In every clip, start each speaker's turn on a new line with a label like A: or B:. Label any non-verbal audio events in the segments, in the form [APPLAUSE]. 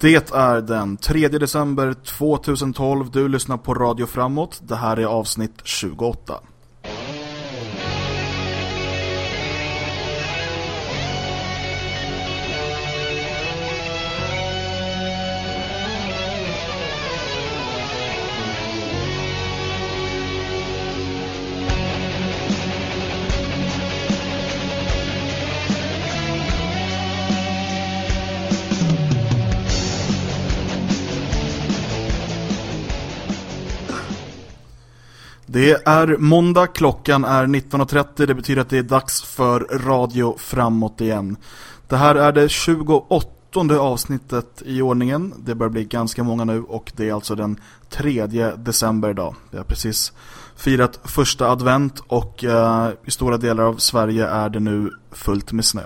A: Det är den 3 december 2012. Du lyssnar på Radio Framåt. Det här är avsnitt 28. Det är måndag, klockan är 19.30, det betyder att det är dags för Radio Framåt igen. Det här är det 28 avsnittet i ordningen, det börjar bli ganska många nu och det är alltså den 3 december idag. Vi har precis firat första advent och eh, i stora delar av Sverige är det nu fullt med snö.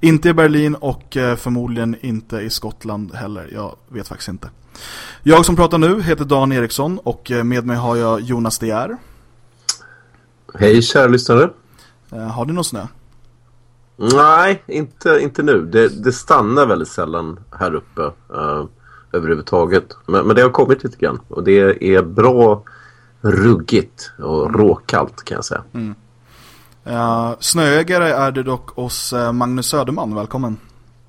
A: Inte i Berlin och eh, förmodligen inte i Skottland heller, jag vet faktiskt inte. Jag som pratar nu heter Dan Eriksson och eh, med mig har jag Jonas De
B: Hej kära lyssnare.
A: Eh, har du någon snö?
B: Nej, inte, inte nu. Det, det stannar väldigt sällan här uppe uh, överhuvudtaget. Men, men det har kommit lite grann och det är bra ruggigt och mm. råkallt kan jag säga. Mm.
A: Uh, snöägare är det dock hos Magnus Söderman. Välkommen.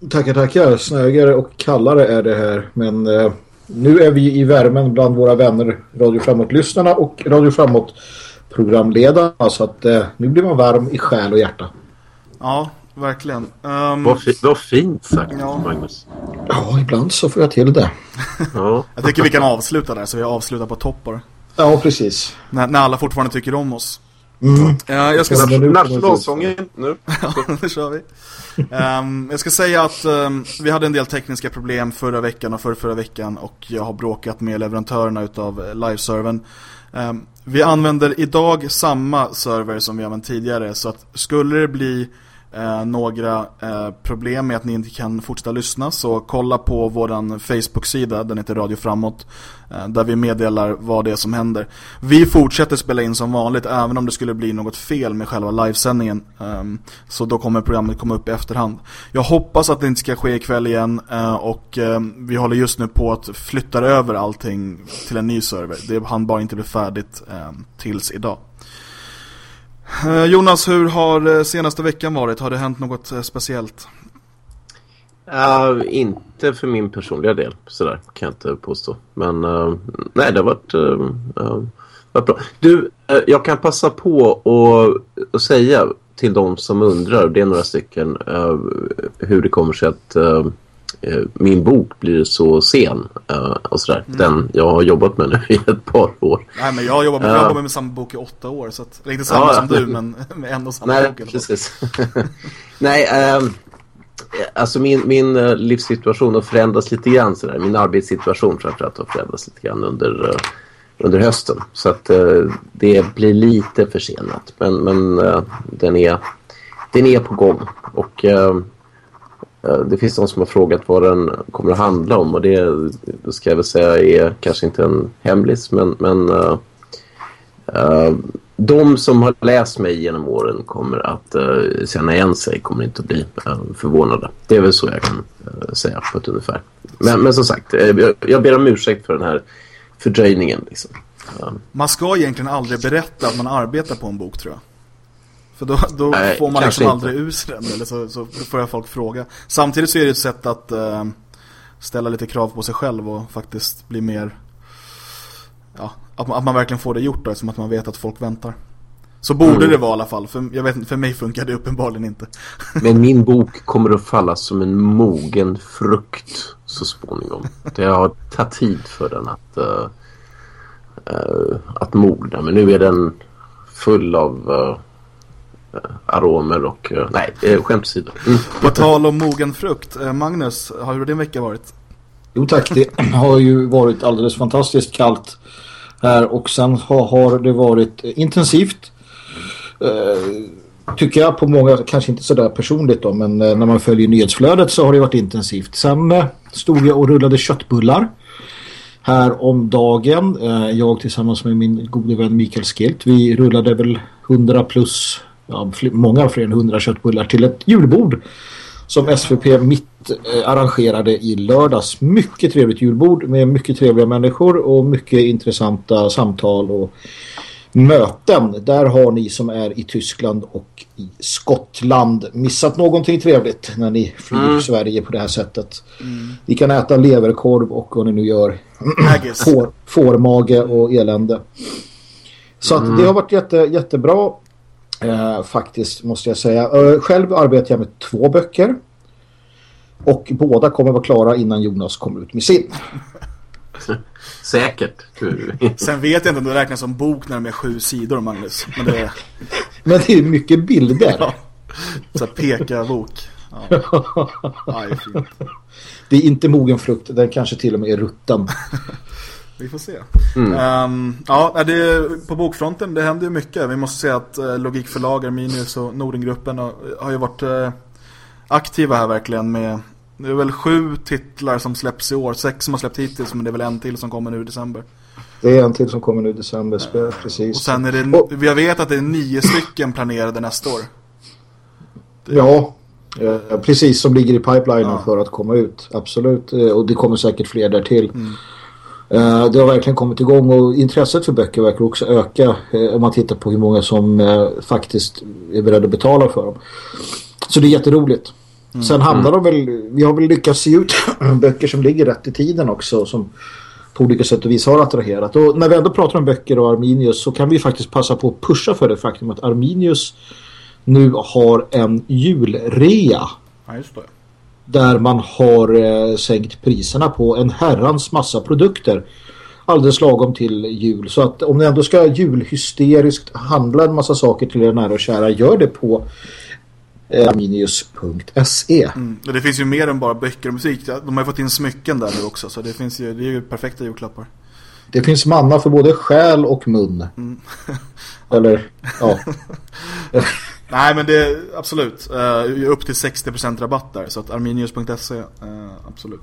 C: Tackar, tackar. Snöägare och kallare är det här. Men uh, nu är vi i värmen bland våra vänner Radio Framåt-lyssnarna och Radio Framåt-programledarna. Så att uh, nu blir man varm i själ och hjärta.
A: Ja, verkligen. Um...
B: Vad, fi vad fint sagt, ja. Magnus.
C: Ja, ibland så får jag till det. [LAUGHS]
A: ja. Jag tycker vi kan avsluta där så vi avslutar på toppar.
C: Ja, precis.
A: När, när alla fortfarande tycker om oss.
B: Mm. Uh, jag ska... Nationalsången nu. [LAUGHS]
A: ja, det kör vi. Um, jag ska säga att um, vi hade en del tekniska problem förra veckan och för förra veckan och jag har bråkat med leverantörerna utav liveservern. Um, vi använder idag samma server som vi använt tidigare så att skulle det bli eh, några eh, problem med att ni inte kan fortsätta lyssna så kolla på våran Facebook-sida, den heter Radio Framåt, eh, där vi meddelar vad det är som händer. Vi fortsätter spela in som vanligt även om det skulle bli något fel med själva livesändningen. Ehm, så då kommer programmet komma upp i efterhand. Jag hoppas att det inte ska ske ikväll igen eh, och ehm, vi håller just nu på att flytta över allting till en ny server. Det hann bara inte bli färdigt ehm, tills idag. Eh, Jonas, hur har eh, senaste veckan varit? Har det hänt något eh, speciellt?
B: Uh, inte för min personliga del, sådär kan jag inte påstå. Men uh, nej, det har varit, uh, varit bra. Du, jag kan passa på att säga till de som undrar, det är några stycken, hur det kommer sig att min bok blir så sen uh, och sådär. Mm. Den jag har jobbat med nu i ett par år.
A: Nej, men jag har jobbat med, uh, jag jobbat med samma bok i åtta år. Så att, det är inte samma ja, som du, men [LAUGHS] med en och samma
B: nej,
A: bok.
B: Precis. [LAUGHS] nej, um, alltså min, min uh, livssituation har förändrats lite grann. Sådär. Min arbetssituation framförallt har förändrats lite grann under, uh, under hösten. Så att det blir lite försenat. Men, men den, är, den är på gång. Och Eh, Eh, det finns de som har frågat vad den kommer att handla om och det ska jag väl säga är kanske inte en hemlis men, men uh, uh, de som har läst mig genom åren kommer att uh, känna igen sig, kommer inte att bli förvånade. Det är väl så jag kan säga på ett ungefär. Men, men som sagt, jag, jag ber om ursäkt för den här fördröjningen. Liksom.
A: Man ska egentligen aldrig berätta att man arbetar på en bok tror jag. För då, då Nej, får man liksom aldrig ur sig den eller så, så får jag folk fråga. Samtidigt så är det ett sätt att eh, ställa lite krav på sig själv och faktiskt bli mer ja, att, man, att man verkligen får det gjort då, som att man vet att folk väntar. Så borde mm. det vara i alla fall. För, jag vet, för mig funkar det uppenbarligen inte. [LAUGHS]
B: Men min bok kommer att falla som en mogen frukt så småningom. Det har tagit tid för den att, uh, uh, att mogna. Men nu är den full av... Uh, aromer och... Eh, nej, skämt åsido.
A: Mm. På tal om mogen frukt, eh, Magnus, har din vecka varit?
C: Jo tack, det [CLEARS THROAT] har ju varit alldeles fantastiskt kallt här och sen har, det varit intensivt. Eh, tycker jag på många, kanske inte sådär personligt då, men eh, när man följer nyhetsflödet så har det varit intensivt. Sen eh, stod jag och rullade köttbullar här om dagen. jag tillsammans med min gode vän Mikael Skilt, vi rullade väl 100 plus ja, många fler än hundra köttbullar till ett julbord som SVP mitt eh, arrangerade i lördags. Mycket trevligt julbord med mycket trevliga människor och mycket intressanta samtal och möten. Där har ni som är i Tyskland och i Skottland missat någonting trevligt när ni flyr mm. Sverige på det här sättet. Mm. Ni kan äta leverkorv och vad ni nu gör. [CLEARS THROAT] Får, fårmage och elände. Så mm. det har varit jätte, jättebra eh, faktiskt måste jag säga. Eh, själv arbetar jag med två böcker. Och båda kommer vara klara innan Jonas kommer ut med sin. [LAUGHS]
B: Säkert.
A: Sen vet jag inte om det räknas som bok när de är sju sidor, Magnus. Men det är, [LAUGHS]
C: Men det är mycket bilder. Ja.
A: Så peka-bok. Ja. [LAUGHS]
C: Ja, det, det är inte mogen frukt, den kanske till och med är rutten.
A: Vi får se. Mm. Um, ja, det, på bokfronten det händer ju mycket. Vi måste säga att uh, Logikförlag, Arminius och Nordengruppen har, har ju varit uh, aktiva här verkligen med det är väl sju titlar som släpps i år. Sex som har släppt hittills men det är väl en till som kommer nu i december.
C: Det är en till som kommer nu i december, ja. precis.
A: Och sen är det, och, jag vet att det är nio stycken planerade nästa år.
C: Det... Ja, eh, precis som ligger i pipelinen ja. för att komma ut. Absolut, eh, och det kommer säkert fler där till. Mm. Eh, det har verkligen kommit igång och intresset för böcker verkar också öka eh, om man tittar på hur många som eh, faktiskt är beredda att betala för dem. Så det är jätteroligt. Mm. Sen handlar mm. de väl, vi har väl lyckats se ut [CLEARS THROAT] böcker som ligger rätt i tiden också som på olika sätt och vis har attraherat. Och när vi ändå pratar om böcker och Arminius så kan vi faktiskt passa på att pusha för det faktum att Arminius nu har en julrea.
A: Ja, just det.
C: Där man har eh, sänkt priserna på en herrans massa produkter. Alldeles lagom till jul. Så att om ni ändå ska julhysteriskt handla en massa saker till er nära och kära, gör det på Eh, arminius.se mm.
A: Det finns ju mer än bara böcker och musik. De har ju fått in smycken där nu också. Så det, finns ju, det är ju perfekta julklappar.
C: Det finns manna för både själ och mun. Mm. [LAUGHS] Eller, ja. [LAUGHS]
A: Nej men det är absolut. Uh, upp till 60% rabatt där. Så att arminius.se, uh, absolut.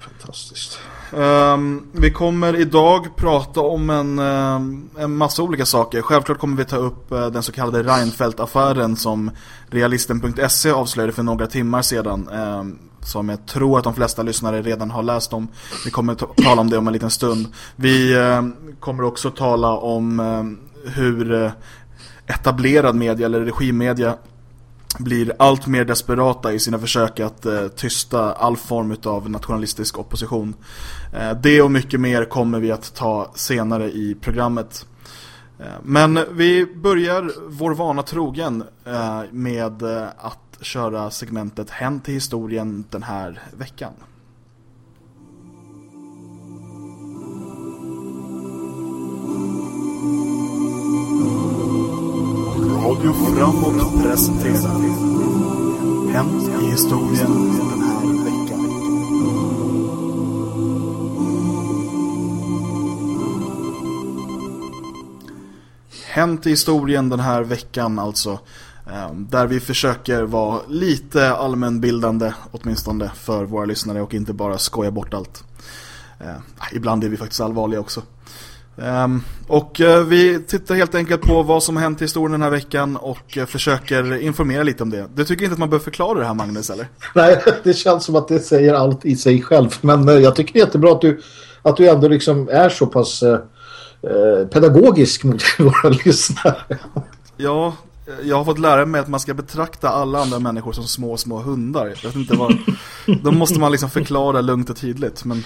C: Fantastiskt.
A: Um, vi kommer idag prata om en, um, en massa olika saker. Självklart kommer vi ta upp uh, den så kallade Reinfeldt-affären som realisten.se avslöjade för några timmar sedan. Um, som jag tror att de flesta lyssnare redan har läst om. Vi kommer tala om det om en liten stund. Vi kommer också tala om hur uh, etablerad media eller regimmedia blir allt mer desperata i sina försök att eh, tysta all form av nationalistisk opposition. Eh, det och mycket mer kommer vi att ta senare i programmet. Eh, men vi börjar vår vana trogen eh, med eh, att köra segmentet Hänt i historien den här veckan. Radio Framåt presenterar Hänt i historien den här veckan. Hänt i historien den här veckan alltså. Eh, där vi försöker vara lite allmänbildande åtminstone för våra lyssnare och inte bara skoja bort allt. Eh, ibland är vi faktiskt allvarliga också. Um, och uh, vi tittar helt enkelt på vad som har hänt i historien den här veckan och uh, försöker informera lite om det. Du tycker inte att man behöver förklara det här Magnus, eller?
C: Nej, [LAUGHS] det känns som att det säger allt i sig själv. Men uh, jag tycker det är jättebra att du, att du ändå liksom är så pass pedagogisk mot [LAUGHS] våra lyssnare.
A: Ja, jag har fått lära mig att man ska betrakta alla andra människor som små, små hundar. Jag vet inte vad... [LAUGHS] Då måste man liksom förklara lugnt och tydligt, men...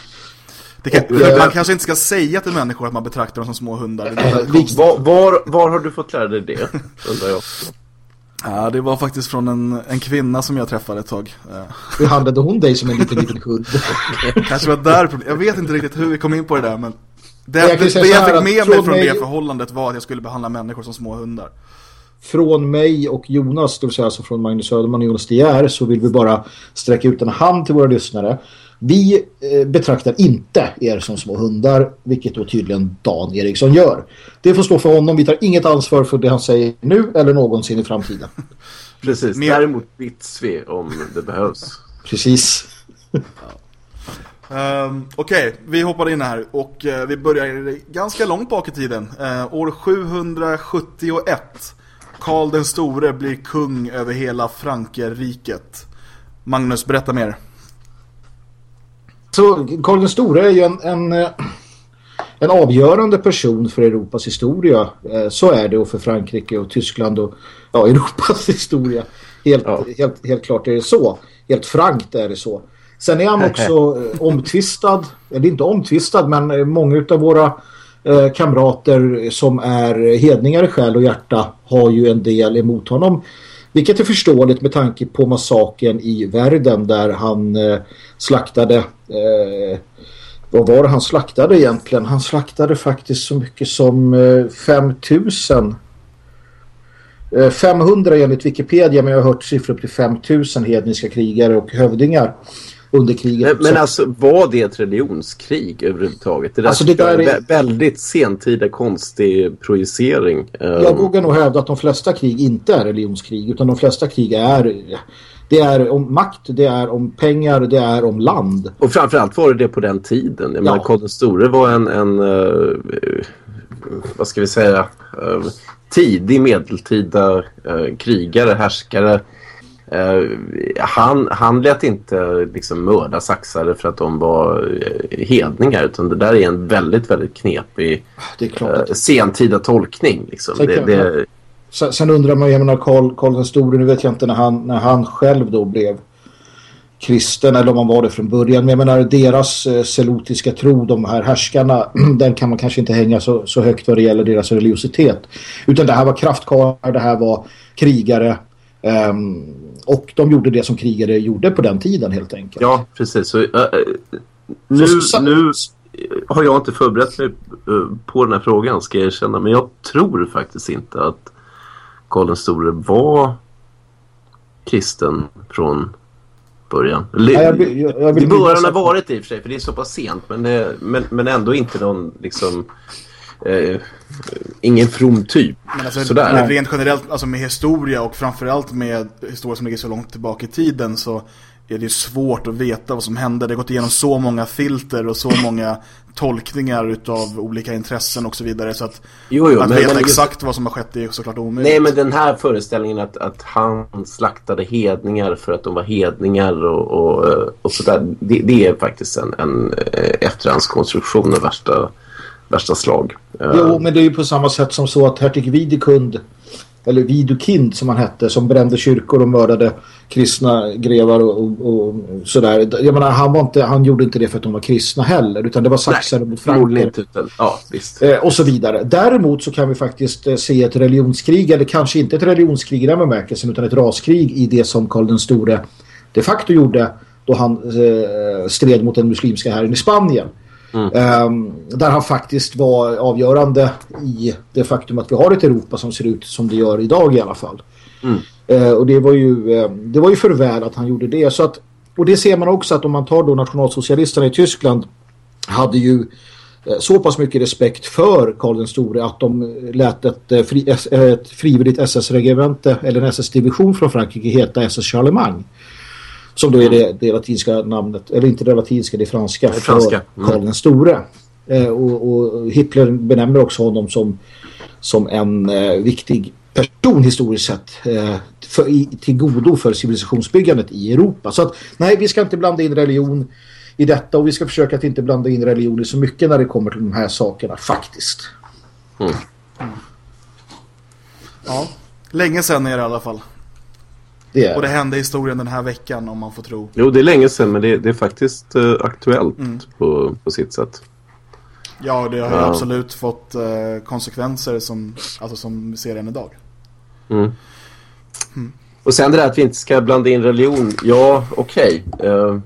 A: Kan, och, man äh, kanske inte ska säga till människor att man betraktar dem som små hundar.
B: Var, var, var, har du fått lära dig det? [LAUGHS] Undrar jag.
A: Ja, det var faktiskt från en, en kvinna som jag träffade ett tag.
C: Behandlade hon dig som en liten, liten hund? [LAUGHS]
A: kanske var där Jag vet inte riktigt hur vi kom in på det där, men det jag, det, det jag fick med mig från mig... det förhållandet var att jag skulle behandla människor som små hundar.
C: Från mig och Jonas, det vill säga alltså från Magnus Söderman och Jonas De så vill vi bara sträcka ut en hand till våra lyssnare vi eh, betraktar inte er som små hundar, vilket då tydligen Dan Eriksson gör. Det får stå för honom. Vi tar inget ansvar för det han säger nu eller någonsin i framtiden. [LAUGHS]
B: Precis, Mer... däremot vits vi om det behövs.
C: Precis.
A: Um, Okej, okay, vi hoppar in här och uh, vi börjar ganska långt bak i tiden. Uh, år 771. Karl den store blir kung över hela Frankerriket. Magnus, berätta mer.
C: Så Karl den store är ju en, en, eh, en avgörande person för Europas historia. Eh, så är det och för Frankrike och Tyskland och ja, [LAUGHS] Europas historia. Helt, ja. helt, helt klart är det så. Helt frankt är det så. Sen är han också eh, omtvistad, eller inte omtvistad men många av våra eh, kamrater som är hedningar i själ och hjärta har ju en del emot honom. Vilket är förståeligt med tanke på massaken i världen där han eh, slaktade eh, vad var det han slaktade egentligen? Han slaktade faktiskt så mycket som eh, 5000 500 eh, enligt Wikipedia men jag har hört siffror upp till 5000 hedniska krigare och hövdingar under kriget.
B: Men, men alltså var det ett religionskrig överhuvudtaget? Det där, alltså, det där är väldigt sentida konstig projicering.
C: Jag um... vågar nog hävda att de flesta krig inte är religionskrig utan de flesta krig är det är om makt, det är om pengar, det är om land.
B: Och framförallt var det det på den tiden. Jag ja. menar, Karl den store var en, en uh, vad ska vi säga, uh, tidig medeltida uh, krigare, härskare Uh, han, han lät inte liksom mörda saxare för att de var uh, hedningar utan det där är en väldigt, väldigt knepig uh, sentida tolkning. Liksom. Det, det...
C: Sen, sen, undrar man, jag menar Karl, Karl den store, nu vet jag inte när han, när han själv då blev kristen eller om han var det från början. Men jag menar deras eh, selotiska tro, de här härskarna, [CLEARS THROAT] den kan man kanske inte hänga så, så högt vad det gäller deras religiositet. Utan det här var kraftkarlar, det här var krigare Um, och de gjorde det som krigare gjorde på den tiden helt enkelt.
B: Ja, precis. Så, uh, nu, så, nu har jag inte förberett mig uh, på den här frågan ska jag erkänna. Men jag tror faktiskt inte att Karl den store var kristen från början. Ja, jag, jag, jag det bör han ha varit i och för sig, för det är så pass sent. Men, det, men, men ändå inte någon liksom eh, ingen from typ.
A: Men alltså, Sådär. rent generellt, alltså med historia och framförallt med historia som ligger så långt tillbaka i tiden så är det svårt att veta vad som hände. Det har gått igenom så många filter och så många tolkningar utav olika intressen och så vidare. Så att, jo, jo, att men, veta men, exakt vad som har skett är såklart omöjligt.
B: Nej, men den här föreställningen att, att han slaktade hedningar för att de var hedningar och, och, och sådär. Det, det är faktiskt en, en eh, efterhandskonstruktion av värsta värsta slag.
C: Jo, men det är ju på samma sätt som så att hertig Videkund eller Vidukind som han hette som brände kyrkor och mördade kristna grevar och, och, och, sådär. Jag menar, han, var inte, han gjorde inte det för att de var kristna heller utan det var saxare mot franker.
B: Ja, visst.
C: Eh, och så vidare. Däremot så kan vi faktiskt eh, se ett religionskrig eller kanske inte ett religionskrig i den bemärkelsen utan ett raskrig i det som Karl den store de facto gjorde då han eh, stred mot den muslimska herren i Spanien. Mm. Um, där han faktiskt var avgörande i det faktum att vi har ett Europa som ser ut som det gör idag i alla fall. Mm. Uh, och det var ju uh, det var ju för väl att han gjorde det. Så att, och det ser man också att om man tar då nationalsocialisterna i Tyskland hade ju uh, så pass mycket respekt för Karl den store att de lät ett, eh, fri, ett frivilligt SS-regemente eller en SS-division från Frankrike heta SS Charlemagne. Som då är det, det latinska namnet, eller inte det latinska, det franska, det franska. för mm. Karl den store. Eh, och, och, Hitler benämner också honom som, som en eh, viktig person historiskt sett eh, för, i, till godo för civilisationsbyggandet i Europa. Så att nej, vi ska inte blanda in religion i detta och vi ska försöka att inte blanda in religion i så mycket när det kommer till de här sakerna faktiskt. Mm.
A: Ja, länge sedan är det i alla fall. Det och det hände i historien den här veckan om man får tro.
B: Jo, det är länge sedan men det, det är faktiskt uh, aktuellt mm. på, på sitt sätt.
A: Ja, det har ja. absolut fått uh, konsekvenser som, alltså, som vi ser än idag.
B: Mm. Mm. Och sen det där att vi inte ska blanda in religion. Ja, okej. Okay. Uh, eh,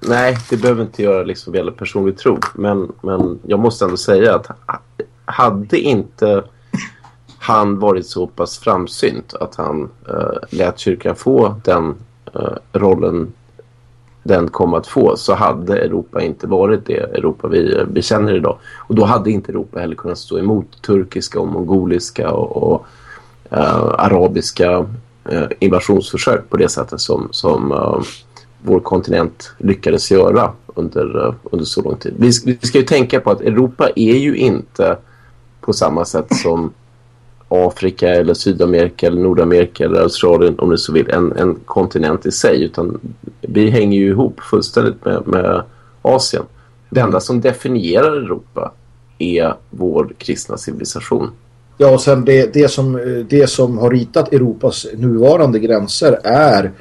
B: nej, det behöver inte göra liksom vad gäller personlig tro. Men, men jag måste ändå säga att hade inte han varit så pass framsynt att han uh, lät kyrkan få den uh, rollen den kom att få så hade Europa inte varit det Europa vi, eh, bekänner idag. Och då hade inte Europa heller kunnat stå emot turkiska och mongoliska och, och uh, arabiska uh, invasionsförsök på det sättet som, som uh, vår kontinent lyckades göra under, under så lång tid. Vi, vi ska ju tänka på att Europa är ju inte på samma sätt som Afrika eller Sydamerika eller Nordamerika eller Australien om du så vill, en, en kontinent i sig utan vi hänger ju ihop fullständigt med, med Asien. Det enda som definierar Europa är vår kristna civilisation.
C: Ja, och sen det, det, som, det som har ritat Europas nuvarande gränser är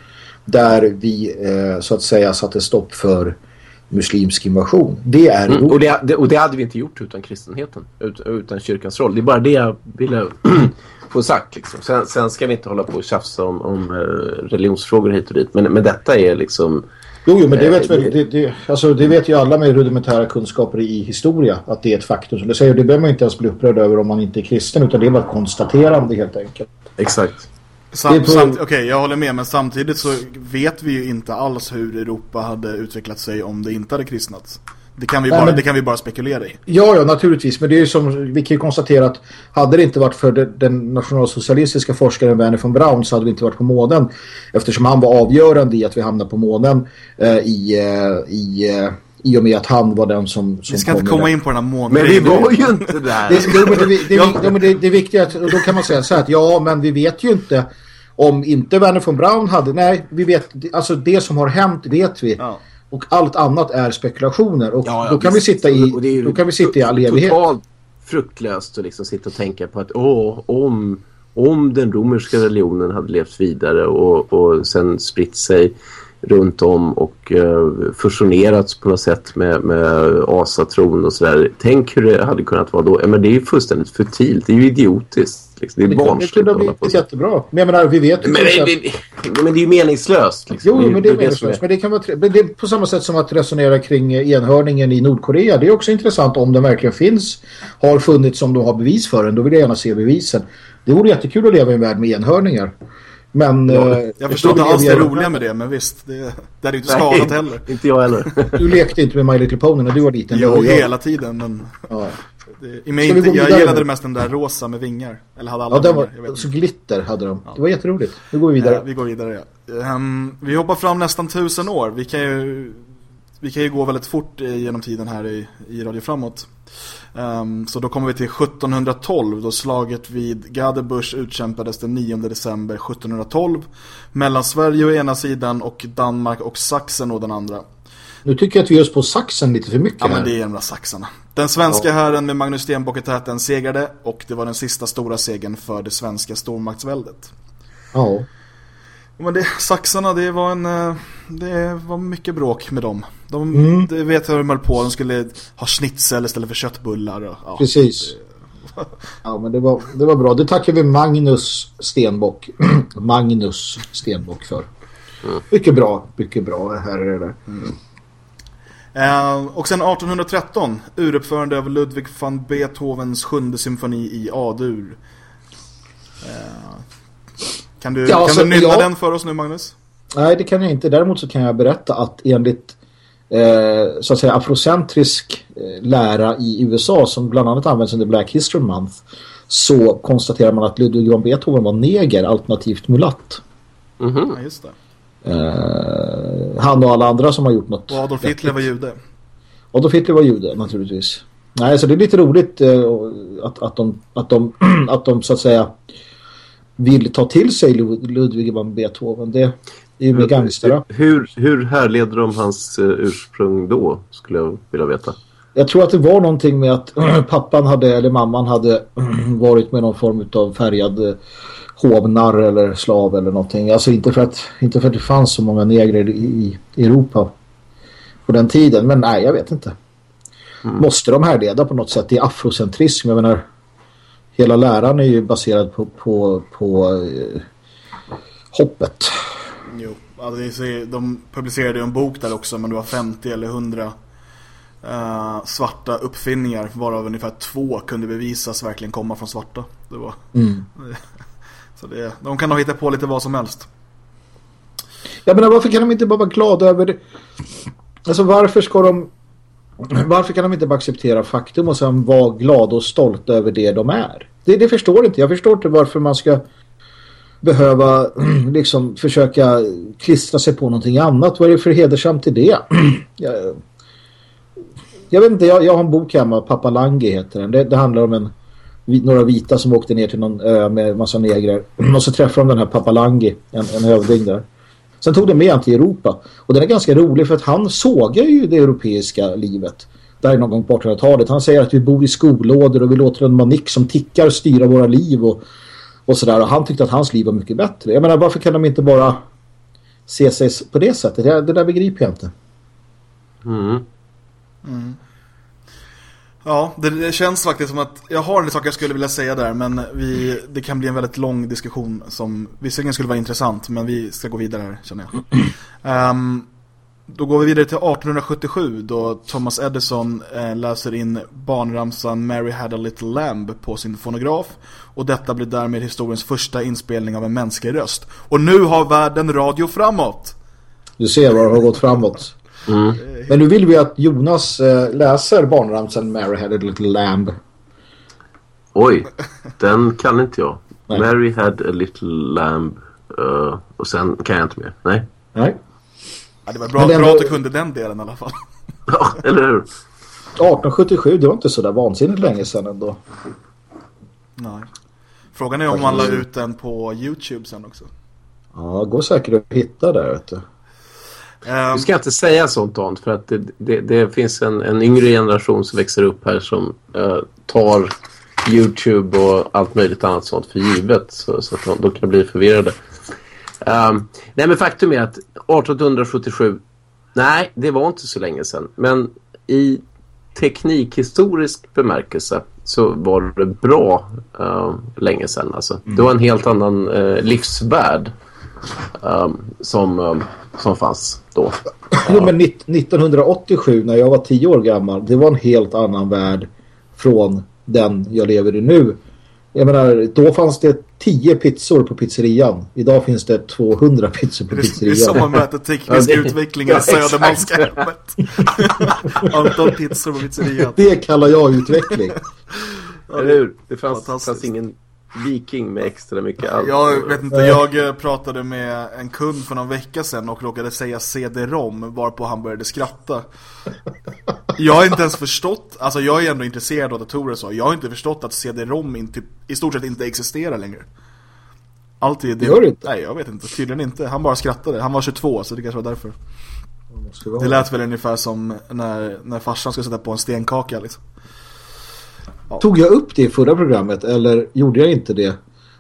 C: där vi eh, så att säga satte stopp för muslimsk invasion. Det är
B: mm, och, det, och det hade vi inte gjort utan kristenheten, ut, utan kyrkans roll. Det är bara det jag ville [CLEARS THROAT] få sagt. Liksom. Sen, sen, ska vi inte hålla på och tjafsa om, om uh, religionsfrågor hit och dit. Men, men detta är liksom...
C: Jo, jo men det vet, väl, det, det, alltså, det vet ju alla med rudimentära kunskaper i historia att det är ett faktum. Som du säger, det behöver man inte ens bli upprörd över om man inte är kristen utan det är bara ett konstaterande helt enkelt.
B: Exakt.
A: Sam, på... Okej, okay, jag håller med, men samtidigt så vet vi ju inte alls hur Europa hade utvecklat sig om det inte hade kristnats. Det kan vi, bara, men... det kan vi bara spekulera i.
C: Ja, ja, naturligtvis. Men det är ju som, vi kan ju konstatera att hade det inte varit för den, den nationalsocialistiska forskaren Werner von Braun så hade vi inte varit på månen. Eftersom han var avgörande i att vi hamnade på månen eh, i, eh, i eh, i och med att han var den som, som
A: Vi ska inte komma in på den här månen.
B: Men vi var ju inte där. Det,
C: det, det, [LAUGHS] det, det är viktigt att, då kan man säga så här att ja, men vi vet ju inte om inte Werner von Braun hade, nej, vi vet, alltså det som har hänt vet vi. Ja. Och allt annat är spekulationer. Och ja, ja, då, kan vi sitta i, ju, då kan vi sitta i all evighet. Totalt
B: fruktlöst att liksom sitta och tänka på att åh, om, om den romerska religionen hade levt vidare och, och sen spritt sig runt om och uh, fusionerats på något sätt med, med asatron och sådär. Tänk hur det hade kunnat vara då. Ja, men det är ju fullständigt futilt. Det är ju idiotiskt. Liksom. Det är barnsligt.
C: Det kunde bli jättebra. Men jag menar, vi vet.
B: Men, det, det, men det är ju meningslöst.
C: Liksom. Jo, men det är meningslöst. Men det kan vara men det är på samma sätt som att resonera kring enhörningen i Nordkorea. Det är också intressant om den verkligen finns. Har funnits som de har bevis för den. Då vill jag gärna se bevisen. Det vore jättekul att leva i en värld med enhörningar. Men,
A: ja, eh, jag förstår inte alls det roliga med det, men visst, det, det är inte skadat heller.
B: inte jag heller. [LAUGHS]
C: Du lekte inte med My Little Pony när du var liten.
A: Jo, hela tiden, men... Ja. [LAUGHS] Det, inte, jag gillade det mest den där rosa med vingar. Eller hade alla
C: ja, den var, så glitter hade de. Ja. Det var jätteroligt. Nu går vi vidare. Ja,
A: vi går vidare, ja. Um, vi hoppar fram nästan tusen år. Vi kan ju, vi kan ju gå väldigt fort genom tiden här i, i Radio Framåt. Um, så då kommer vi till 1712 då slaget vid Gadebusch utkämpades den 9 december 1712 mellan Sverige å ena sidan och Danmark och Sachsen å den andra.
C: Nu tycker jag att vi gör oss på saxen lite för mycket.
A: Ja, här. men det är de där saxarna. Den svenska ja. herren med Magnus Stenbock i täten segrade och det var den sista stora segern för det svenska stormaktsväldet.
C: Ja.
A: Men det, saxarna, det var en eh, det var mycket bråk med dem. De mm. det vet jag hur de höll på. De skulle ha schnitzel istället för köttbullar. Och,
C: ja, Precis. [LAUGHS] Ja, men det var, det var bra. Det tackar vi Magnus Stenbock. [CLEARS THROAT] Magnus Stenbock för. Mm. Mycket bra, mycket bra här är det. Mm.
A: Eh, och sen 1813, uruppförande av Ludwig van Beethovens sjunde symfoni i A-dur. Eh, kan du, ja, kan du nynna ja. den för oss nu, Magnus?
C: Nej, det kan jag inte. Däremot så kan jag berätta att enligt eh, så att säga afrocentrisk eh, lära i USA som bland annat används under Black History Month så konstaterar man att Ludwig van Beethoven var neger alternativt mulatt.
A: Mm -hmm. Ja, just det.
C: Eh, han och alla andra som har gjort något.
A: Och Adolf Hitler var jude.
C: Adolf Hitler var jude, naturligtvis. Nej, så det är lite roligt eh, att, att, de, att, de, [CLEARS THROAT] att de så att säga vill ta till sig Ludwig van Beethoven. Det, det är ju med gangstera.
B: Hur, hur härleder de hans uh, ursprung då, skulle jag vilja veta.
C: Jag tror att det var någonting med att [CLEARS THROAT] pappan hade, eller mamman hade [CLEARS THROAT] varit med någon form av färgad hovnar eller slav eller någonting. Alltså inte för att, inte för att det fanns så många negrer i, i Europa på den tiden. Men nej, jag vet inte. Mm. Måste de härleda på något sätt? Det är afrocentrism. Jag menar, hela läran är ju baserad på, på, på eh, hoppet.
A: Alltså, de publicerade en bok där också men det var 50 eller 100 uh, svarta uppfinningar varav ungefär två kunde bevisas verkligen komma från svarta. Det var... Mm. [LAUGHS] Så det, de kan nog hitta på lite vad som helst.
C: Jag menar, varför kan de inte bara vara glada över det? Alltså varför ska de varför kan de inte bara acceptera faktum och sen vara glada och stolta över det de är? Det, det förstår inte. Jag förstår inte varför man ska behöva [CLEARS THROAT] liksom försöka klistra sig på någonting annat. Vad är det för hedersamt i det? [CLEARS THROAT] jag, jag vet inte, jag, jag har en bok hemma, Pappa Lange heter den. Det, det handlar om en några vita som åkte ner till någon ö med massa negrer. [CLEARS THROAT] Och så träffade de den här Papalangi, en, en hövding där. Sen tog de med han till Europa. Och den är ganska rolig för att han sågar ju det europeiska livet. Där någon gång på 1800-talet. Han säger att vi bor i skolådor och vi låter en manik som tickar styra våra liv och, och sådär. Och han tyckte att hans liv var mycket bättre. Jag menar, varför kan de inte bara se sig på det sättet? Det, det där begriper jag inte.
B: Mm.
A: Mm. Ja, det, det, känns faktiskt som att jag har en sak jag skulle vilja säga där men vi, det kan bli en väldigt lång diskussion som visserligen skulle vara intressant men vi ska gå vidare här känner jag. Um, [CLEARS THROAT] då går vi vidare till 1877 då Thomas Edison eh, läser in barnramsan Mary had a little lamb på sin fonograf och detta blir därmed historiens första inspelning av en mänsklig röst. Och nu har världen radio framåt!
C: Du ser vad det har gått framåt. Mm. Men nu vill vi att Jonas äh, läser barnramsan Mary had a little lamb.
B: Oj, den kan inte jag. Nej. Mary had a little lamb uh, och sen kan jag inte mer. Nej.
C: Nej.
A: Ja, det var bra, bra att du kunde den delen i alla fall. [LAUGHS]
B: ja, eller hur?
C: 1877, det var inte så där vansinnigt länge sedan ändå.
A: Nej. Frågan är om man la ut den på Youtube sen också.
C: Ja, går säkert att hitta där, vet du.
B: Um, du ska inte säga sånt, Dan, för att det, det, det finns en, en, yngre generation som växer upp här som uh, tar Youtube och allt möjligt annat sånt för givet. Så, så att de, de kan bli förvirrade. Um, nej, men faktum är att 1877, nej, det var inte så länge sedan. Men i teknikhistorisk bemärkelse så var det bra uh, länge sedan. Alltså. Mm. Det var en helt annan uh, livsvärld um, som, um, som fanns då.
C: Jo, men 1987 när jag var tio år gammal, det var en helt annan värld från den jag lever i nu. Jag menar, då fanns det 10 pizzor på pizzerian. Idag finns det 200 pizzor på pizzerian.
A: Det är som man möter teknisk ja, utveckling i Södermalmska hemmet. [LAUGHS] Antal pizzor på pizzerian.
C: Det kallar jag utveckling.
B: Eller hur? Det fanns, fanns ingen viking med extra mycket allt.
A: Jag vet inte, jag eh, pratade med en kund för någon vecka sedan och råkade säga CD-ROM varpå han började skratta. Jag har inte ens förstått, alltså jag är ändå intresserad av datorer så, jag har inte förstått att CD-ROM typ, i stort sett inte existerar längre. Alltid det.
C: Gör det inte?
A: Nej, jag vet inte, tydligen inte. Han bara skrattade, han var 22 så det kanske var därför. Det lät väl ungefär som när, när farsan skulle sätta på en stenkaka liksom.
C: Tog jag upp det i förra programmet eller gjorde jag inte det?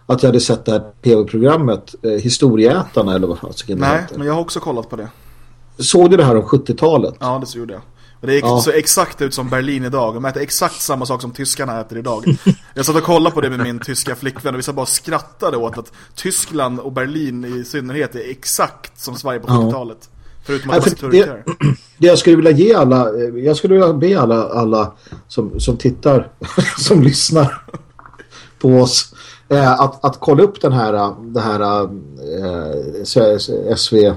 C: Att jag hade sett det här tv-programmet eh, Historieätarna eller vad fan
A: Nej, men jag har också kollat på det.
C: Såg du det här om 70-talet?
A: Ja, det så gjorde jag. Och det ja. så exakt ut som Berlin idag. De äter exakt samma sak som tyskarna äter idag. [LAUGHS] Jag satt och kollade på det med min tyska flickvän och vi satt bara skrattade åt att Tyskland och Berlin i synnerhet är exakt som Sverige på 70-talet. Förutom att
C: Nej, det, [CLEARS THROAT] det jag skulle vilja ge alla, eh, jag skulle vilja be alla, alla som, som tittar, [LAUGHS] som lyssnar på oss eh, att, att kolla upp den här, eh, det här eh, SV, eh,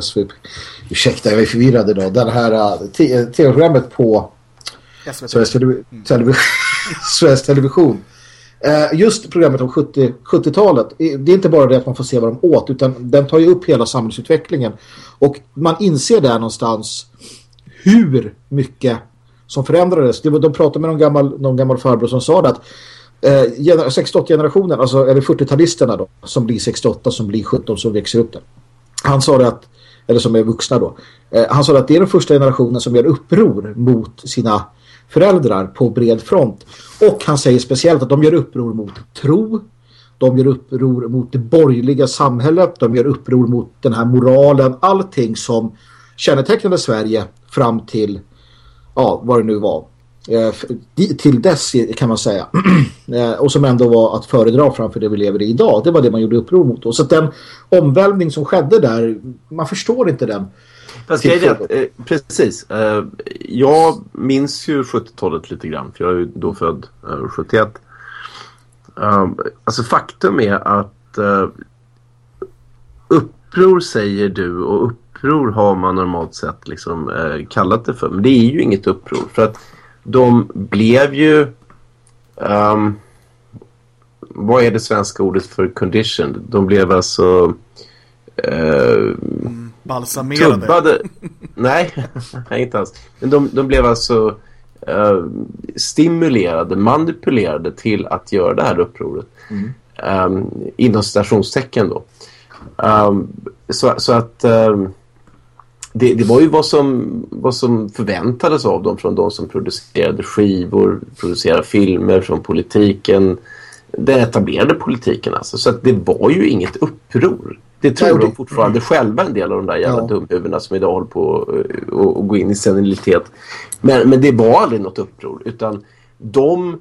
C: SV, ursäkta jag är förvirrad idag, den här tv-programmet på [LAUGHS] Sveriges, television, Sveriges Television Eh, just programmet om 70, 70-talet, det är inte bara det att man får se vad de åt utan den tar ju upp hela samhällsutvecklingen. Och man inser där någonstans hur mycket som förändrades. De pratade med någon gammal, någon gammal farbror som sa det att eh, 68-generationen, alltså eller 40-talisterna då, som blir 68, som blir 17, som växer upp där. Han sa det att, eller som är vuxna då, eh, han sa att det är den första generationen som gör uppror mot sina föräldrar på bred front. Och han säger speciellt att de gör uppror mot tro. De gör uppror mot det borgerliga samhället. De gör uppror mot den här moralen. Allting som kännetecknade Sverige fram till, ja, vad det nu var. Eh, till dess kan man säga. [CLEARS THROAT] Eh, och som ändå var att föredra framför det vi lever i idag. Det var det man gjorde uppror mot. Och så att den omvälvning som skedde där, man förstår inte den
B: Fast jag är rätt, eh, precis. Eh, jag minns ju 70-talet lite grann. För jag är ju då född eh, 71. Um, alltså faktum är att uppror säger du och uppror har man normalt sett liksom kallat det för. Men det är ju inget uppror. För att de blev ju... Um, vad är det svenska ordet för condition? De blev alltså... Uh,
A: balsamerade.
B: Tubbade. [LAUGHS] Nej, inte alls. Men de, de blev alltså eh, stimulerade, manipulerade till att göra det här upproret. Mm. Um, inom citationstecken då. Um, så, så, att um, det, det, var ju vad som, vad som förväntades av dem från de som producerade skivor, producerade filmer, från politiken, den etablerade politiken alltså. Så det var ju inget uppror. Det tror de fortfarande mm. själva en del av de där jävla ja. dumhuvudena som idag håller på att gå in i senilitet. Men, men det var aldrig något uppror utan de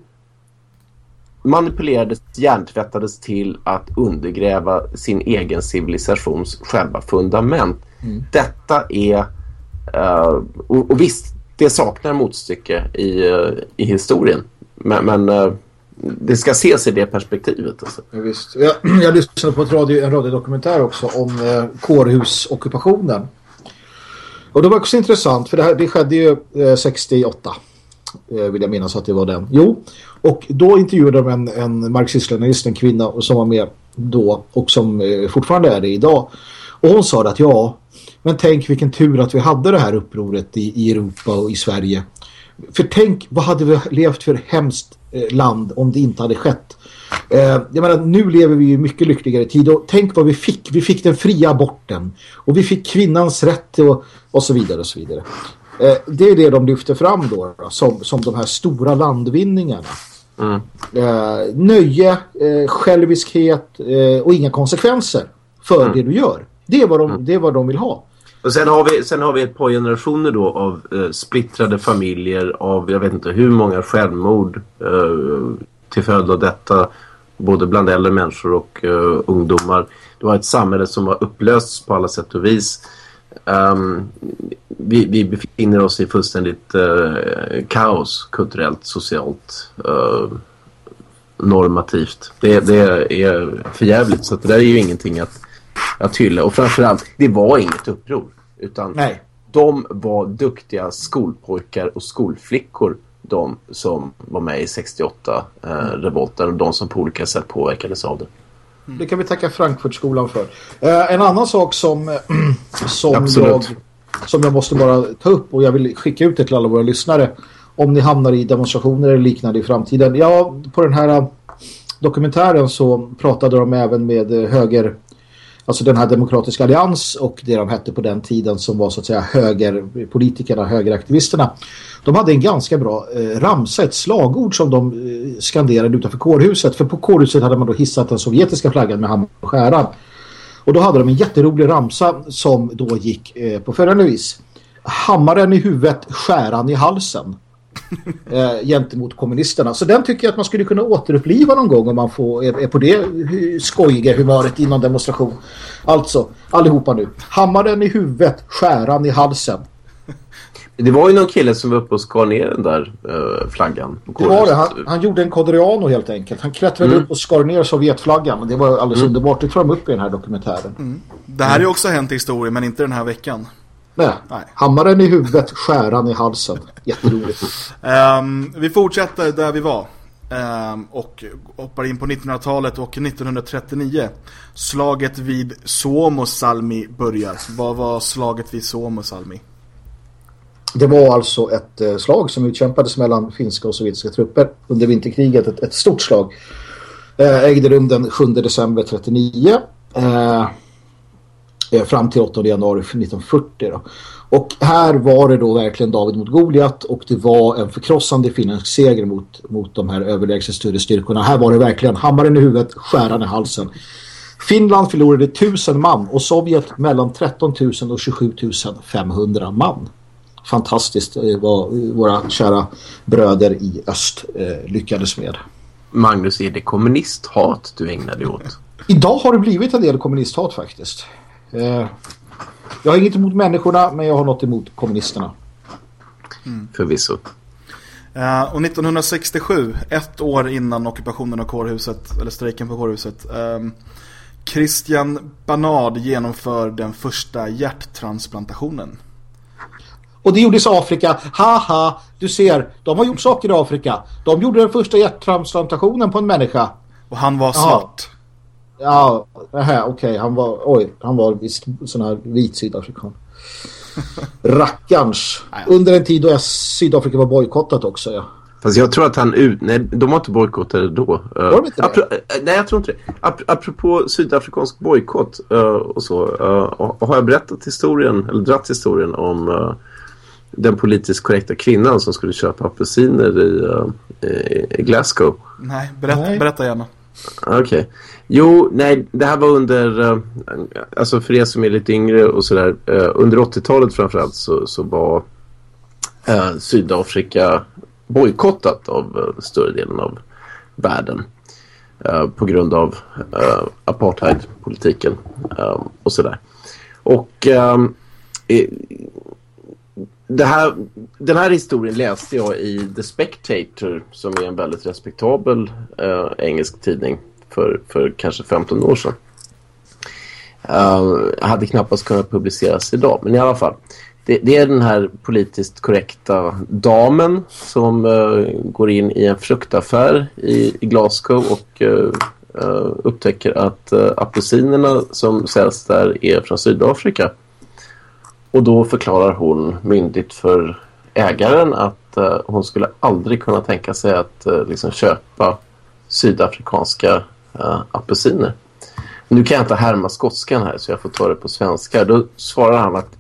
B: manipulerades, hjärntvättades till att undergräva sin egen civilisations själva fundament. Mm. Detta är, uh, och, och, visst, det saknar motstycke i, uh, i historien. Men, men uh, det ska ses i det perspektivet. Alltså.
C: Ja, visst. Jag, [CLEARS THROAT] jag lyssnade på ett radio, en radiodokumentär också om eh, kårhusockupationen. Och det var också intressant för det, här, det skedde ju eh, 68 eh, vill jag minnas att det var den. Jo, och då intervjuade de en, en marxist-leninist, en kvinna som var med då och som eh, fortfarande är det idag. Och hon sa att ja, men tänk vilken tur att vi hade det här upproret i, i Europa och i Sverige. För tänk, vad hade vi levt för hemskt eh, land om det inte hade skett. Eh, jag menar, nu lever vi i mycket lyckligare tid och tänk vad vi fick. Vi fick den fria aborten och vi fick kvinnans rätt och, och så vidare och så vidare. Eh, det är det de lyfter fram då, som, som de här stora landvinningarna. Mm. Eh, nöje, eh, själviskhet eh, och inga konsekvenser för mm. det du gör. Det är, vad de, mm. det är vad de vill ha.
B: Och sen har vi, sen har vi ett par generationer då av eh, splittrade familjer av jag vet inte hur många självmord eh, till följd av detta både bland äldre människor och eh, ungdomar. Det var ett samhälle som var upplöst på alla sätt och vis. Um, vi, vi, befinner oss i fullständigt uh, kaos kulturellt, socialt, uh, normativt. Det, det är förjävligt så det där är ju ingenting att att hylla. Och framförallt, det var inget uppror. Utan Nej. de var duktiga skolpojkar och skolflickor. De som var med i 68 eh, och de som på olika sätt påverkades av det.
C: Det kan vi tacka Frankfurtskolan för. Eh, en annan sak som, [CLEARS THROAT] som, jag, som jag måste bara ta upp och jag vill skicka ut det till alla våra lyssnare om ni hamnar i demonstrationer eller liknande i framtiden. Ja, på den här eh, dokumentären så pratade de även med eh, höger alltså den här demokratiska allians och det de hette på den tiden som var så att säga högerpolitikerna, högeraktivisterna. De hade en ganska bra eh, ramsa, ett slagord som de eh, skanderade utanför kårhuset. För på kårhuset hade man då hissat den sovjetiska flaggan med hammar och skäran. Och då hade de en jätterolig ramsa som då gick eh, på följande vis. Hammaren i huvudet, skäran i halsen. [LAUGHS] eh, gentemot kommunisterna. Så den tycker jag att man skulle kunna återuppliva någon gång om man får, är, är på det skojiga humöret i någon demonstration. Alltså, allihopa nu. Hammaren i huvudet, skäran i halsen. [LAUGHS]
B: Det var ju någon kille som var uppe och skar ner den där uh, flaggan.
C: Det var det. Han, han, gjorde en Codriano helt enkelt. Han klättrade mm. upp och skar ner Sovjetflaggan. Det var alldeles mm. underbart. Det tar de upp i den här dokumentären. Mm.
A: Det här är också hänt i historien men inte den här veckan.
C: Nej. Nej. Hammaren i huvudet, skäran i halsen. Jätteroligt.
A: um, vi fortsätter där vi var. Um, och hoppar in på 1900-talet och 1939. Slaget vid Suomosalmi börjar. Vad var slaget vid Suomosalmi?
C: Det var alltså ett eh, slag som utkämpades mellan finska och sovjetiska trupper under vinterkriget. Ett, ett stort slag. Eh, ägde rum den 7 december 1939. Eh, Eh, fram till 8 januari 1940 då. Och här var det då verkligen David mot Goliat och det var en förkrossande finländsk seger mot, mot de här överlägset större styrkorna. Här var det verkligen hammaren i huvudet, skäran i halsen. Finland förlorade 1000 man och Sovjet mellan 13 000 och 27 500 man. Fantastiskt eh, vad våra kära bröder i öst eh, lyckades med.
B: Magnus, är det kommunisthat du ägnar dig åt?
C: Idag har det blivit en del kommunisthat faktiskt. Eh, jag har inget emot människorna men jag har något emot kommunisterna.
B: Mm. Förvisso.
A: Uh, och 1967, ett år innan ockupationen av kårhuset, eller strejken på kårhuset, um, Christian Banard genomför den första hjärttransplantationen.
C: Och det gjordes i Afrika. Haha, du ser, de har gjort saker i Afrika. De gjorde den första hjärttransplantationen på en människa.
A: Och han var svart.
C: Ja, okej, okay. han var oj, han var visst sån här vit sydafrikan. [LAUGHS] rackarns. Under en tid då Sydafrika var bojkottat också, ja.
B: Fast jag tror att han ut... Nej, de var inte bojkottade då.
C: Var de inte
B: Apro... Nej, jag tror inte det. Ap apropå sydafrikansk bojkott uh, och så. Uh, har jag berättat historien, eller dratt historien om uh, den politiskt korrekta kvinnan som skulle köpa apelsiner i, i Glasgow?
A: Nej, berätta, nej. berätta gärna.
B: Okej. Okay. Jo, nej, det här var under, eh, alltså för er som är lite yngre och sådär, eh, under 80-talet framförallt så, så var eh, Sydafrika bojkottat av större delen av världen på grund av apartheidpolitiken och sådär. Och här, den här historien läste jag i The Spectator som är en väldigt respektabel eh, engelsk tidning för, för kanske 15 år sedan. Uh, hade knappast kunnat publiceras idag, men i alla fall det, det, är den här politiskt korrekta damen som uh, går in i en fruktaffär i, i Glasgow och uh, uh, upptäcker att uh, apelsinerna som säljs där är från Sydafrika. Och då förklarar hon myndigt för ägaren att hon skulle aldrig kunna tänka sig att liksom köpa sydafrikanska apelsiner. Nu kan jag inte härma skotskan här så jag får ta det på svenska. Då svarar han att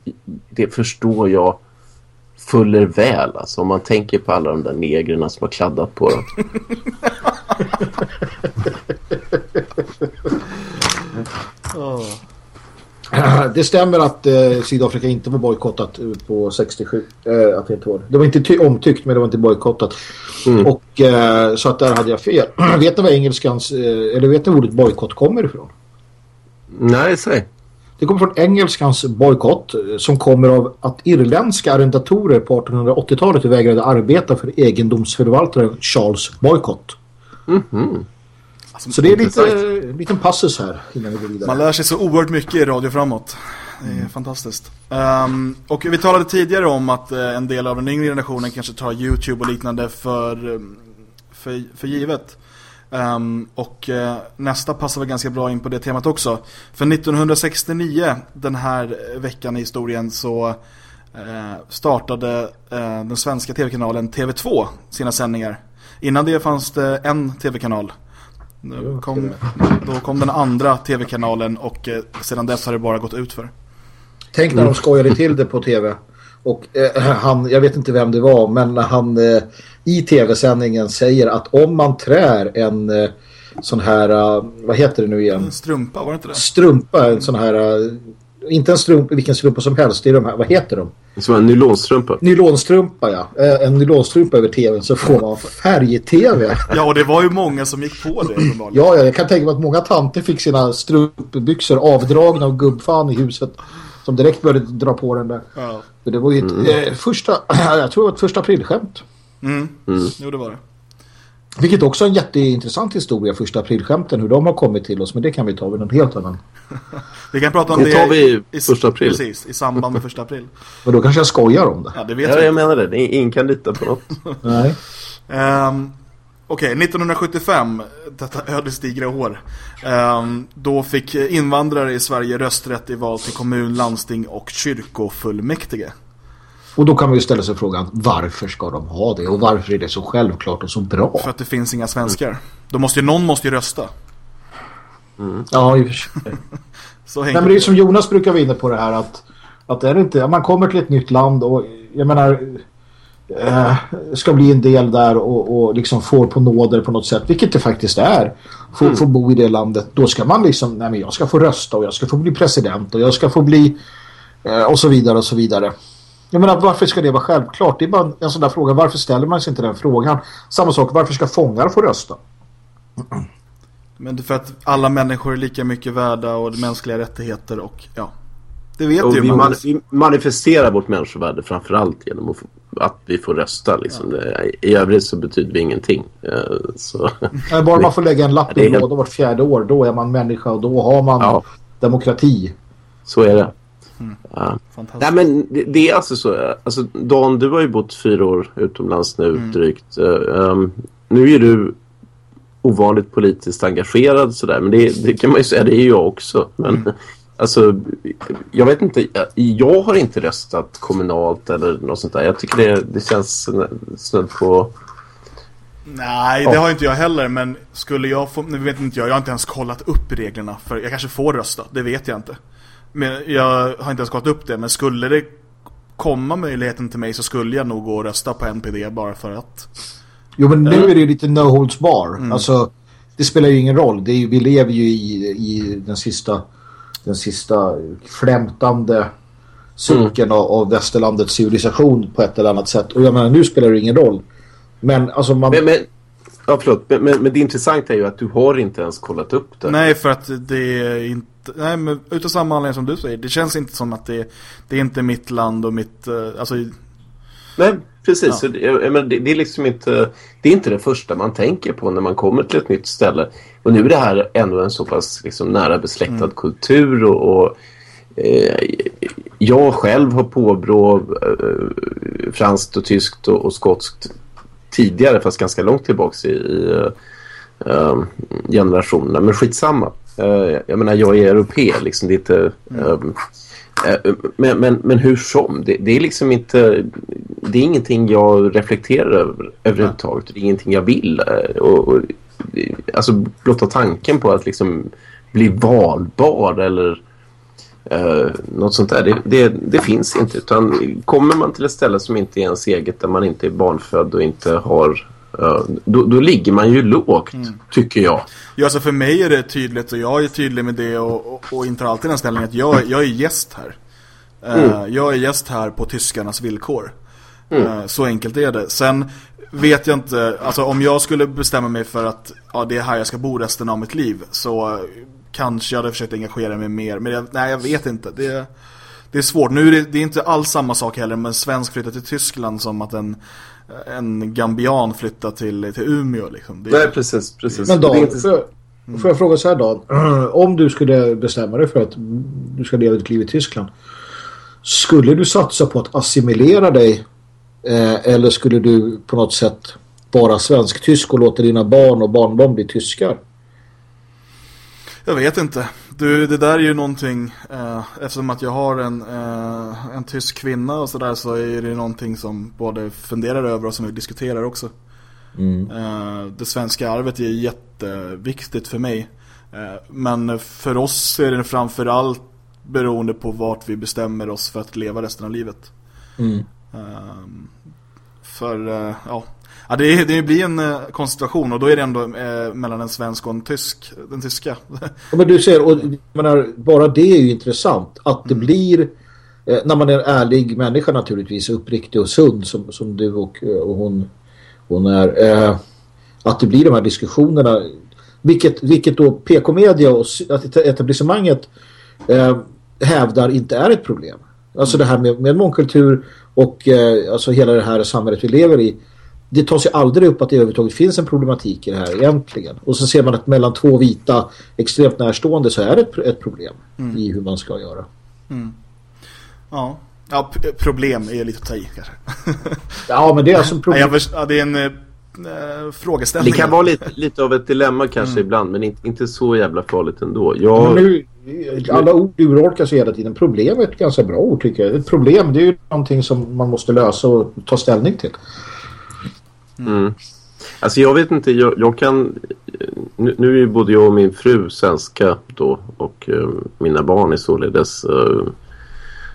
B: det förstår jag fuller väl. Alltså om man tänker på alla de där negrerna som har kladdat på dem. [LAUGHS] [CLEARS THROAT]
C: Det stämmer att eh, Sydafrika inte var bojkottat på 67. Eh, att det, inte var. det var inte omtyckt men det var inte bojkottat. Mm. Och, eh, så att där hade jag fel. [CLEARS THROAT] vet ni vad engelskans, eh, eller vet ni ordet bojkott kommer ifrån?
B: Nej, säg.
C: Det kommer från engelskans bojkott eh, som kommer av att irländska arrendatorer på 1880-talet vägrade arbeta för egendomsförvaltaren Charles Boycott.
B: Mm -hmm.
C: Alltså, så det är lite en liten passus här innan vi går vidare.
A: Man lär sig så oerhört mycket i radio framåt. Det är mm. fantastiskt. Um, och vi talade tidigare om att uh, en del av den yngre generationen kanske tar YouTube och liknande för, för, för givet. Um, och uh, nästa passar väl ganska bra in på det temat också. För 1969, den här veckan i historien, så uh, startade den svenska tv-kanalen TV2 sina sändningar. Innan det fanns det en tv-kanal. Då kom, då kom den andra tv-kanalen och sedan dess har det bara gått ut för.
C: Tänk när de skojade till det på tv. Och eh, han, jag vet inte vem det var, men han eh, i tv-sändningen säger att om man trär en eh, sån här, uh, vad heter det nu igen? En
A: strumpa, var det inte det?
C: Strumpa, en sån här, uh, inte en strumpa, vilken strumpa som helst, det är de här, vad heter de?
B: Som en nylonstrumpa.
C: Nylonstrumpa, ja. Uh, en nylonstrumpa över tvn så får man färg-tv.
A: ja, och det var ju många som gick på det.
C: ja, ja, jag kan tänka mig att många tanter fick sina strumpbyxor avdragna av gubbfan i huset. Som direkt började dra på den där. Ja. Det var ju ett mm. eh, första, [CLEARS THROAT] jag tror det var ett första aprilskämt.
A: Mm. Mm. Jo, det var det.
C: Vilket också är en jätteintressant historia, första aprilskämten, hur de har kommit till oss. Men det kan vi ta vid någon helt annan. [LAUGHS]
A: vi kan prata om det,
B: det tar vi i första april.
A: Precis, i samband med första april. [LAUGHS]
C: Men då kanske jag skojar om det.
A: Ja, det vet
B: ja, jag. jag menar det. Ingen kan lita på något. [LAUGHS]
C: Nej.
A: Um, Okej, okay, 1975, detta ödesdigra år, um, då fick invandrare i Sverige rösträtt i val till kommun, landsting och kyrkofullmäktige.
C: Och då kan man ju ställa sig frågan, varför ska de ha det? Och varför är det så självklart och så bra?
A: För att det finns inga svenskar. Då måste ju, någon måste ju rösta.
C: Mm. Ja, i och för sig. [LAUGHS] så Nej, men det är som Jonas brukar vara inne på det här att, att är det inte, man kommer till ett nytt land och jag menar eh, ska bli en del där och, och liksom får på nåder på något sätt, vilket det faktiskt är, får, mm. får bo i det landet, då ska man liksom, nej men jag ska få rösta och jag ska få bli president och jag ska få bli eh, och så vidare och så vidare. Jag menar, varför ska det vara självklart? Det är bara en sån där fråga. Varför ställer man sig inte den frågan? Samma sak, varför ska fångar få rösta?
A: Men det är för att alla människor är lika mycket värda och mänskliga rättigheter och ja, det vet
B: och
A: ju
B: vi, man. vi manifesterar vårt människovärde framförallt genom att, få, att vi får rösta. Liksom. Ja. I övrigt så betyder vi ingenting. Eh, så. [LAUGHS]
C: Bara man får lägga en lapp i en låda vart fjärde år, då är man människa och då har man ja. demokrati.
B: Så är det. Mm. Ja. Nej men det, det, är alltså så. Alltså, Dan, du har ju bott fyra år utomlands nu mm. drygt. Um, nu är du ovanligt politiskt engagerad sådär. Men det, det, kan man ju säga, det är jag också. Men mm. Alltså, jag vet inte. Jag har inte röstat kommunalt eller något sånt där. Jag tycker det, det känns snudd på...
A: Nej, det har inte jag heller. Men skulle jag få... Nu vet inte jag. Jag har inte ens kollat upp reglerna. För jag kanske får rösta. Det vet jag inte. Men jag har inte ens kollat upp det. Men skulle det komma möjligheten till mig så skulle jag nog gå och rösta på NPD bara för att.
C: Jo, men nu är det lite no holds bar. Mm. Alltså, det spelar ju ingen roll. Det är, vi lever ju i, i den sista den sista flämtande sulken mm. av, av västerlandets civilisation på ett eller annat sätt. Och jag menar, nu spelar det ingen roll. Men alltså man...
B: Men, men, ja, förlåt. Men, men, det intressanta är ju att du har inte ens kollat upp det.
A: Nej, för att det är inte... Nej, men utav samma anledning som du säger. Det känns inte som att det, det är inte mitt land och mitt... Uh, alltså...
B: Nej, precis. Ja. Jag, men det, det, är liksom inte... Det är inte det första man tänker på när man kommer till ett nytt ställe. Och nu är det här ändå en så pass liksom, nära besläktad mm. kultur och, och eh, jag själv har påbrå eh, franskt och tyskt och, och skotskt tidigare fast ganska långt tillbaks i, i uh, generationerna. Men skitsamma. Uh, jag menar, jag är europé liksom. Det är inte, uh, men, men, men hur som, det, det, är liksom inte det är ingenting jag reflekterar över överhuvudtaget. Det är ingenting jag vill. Och, och alltså blotta tanken på att liksom bli valbar eller eh, något sånt där. Det, det, det, finns inte. Utan kommer man till ett ställe som inte är ens eget där man inte är barnfödd och inte har Uh, då, då, ligger man ju lågt, mm. tycker jag.
A: Ja, alltså för mig är det tydligt och jag är tydlig med det och, och, och intar alltid den ställningen att jag, jag är gäst här. Uh, mm. Jag är gäst här på tyskarnas villkor. Mm. Uh, så enkelt är det. Sen vet jag inte, alltså om jag skulle bestämma mig för att ja, det är här jag ska bo resten av mitt liv så kanske jag hade försökt engagera mig mer. Men jag, nej, jag vet inte. Det, det är svårt. Nu är det, det är inte alls samma sak heller med en svensk flyttar till Tyskland som att en, en gambian flyttar till, till Umeå. Liksom.
B: Det, nej, precis. precis.
C: Men Dan, inte... får, jag, får jag fråga så här Dan? [CLEARS THROAT] Om du skulle bestämma dig för att du ska leva ditt liv i Tyskland skulle du satsa på att assimilera dig Eh, eller skulle du på något sätt vara svensk-tysk och låta dina barn och barnbarn bli tyskar?
A: Jag vet inte. Du, det där är ju någonting, eh, eftersom att jag har en, eh, en tysk kvinna och sådär så är det någonting som både funderar över och som vi diskuterar också. Mm. Eh, det svenska arvet är jätteviktigt för mig. Eh, men för oss är det framförallt beroende på vart vi bestämmer oss för att leva resten av livet. Mm. Ehm, för, uh, ja. Ja, det, det blir en uh, koncentration och då är det ändå uh, mellan en svensk och en tysk, den tyska.
C: ja, men du ser, och menar, bara det är ju intressant. Att det mm. blir, uh, när man är en ärlig människa naturligtvis, uppriktig och sund som, som du och, och hon, hon är, att det blir de här diskussionerna. Vilket, vilket då PK-media och etablissemanget hävdar inte är ett problem. Alltså det här med, med mångkultur och eh, alltså hela det här samhället vi lever i. Det tas ju aldrig upp att det överhuvudtaget finns en problematik i det här egentligen. Och så ser man att mellan två vita extremt närstående så är det ett, ett problem mm. i hur man ska göra.
A: Mm. Ja. Ja, problem är lite att ta i kanske. [LAUGHS]
C: ja, men det är alltså [LAUGHS] problem.
A: Ja, det är en eh, frågeställning.
B: Det kan vara lite, [LAUGHS] lite av ett dilemma kanske mm. ibland, men inte, inte så jävla farligt ändå. Jag...
C: Nu, alla ord urholkas hela tiden. Problem är ett ganska bra ord tycker jag. Ett problem det är ju någonting som man måste lösa och ta ställning till.
B: Mm. mm. Alltså jag vet inte, jag, jag kan... Nu, nu, är ju både jag och min fru svenska då och uh, mina barn är således uh,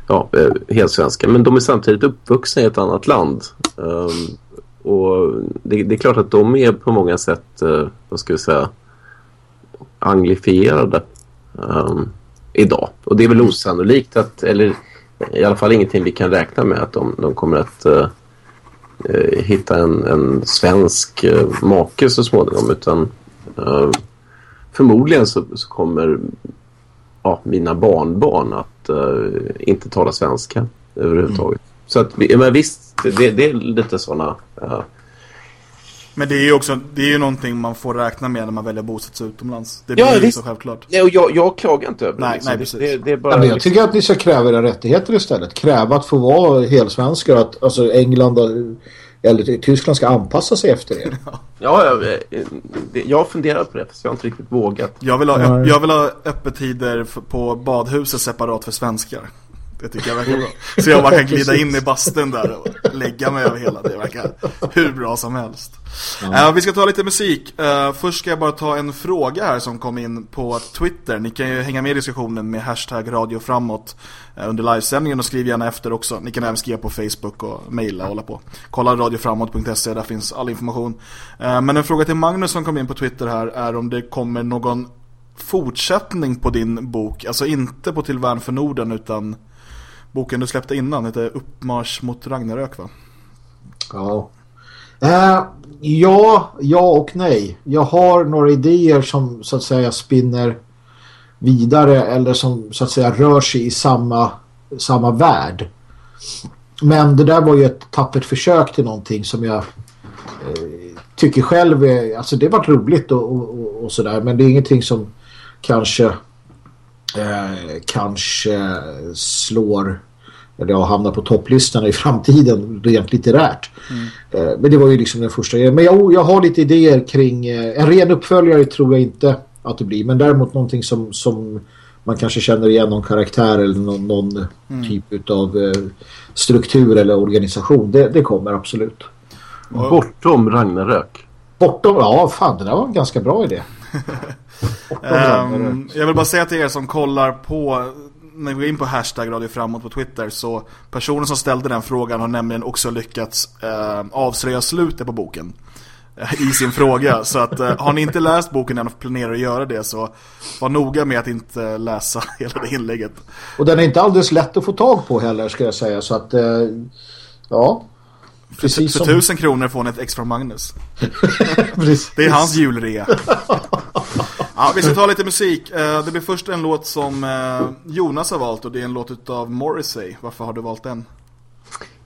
B: ja, uh, helt svenska. Men de är samtidigt uppvuxna i ett annat land. Um, och det, det, är klart att de är på många sätt, vad ska vi säga, anglifierade um, idag. Och det är väl osannolikt att, eller i alla fall ingenting vi kan räkna med att de, de kommer att uh, hitta en, en svensk uh, make så småningom. Utan förmodligen så, så kommer ja, mina barnbarn att inte tala svenska överhuvudtaget. Mm. Så att, men visst, det, det är lite sådana
A: men det är ju också det är ju någonting man får räkna med när man väljer bosätta sig utomlands. Det
B: ja,
A: blir ju så självklart.
B: Ja, och jag, jag klagar inte över
A: nej, det. Liksom. Nej, precis. Det,
C: det är bara, ja, jag tycker att ni ska kräva era rättigheter istället. Kräva att få vara helsvenskar. Att, alltså England, eller Tyskland ska anpassa sig efter [LAUGHS] det.
B: ja, jag, jag har funderat på det fast jag har inte riktigt vågat.
A: Jag vill ha, jag vill ha öppettider på badhuset separat för svenskar. Det tycker jag verkar bra. Så jag bara kan glida in i bastun där och lägga mig över hela. Det verkar hur bra som helst. Ja. Uh, vi ska ta lite musik. Uh, först ska jag bara ta en fråga här som kom in på Twitter. Ni kan ju hänga med i diskussionen med hashtag radio framåt uh, under livesändningen och skriv gärna efter också. Ni kan även skriva på Facebook och mejla och hålla på. Kolla radioframåt.se, där finns all information. men en fråga till Magnus som kom in på Twitter här är om det kommer någon fortsättning på din bok. Alltså inte på Till värn för Norden utan boken du släppte innan heter Uppmarsch mot Ragnarök va?
C: Ja. Uh, ja, ja och nej. Jag har några idéer som så att säga spinner vidare eller som så att säga rör sig i samma, samma värld. Men det där var ju ett tappert försök till någonting som jag eh, tycker själv är, alltså det var roligt och, och, och sådär men det är ingenting som kanske eh, kanske slår eller ja, hamnar på topplistorna i framtiden rent litterärt. Mm. Eh, men det var ju liksom den första grejen. Men jag, jag har lite idéer kring eh, en ren uppföljare tror jag inte att det blir. Men däremot någonting som, som man kanske känner igen någon karaktär eller någon, någon mm. typ av eh, struktur eller organisation. Det, det kommer absolut.
B: Bortom Ragnarök.
C: Bortom, ja fan det där var en ganska bra idé. [LAUGHS]
A: um, jag vill bara säga till er som kollar på när vi går in på hashtag Radio Framåt på Twitter så personen som ställde den frågan har nämligen också lyckats eh, avslöja slutet på boken eh, i sin fråga. [LAUGHS] Så att eh, har ni inte läst boken än och planerar att göra det så var noga med att inte läsa [LAUGHS] hela det inlägget.
C: Och den är inte alldeles lätt att få tag på heller ska jag säga. Så att, eh, ja...
A: Precis för, för som... tusen kronor får ni ett extra Magnus. [LAUGHS] det är hans julrea. [LAUGHS] Ja, vi ska ta lite musik. Eh, det blir först en låt som eh, Jonas har valt och det är en låt av Morrissey. Varför har du valt den?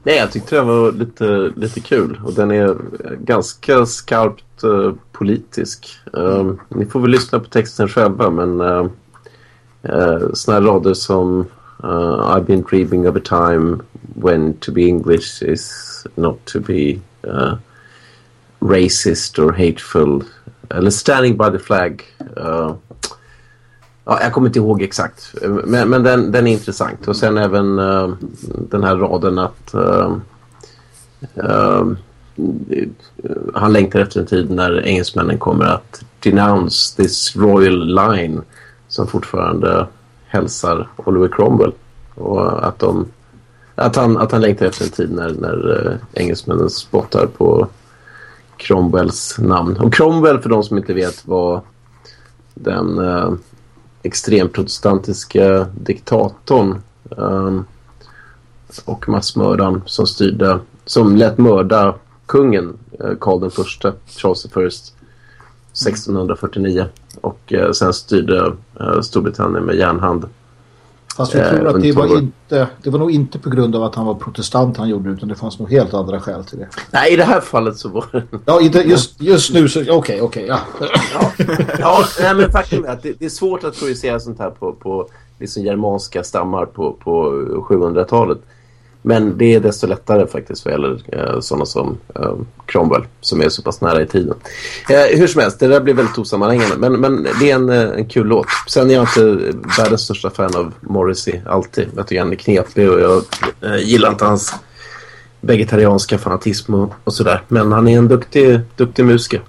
B: Nej, jag tyckte den var lite, lite kul och den är ganska skarpt uh, politisk. Uh, ni får väl lyssna på texten själva men uh, uh, såna rader som uh, I've been dreaming of a time when to be English is not to be uh, racist or hateful eller Standing by the Flag. Uh, ja, jag kommer inte ihåg exakt. Men, men den, den är intressant. Och sen även uh, den här raden att uh, uh han längtar efter en tid när engelsmännen kommer att denounce this royal line som fortfarande hälsar Oliver Cromwell. Och att, de, att, han, att han längtar efter en tid när, när eh, engelsmännen spottar på Cromwells namn. Och Cromwell, för de som inte vet, var den eh, äh, extremprotestantiska diktatorn äh, och massmördaren som styrde, som lät mörda kungen, eh, Karl den första, Charles I, 1649 och sen styrde Storbritannien med järnhand
C: Fast vi tror att det var, inte, det var nog inte på grund av att han var protestant han gjorde utan det fanns nog helt andra skäl till det.
B: Nej, i det här fallet så var det...
C: Ja, inte, just, just nu så... Okej, okay, okej, okay, ja.
B: ja. ja men faktum är att det, det, är svårt att projicera sånt här på, på liksom germanska stammar på, på 700-talet. Men det är desto lättare faktiskt vad gäller eh, sådana som eh, Cromwell som är så pass nära i tiden. Eh, hur som helst, det där blir väldigt osammanhängande. Men, men det är en, eh, en kul låt. Sen är jag inte världens största fan av Morrissey alltid. Jag tycker han är knepig och jag eh, gillar inte hans vegetarianska fanatism och, och sådär. Men han är en duktig, duktig musiker.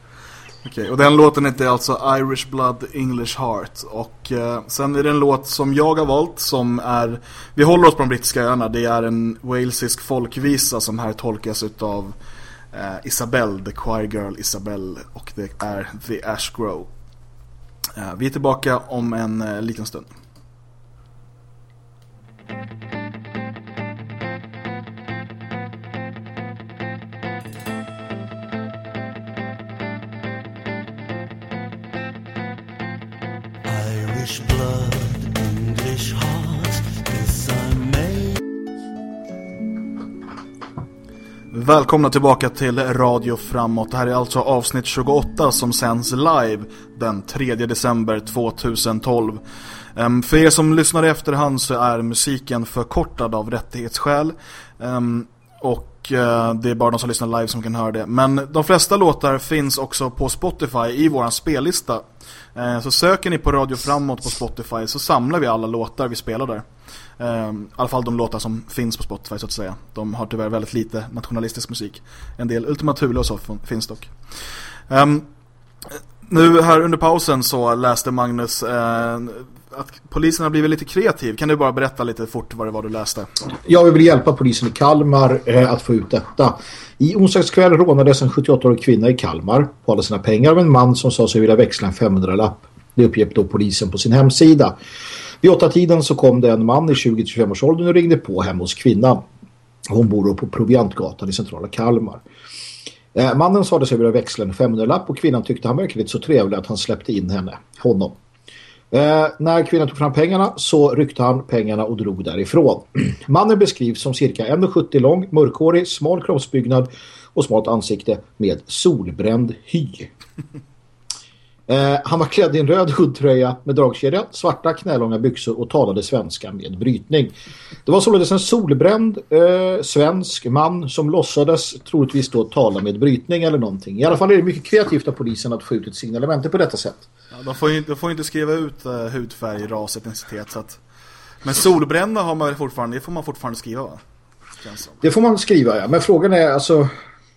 A: Okej, okay, och den låten heter alltså Irish Blood English Heart och eh, sen är det en låt som jag har valt som är, vi håller oss på de brittiska öarna, det är en walesisk folkvisa som här tolkas utav eh, Isabelle, the choir girl Isabelle och det är The Ash Grow. Eh, vi är tillbaka om en eh, liten stund. Välkomna tillbaka till Radio Framåt. Det här är alltså avsnitt 28 som sänds live den 3 december 2012. Ehm, för er som lyssnar i efterhand så är musiken förkortad av rättighetsskäl. Ehm, och eh, det är bara de som lyssnar live som kan höra det. Men de flesta låtar finns också på Spotify i våran spellista. Eh, så söker ni på Radio Framåt på Spotify så samlar vi alla låtar vi spelar där. Ehm, I alla fall de låtar som finns på Spotify så att säga. De har tyvärr väldigt lite nationalistisk musik. En del Ultima Thule och så finns dock. Ehm, nu här under pausen så läste Magnus eh, att polisen har blivit lite kreativ. Kan du bara berätta lite fort vad det var du läste?
C: Ja, vi vill hjälpa polisen i Kalmar eh, att få ut detta. I onsdagskväll rånades en 78-årig kvinna i Kalmar på alla sina pengar av en man som sa sig vilja växla en 500-lapp. Det uppger då polisen på sin hemsida. Vid åtta tiden så kom det en man i 20-25 års åldern och ringde på hemma hos kvinnan. Hon bor på Proviantgatan i centrala Kalmar. Eh, mannen sade sig vilja växla en 500-lapp och kvinnan tyckte han verkade så trevlig att han släppte in henne, honom. Eh, när kvinnan tog fram pengarna så ryckte han pengarna och drog därifrån. [CLEARS THROAT] Mannen beskrivs som cirka 1,70 lång, mörkhårig, smal kroppsbyggnad och smalt ansikte med solbränd hy. [LAUGHS] Eh, han var klädd i en röd hoodtröja med dragkedja, svarta knälånga byxor och talade svenska med brytning. Det var således en solbränd eh, svensk man som låtsades troligtvis då tala med brytning eller någonting. I alla fall är det mycket kreativt av polisen att få ut ett signalement på detta sätt.
A: Ja, de, får ju, de får inte skriva ut uh, hudfärg, ras, etnicitet så att... Men solbrända har man fortfarande, det får man fortfarande skriva va?
C: Det får man skriva ja, men frågan är alltså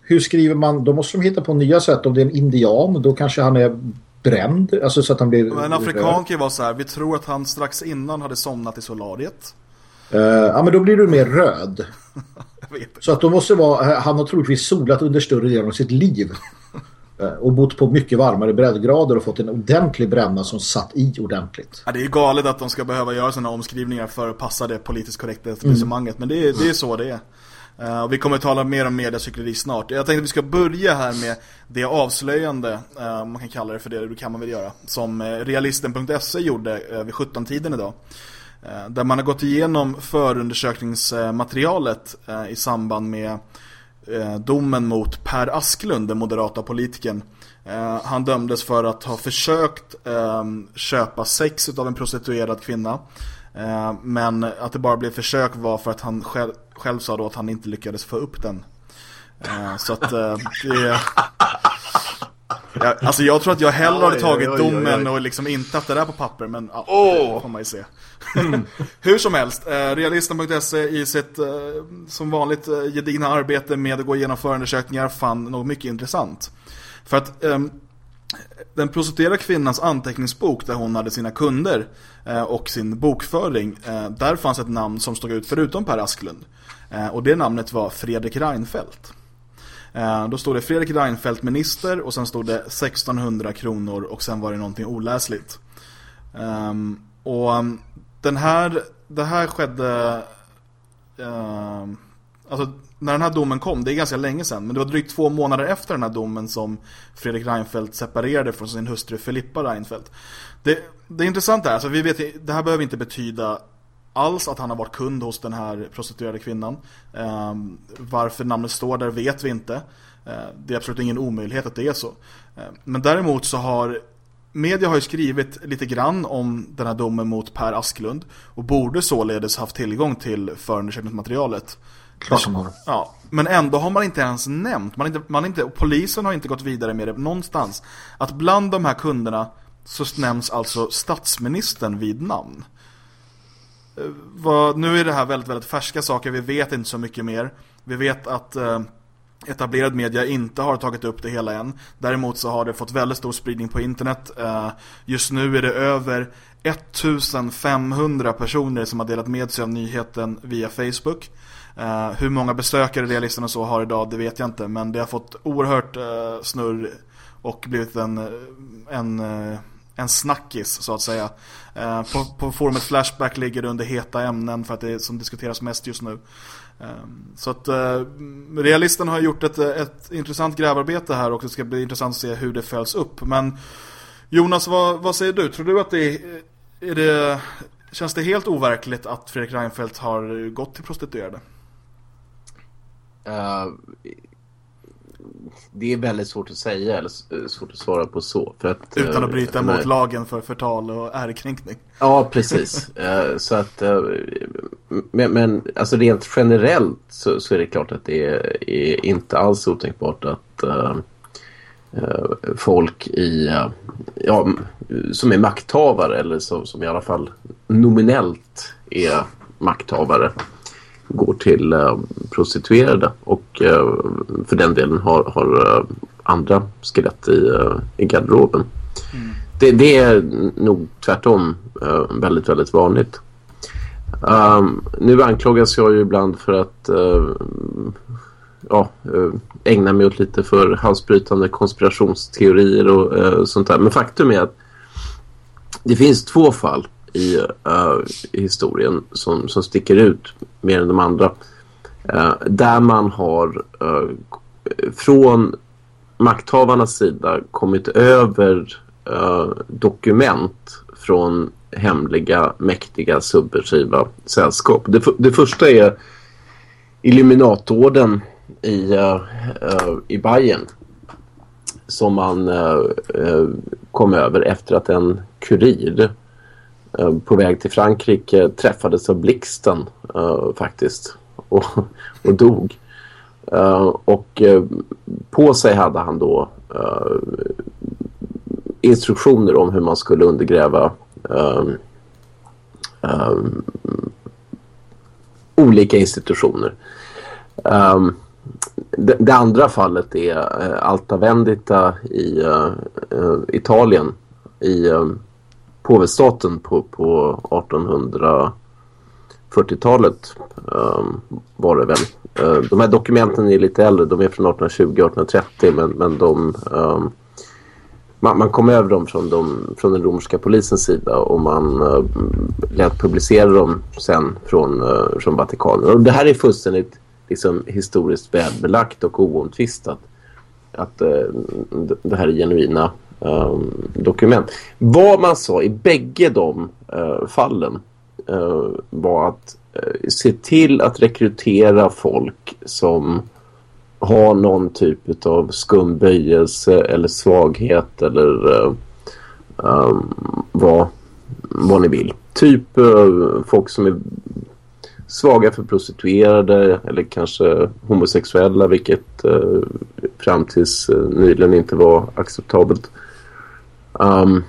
C: hur skriver man, då måste de hitta på nya sätt om det är en indian, då kanske han är bränd, alltså så att han blir...
A: En afrikan kan ju vara så här, vi tror att han strax innan hade somnat i solariet.
C: Uh, ja, men då blir du mer röd. [LAUGHS] så att då måste vara, han har troligtvis solat under större delen av sitt liv. Uh, [LAUGHS] och bott på mycket varmare breddgrader och fått en ordentlig bränna som satt i ordentligt.
A: Ja, det är ju galet att de ska behöva göra sådana omskrivningar för att passa det politiskt korrekta etablissemanget. Mm. Men det är, det är så det är. Uh, vi kommer att tala mer om mediacykleri snart. Jag tänkte att vi ska börja här med det avslöjande, uh, man kan kalla det för det, det kan man väl göra, som eh, realisten.se gjorde vid 17-tiden idag. Där man har gått igenom förundersökningsmaterialet i samband med domen mot Per Asklund, den moderata politikern. Han dömdes för att ha försökt köpa sex av en prostituerad kvinna. Men att det bara blev försök var för att han själv själv sa då att han inte lyckades få upp den. Eh, så att eh, det... Alltså jag tror att jag hellre hade tagit oj, oj, oj, domen och liksom inte haft det där på papper Men ja, oh. det får man ju se [LAUGHS] Hur som helst, eh, realisten.se i sitt eh, som vanligt eh, gedigna arbete med att gå igenom förundersökningar fann något mycket intressant För att eh, den prostituerade kvinnans anteckningsbok där hon hade sina kunder eh, Eh, och sin bokföring eh, där fanns ett namn som stod ut förutom Per Asklund eh, och det namnet var Fredrik Reinfeldt. Då stod det Fredrik Reinfeldt minister och sen stod det 1600 kronor och sen var det någonting oläsligt. Ehm, och ehm, den här, det här skedde, ehm, alltså när den här domen kom, det är ganska länge sedan, men det var drygt två månader efter den här domen som Fredrik Reinfeldt separerade från sin hustru Filippa Reinfeldt. Det, det intressanta är, alltså vi vet, det här behöver inte betyda alls att han har varit kund hos den här prostituerade kvinnan. Um, varför namnet står där vet vi inte. Uh, det är absolut ingen omöjlighet att det är så. Uh, men däremot så har media har ju skrivit lite grann om den här domen mot Per Asklund och borde således haft tillgång till förundersökningsmaterialet.
C: Klart som har.
A: Ja, men ändå har man inte ens nämnt, man inte, man inte, polisen har inte gått vidare med det någonstans. Att bland de här kunderna så nämns alltså statsministern vid namn. Eh, nu är det här väldigt, väldigt färska saker. Vi vet inte så mycket mer. Vi vet att eh, etablerad media inte har tagit upp det hela än. Däremot så har det fått väldigt stor spridning på internet. Eh, just nu är det över 1500 personer som har delat med sig av nyheten via Facebook. Hur många besökare det listan och så har idag, det vet jag inte. Men det har fått oerhört snurr och blivit en, en en snackis så att säga. Eh, på, på forumet Flashback ligger det under heta ämnen för att det är som diskuteras mest just nu. Eh, så att eh, realisten har gjort ett, ett intressant grävarbete här och det ska bli intressant att se hur det följs upp. Men Jonas, vad, vad säger du? Tror du att det är, är det, känns det helt overkligt att Fredrik Reinfeldt har gått till prostituerade?
B: Uh, det är väldigt svårt att säga eller eh, svårt att svara på så. För att,
A: Utan att eh, bryta mot lagen för förtal och ärekränkning.
B: Ja, precis. [LAUGHS] Eh, så att men, men alltså rent generellt så, så, är det klart att det är, är inte alls otänkbart att uh, folk i, ja, som är makthavare eller som, som i alla fall nominellt är makthavare går till prostituerade och för den delen har, har andra skelett i, i garderoben. Mm. Det, det, är nog tvärtom väldigt, väldigt vanligt. Um, nu anklagas jag ju ibland för att uh, ja, ägna mig åt lite för halsbrytande konspirationsteorier och uh, sånt där. Men faktum är att det finns två fall i, eh, i historien som, som sticker ut mer än de andra. Eh, där man har eh, från makthavarnas sida kommit över dokument från hemliga, mäktiga, subversiva sällskap. Det, det första är Illuminatorden i, uh, i Bayern som man uh, kom över efter att en kurir Eh, på väg till Frankrike träffades av blixten eh, faktiskt [LAUGHS] och, och dog. Eh, och på sig hade han då instruktioner om hur man skulle undergräva ehm, ehm, olika institutioner. Um, det, det, andra fallet är uh, Alta Vendita i uh, uh, Italien i påvestaten på, på 1840-talet um, ehm, var det väl. Uh, de här dokumenten är lite äldre, de är från 1820-1830 men, men de um, man, man kom över dem från, de, från den romerska polisens sida och man uh, lät publicera dem sen från, uh, från Vatikanen. Och det här är fullständigt liksom, historiskt välbelagt och oomtvistat att uh, det här är genuina Ehm, dokument. Vad man sa i bägge de uh, fallen uh, var att eh, se till att rekrytera folk som har någon typ av skumböjelse eller svaghet eller uh, um, vad, vad ni vill. Typ uh, folk som är svaga för prostituerade eller kanske homosexuella vilket uh, fram tills uh, nyligen inte var acceptabelt. Um,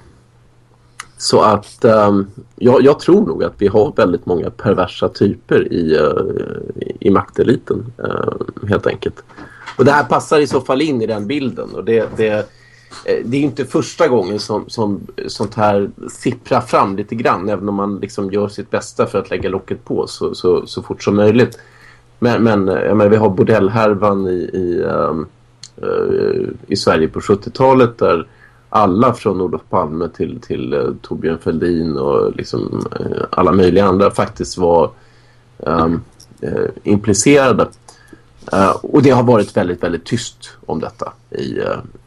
B: så att um, jag, jag, tror nog att vi har väldigt många perversa typer i, uh, i makteliten uh, helt enkelt. Och det här passar i så fall in i den bilden och det, det, eh, det är inte första gången som, som sånt här sipprar fram lite grann även om man liksom gör sitt bästa för att lägga locket på så, så, så fort som möjligt. Men, men, eh, jag menar, vi har bordellhärvan i, i, um, uh, i Sverige på 70-talet där alla från Olof Palme till, till uh, Torbjörn Fälldin och liksom, uh, alla möjliga andra faktiskt var um, uh, implicerade. och det har varit väldigt, väldigt tyst om detta i,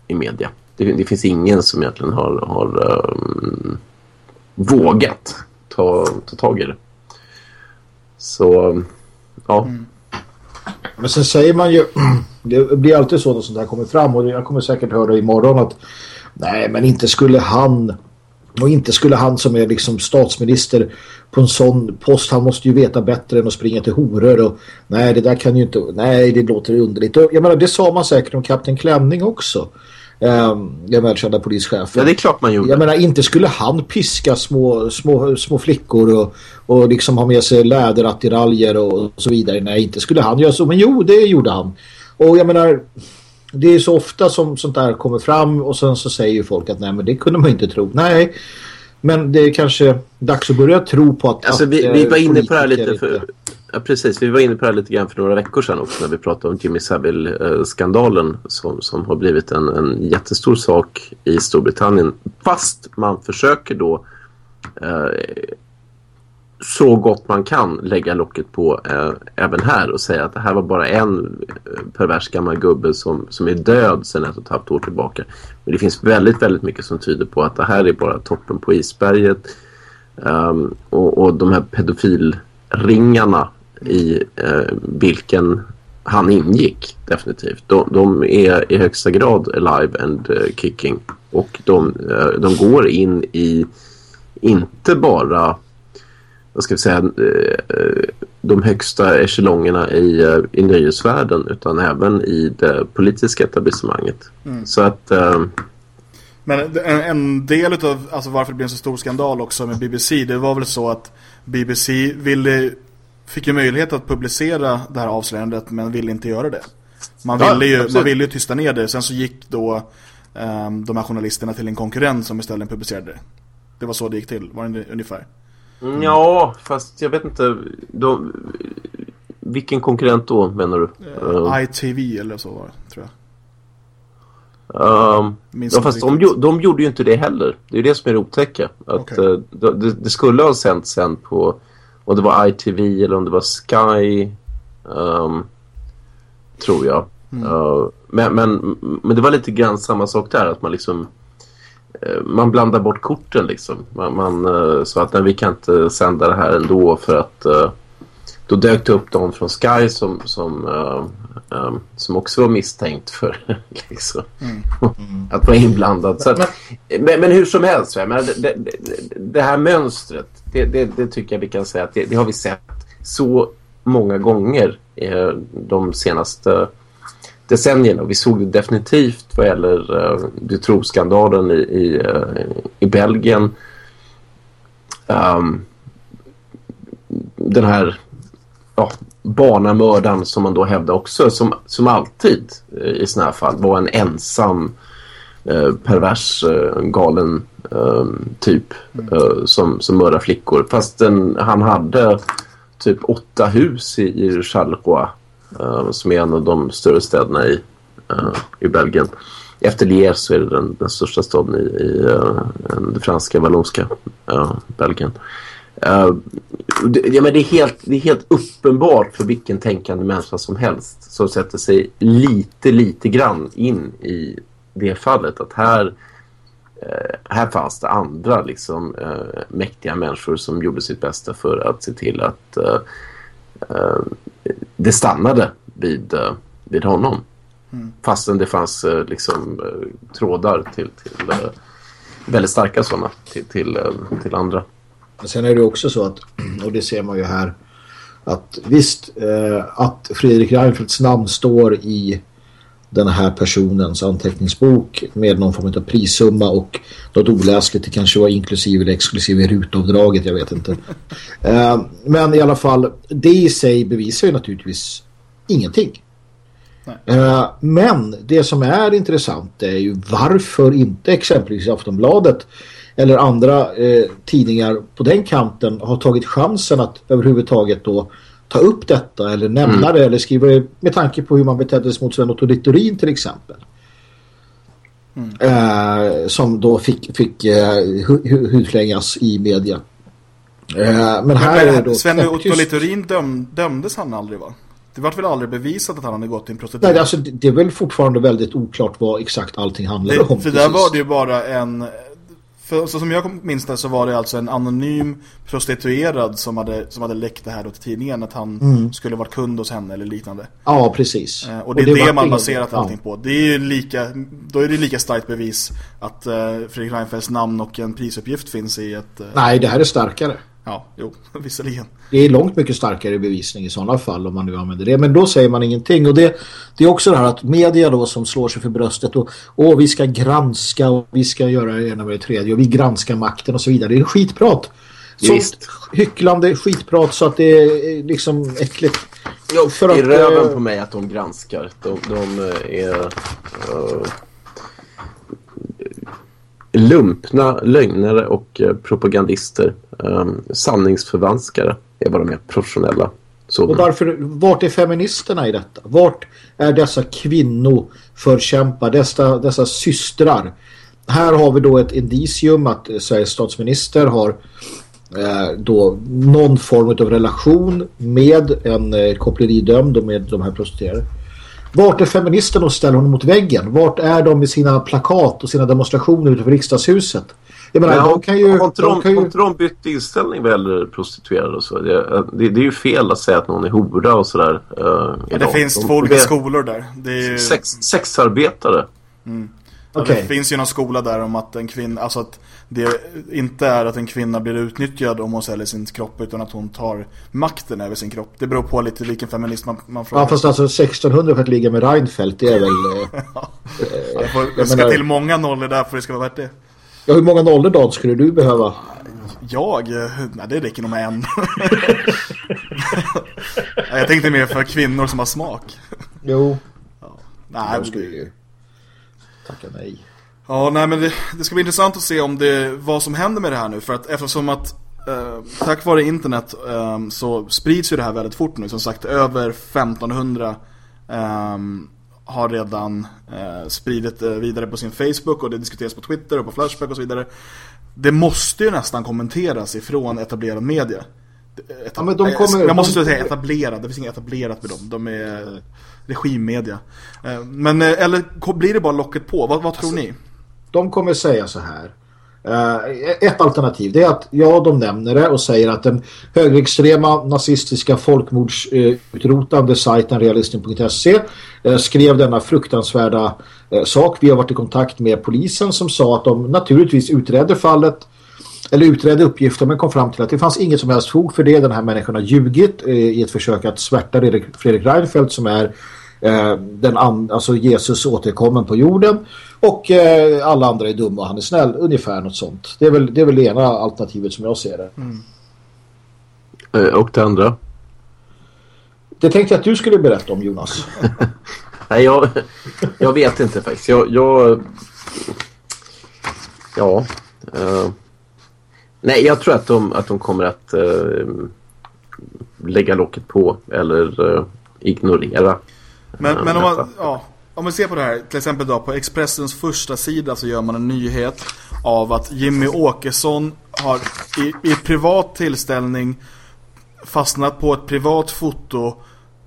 B: i media. Det, det, finns ingen som egentligen har, har um, vågat ta, ta tag i det. Så, ja. Mm.
C: Men sen säger man ju, [CLEARS THROAT] det blir alltid så när sånt här kommer fram och jag kommer säkert höra imorgon att Nej, men inte skulle han och inte skulle han som är liksom statsminister på en sån post, han måste ju veta bättre än att springa till horor och nej det där kan ju inte, nej det låter underligt. Jag menar det sa man säkert om Kapten Klänning också. Um, den välkända polischefen.
B: Ja det är klart man gjorde.
C: Jag menar inte skulle han piska små, små, små flickor och, och liksom ha med sig läderattiraljer och, och så vidare. Nej inte skulle han göra så men jo det gjorde han. Och jag menar det är så ofta som sånt där kommer fram och sen så säger folk att nej men det kunde man inte tro. Nej, men det är kanske dags att börja tro på att...
B: Alltså vi, vi var inne på det här lite för... Ja, precis. Vi var inne på det här lite grann för några veckor sedan också när vi pratade om Jimmy Savile-skandalen som, som har blivit en, en jättestor sak i Storbritannien. Fast man försöker då eh, så gott man kan lägga locket på eh, även här och säga att det här var bara en eh, pervers gammal gubbe som, som är död sedan ett och ett halvt år tillbaka. Men det finns väldigt, väldigt mycket som tyder på att det här är bara toppen på isberget. Um, och, och de här pedofilringarna i eh, vilken han ingick definitivt. De, de, är i högsta grad alive and uh, kicking. Och de, uh, de går in i inte bara vad ska vi säga, eh, de högsta echelongerna i, eh, i nöjesvärlden utan även i det politiska etablissemanget. Mm. Så att... Eh,
A: men en, en del av alltså varför det blev en så stor skandal också med BBC det var väl så att BBC ville, fick ju möjlighet att publicera det här avslöjandet men ville inte göra det. Man ville, ju, man ville ju tysta ner det. Sen så gick då um, de här journalisterna till en konkurrent som istället publicerade det. Det var så det gick till, var det ungefär?
B: Mm. Ja, fast jag vet inte. De, vilken konkurrent då menar du?
A: Uh, ITV eller så var det, tror jag.
B: Um, ja, fast de, de gjorde ju inte det heller. Det är det som är det otäcka. Att, okay. uh, det, det, skulle ha sänts sen på om det var ITV eller om det var Sky. Um, tror jag. Mm. Uh, men, men, men det var lite grann samma sak där. Att man liksom man blandar bort korten liksom. Man, man uh, så att nej, vi kan inte sända det här ändå för att då dök det upp de från Sky som, som, um, som också var misstänkt för [LAUGHS] liksom, mm. Mm. att vara inblandad. Så att, men, men, hur som helst, men det, det, det här mönstret, det, det, tycker jag vi kan säga att det, har vi sett så många gånger eh, de senaste decennierna. Vi såg det definitivt vad gäller uh, Dutroux-skandalen i, i, uh, i Belgien. Um, den här ja, barnamördaren som man då hävdar också som, som alltid uh, i sådana här fall var en ensam pervers galen typ mm. som, som mördar flickor. Fast den, han hade typ åtta hus i, i Eh, som är en av de större städerna i, uh, i Belgien. Efter Liège så är det den, den största staden i, i uh, det franska, vallonska Belgien. det, ja, men det, är helt, det är helt uppenbart för vilken tänkande människa som helst som sätter sig lite, lite grann in i det fallet att här uh, här fanns det andra liksom, uh, mäktiga människor som gjorde sitt bästa för att se till att Eh, det stannade vid, eh, vid honom. Mm. Fastän det fanns eh, liksom, eh, trådar till, till eh, väldigt starka sådana till, till, till andra.
C: Sen är det också så att, [CLEARS THROAT] och det ser man ju här, att visst att Fredrik Reinfeldts namn står i den här personens anteckningsbok med någon form av prissumma och något oläsligt, det kanske var inklusive eller exklusive rutavdraget, jag vet inte. uh, [LAUGHS] men i alla fall, det i sig bevisar ju naturligtvis ingenting. Uh, men det som är intressant är ju varför inte exempelvis Aftonbladet eller andra uh, tidningar på den kanten har tagit chansen att överhuvudtaget då ta upp detta eller nämna mm. det eller skriva det med tanke på hur man betedde sig mot Sven Otto Littorin till exempel. Mm. Eh, som då fick, fick eh, hudflängas i media.
A: Eh, men här men, är då... Sven Otto Littorin döm, dömdes han aldrig va? Det var väl aldrig bevisat att han hade gått till en prostitution?
C: Nej, alltså det är väl fortfarande väldigt oklart vad exakt allting handlade om.
A: För där var det ju bara en för, så som jag minns det så var det alltså en anonym prostituerad som hade, som hade läckt det här då till tidningen att han mm. skulle vara kund hos henne eller liknande.
C: Ja, precis.
A: Eh, och det är och det, det man baserat ja. allting på. Det är ju lika, då är det lika starkt bevis att eh, Fredrik Reinfeldts namn och en prisuppgift finns i ett... Eh...
C: Nej, det här är starkare.
A: Ja, jo, [LAUGHS] visserligen.
C: Det är långt mycket starkare bevisning i sådana fall om man nu använder det. Men då säger man ingenting. Och det, det är också det här att media då som slår sig för bröstet och åh, vi ska granska och vi ska göra det ena med det tredje och vi granskar makten och så vidare. Det är skitprat. Sånt hycklande skitprat så att det är liksom äckligt.
B: Jo, för det är röven äh, på mig att de granskar. De, de är... Uh, lumpna lögnare och eh, propagandister. Um, sanningsförvanskare är vad de är, professionella.
C: Sådana. Och varför, vart är feministerna i detta? Vart är dessa kvinnoförkämpar, dessa, dessa systrar? Här har vi då ett indicium att Sveriges statsminister har eh, då någon form av relation med en eh, koppleridömd och med de här prostituerade. Vart är feministerna och ställer honom mot väggen? Vart är de med sina plakat och sina demonstrationer utanför riksdagshuset?
B: Jag menar, ja, de kan ju... Har inte de, de, ju... de bytt inställning vad gäller prostituerade och så? Det, det, det, är ju fel att säga att någon är hora och sådär. Uh,
A: ja, det finns de, två olika skolor där. Det är
B: sex, sexarbetare. Mm.
A: Okay. Det finns ju någon skola där om att en kvinna, alltså att det inte är att en kvinna blir utnyttjad om hon säljer sin kropp utan att hon tar makten över sin kropp. Det beror på lite vilken feminist man, man
C: frågar. Ja fast alltså 1600 för att ligga med Reinfeldt det är väl...
A: Eh, [LAUGHS] ja. det, får, det ska menar, till många nollor där för det ska vara värt det.
C: Ja hur många nollor då skulle du behöva?
A: Jag? Nej det räcker nog med en. [LAUGHS] jag tänkte mer för kvinnor som har smak.
C: Jo. Ja. Nej, jag skulle ju tacka nej.
A: Ja, nej men det, det, ska bli intressant att se om det, vad som händer med det här nu. För att eftersom att eh, tack vare internet eh, så sprids ju det här väldigt fort nu. Som sagt, över 1500 eh, har redan eh, spridit eh, vidare på sin Facebook och det diskuteras på Twitter och på Flashback och så vidare. Det måste ju nästan kommenteras ifrån etablerad media.
C: Etab ja, men de kommer,
A: jag måste de... säga etablerad, det finns inget etablerat med dem. De är regimmedia. Eh, men eller blir det bara locket på? Vad, vad tror alltså, ni?
C: De kommer säga så här. Uh, ett alternativ det är att ja, de nämner det och säger att den högerextrema nazistiska folkmordsutrotande uh, sajten realisten.se uh, eh, skrev denna fruktansvärda uh, sak. Vi har varit i kontakt med polisen som sa att de naturligtvis utredde fallet eller utredde uppgifter men kom fram till att det fanns inget som helst fog för det. Den här människan har ljugit i ett försök att svärta Fredrik Reinfeldt som är den alltså Jesus återkommen på jorden och eh, alla andra är dumma och han är snäll. Ungefär något sånt. Det är väl det, är väl det ena alternativet som jag ser det. Mm.
B: Eh, och det andra?
C: Det tänkte jag att du skulle berätta om Jonas. [LAUGHS]
B: Nej, jag, jag vet inte faktiskt. Jag... jag ja. Uh, nej, jag tror att de, att de kommer att uh, lägga locket på eller uh, ignorera.
A: Men, men om man, ja, om vi ser på det här, till exempel då på Expressens första sida så gör man en nyhet av att Jimmy Åkesson har i, i privat tillställning fastnat på ett privat foto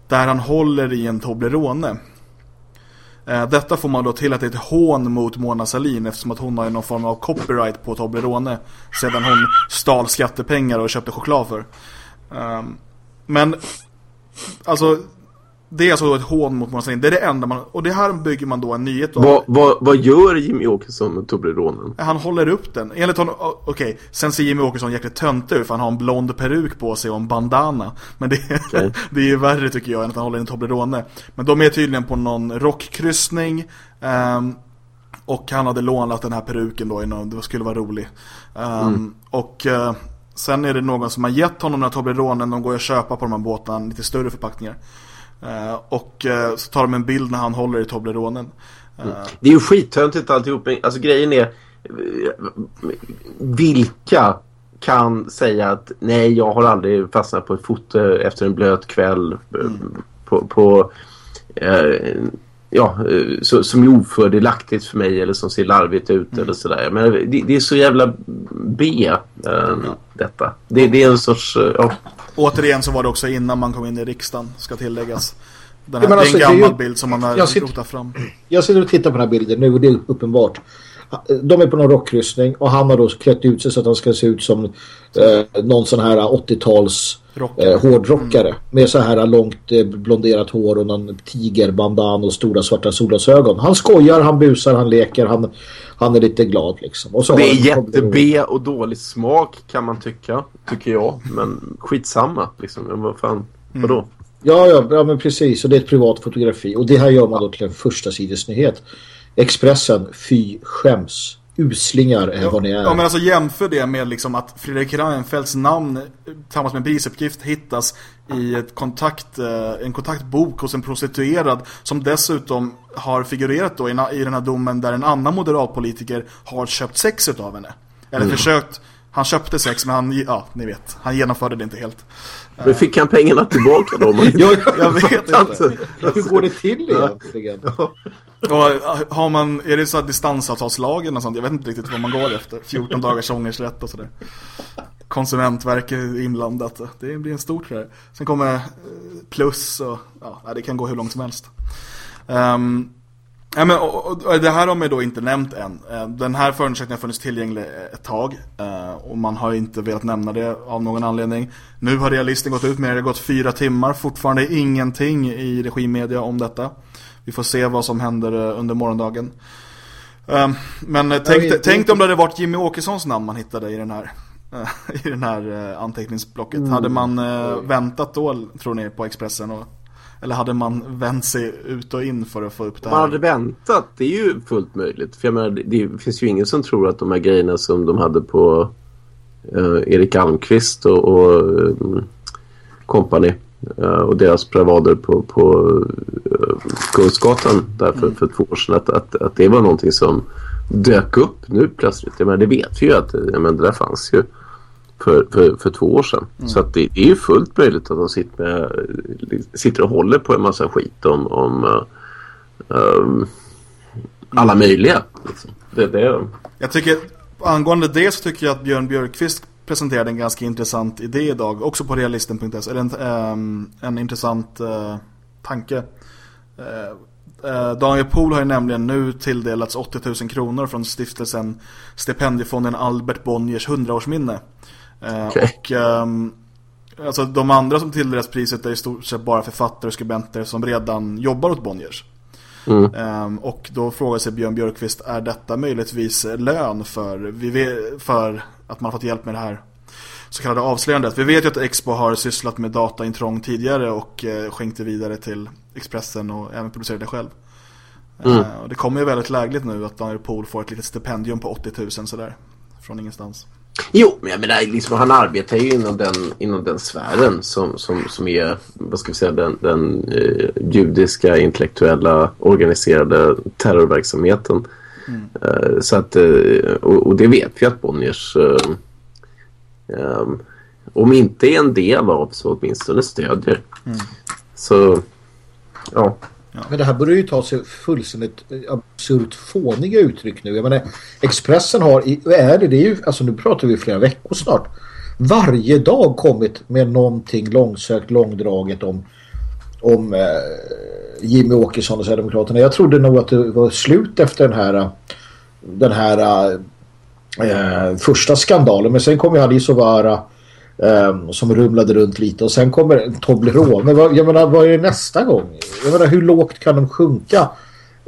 A: där han håller i en Toblerone. Eh, detta får man då till att det är ett hån mot Mona Salin eftersom att hon har någon form av copyright på Toblerone sedan hon stal skattepengar och köpte choklad för. Um, men alltså det är alltså ett hån mot Mona Sahlin. Det är det enda man... Och det här bygger man då en nyhet
B: om. Vad, vad, vad gör Jimmy Åkesson med Toblerone?
A: Han håller upp den. Enligt honom... Okej, okay. sen ser Jimmy Åkesson jäkligt töntig ut för han har en blond peruk på sig och en bandana. Men det, okay. [LAUGHS] det är ju värre tycker jag än att han håller en Toblerone. Men de är tydligen på någon rockkryssning. Um, och han hade lånat den här peruken då innan det skulle vara rolig. Um, mm. Och... Uh, Sen är det någon som har gett honom den här Tobleronen De går att köpa på de här båtarna Lite större förpackningar och uh, så tar de en bild när han håller i Tobleronen.
B: Mm. Det är ju skittöntigt alltihop. Alltså grejen är vilka kan säga att nej jag har aldrig fastnat på ett foto efter en blöt kväll mm. på, på eh, ja, så, som är ofördelaktigt för mig eller som ser larvigt ut mm. eller sådär. Men det, det, är så jävla B äh, ja. detta. Det, det, är en sorts, ja,
A: Återigen så var det också innan man kom in i riksdagen, ska tilläggas. Den här, ja, alltså, det är en gammal ju, bild som man har rotat fram.
C: Jag sitter och tittar på den här bilden nu och det är uppenbart. De är på någon rockrystning och han har då klätt ut sig så att han ska se ut som eh, någon sån här 80-tals eh, hårdrockare. Mm. Med så här långt eh, blonderat hår och någon tigerbandan och stora svarta solglasögon. Han skojar, han busar, han leker, han, han är lite glad liksom. Och
B: så det är jätte-B och dålig smak kan man tycka, tycker jag. Men skitsamma liksom. Vad fan, mm. vadå?
C: Ja, ja, ja, men precis. Och det är ett privat fotografi. Och det här gör man då till en första sidesnyhet. Expressen, fy skäms. Uslingar är
A: ja,
C: vad ni är.
A: Ja, men alltså jämför det med liksom att Fredrik Reinfeldts namn tillsammans med en prisuppgift hittas i ett kontakt, eh, en kontaktbok hos en prostituerad som dessutom har figurerat då i, i den här domen där en annan moderatpolitiker har köpt sex av henne. Eller mm. försökt han köpte sex men han, ja, ni vet, han genomförde det inte helt.
B: Men fick han pengarna tillbaka då?
A: jag, [LAUGHS] jag vet inte.
C: Hur går det till egentligen?
A: Och eh, har man, är det så att distansavtalslagen och sånt? Jag vet inte riktigt vad man går efter. 14 dagars ångersrätt och sådär. Konsumentverket är inblandat. Det blir en stor det Sen kommer eh, plus och ja, det kan gå hur långt som helst. Um, Ja, men, och, och, det här har man då inte nämnt än. Ehm, den här förundersökningen har funnits tillgänglig eh, ett tag och man har inte velat nämna det av någon anledning. Nu har realisten gått ut med det, det har gått fyra timmar, fortfarande ingenting i regimmedia om detta. Vi får se vad som händer eh, under morgondagen. Um, men eh, tänk, vet, tänk om det hade varit Jimmy Åkessons namn man hittade i den här [LAUGHS] i den här anteckningsblocket. Mm. Hade man uh, väntat då, tror ni, på Expressen? Och, eller hade man vänt sig ut och in för att få upp det här?
B: Man hade väntat, det är ju fullt möjligt. För jag menar, det, finns ju ingen som tror att de här grejerna som de hade på uh, Erik Almqvist och, och um, company och deras bravader på, på uh, Kungsgatan där för, för två år sedan att, att, att det var någonting som dök upp nu plötsligt. Jag menar, det vet vi ju att jag menar, det där fanns ju för, för, för två år sedan. Mm. Så att det, det är ju fullt möjligt att de sitter, med, sitter och håller på en massa skit om, om um, alla möjliga. Liksom. Det, det.
A: Jag tycker, angående det så tycker jag att Björn Björkqvist presenterade en ganska intressant idé idag. Också på realisten.se. Eller en, um, en intressant uh, tanke. Uh, uh, Daniel Pohl har ju nämligen nu tilldelats 80 000 kronor från stiftelsen Stipendiefonden Albert Bonniers 100-årsminne. Okay. Och um, alltså de andra som tilldelas priset är i stort sett bara författare och skribenter som redan jobbar åt Bonniers. Mm. Um, och då frågar sig Björn Björkqvist, är detta möjligtvis lön för, för att man har fått hjälp med det här så kallade avslöjandet? Vi vet ju att Expo har sysslat med dataintrång tidigare och uh, skänkte vidare till Expressen och även producerade det själv. Mm. Uh, och det kommer ju väldigt lägligt nu att Daniel Pohl får ett litet stipendium på 80 000 sådär, från ingenstans.
B: Jo, men jag menar, liksom, han arbetar ju inom den, inom den sfären som, som, som är, vad ska vi säga, den, den eh, judiska, intellektuella, organiserade terrorverksamheten. Mm. Så att, eh, och, och, det vet vi att Bonniers, eh, om inte är en del av, så åtminstone stödjer. Mm. Så, ja.
C: Ja. Men det här börjar ju ta sig fullständigt absurt fåniga uttryck nu. Jag menar, Expressen har, är det, det är ju, alltså nu pratar vi flera veckor snart, varje dag kommit med någonting långsökt, långdraget om, om eh, Jimmy Åkesson och Sverigedemokraterna. Jag trodde nog att det var slut efter den här den här eh, första skandalen. Men sen kom ju Alice Ovara eh, som rumlade runt lite och sen kommer Toblerone. Jag menar, vad är det nästa gång? Jag menar, hur lågt kan de sjunka?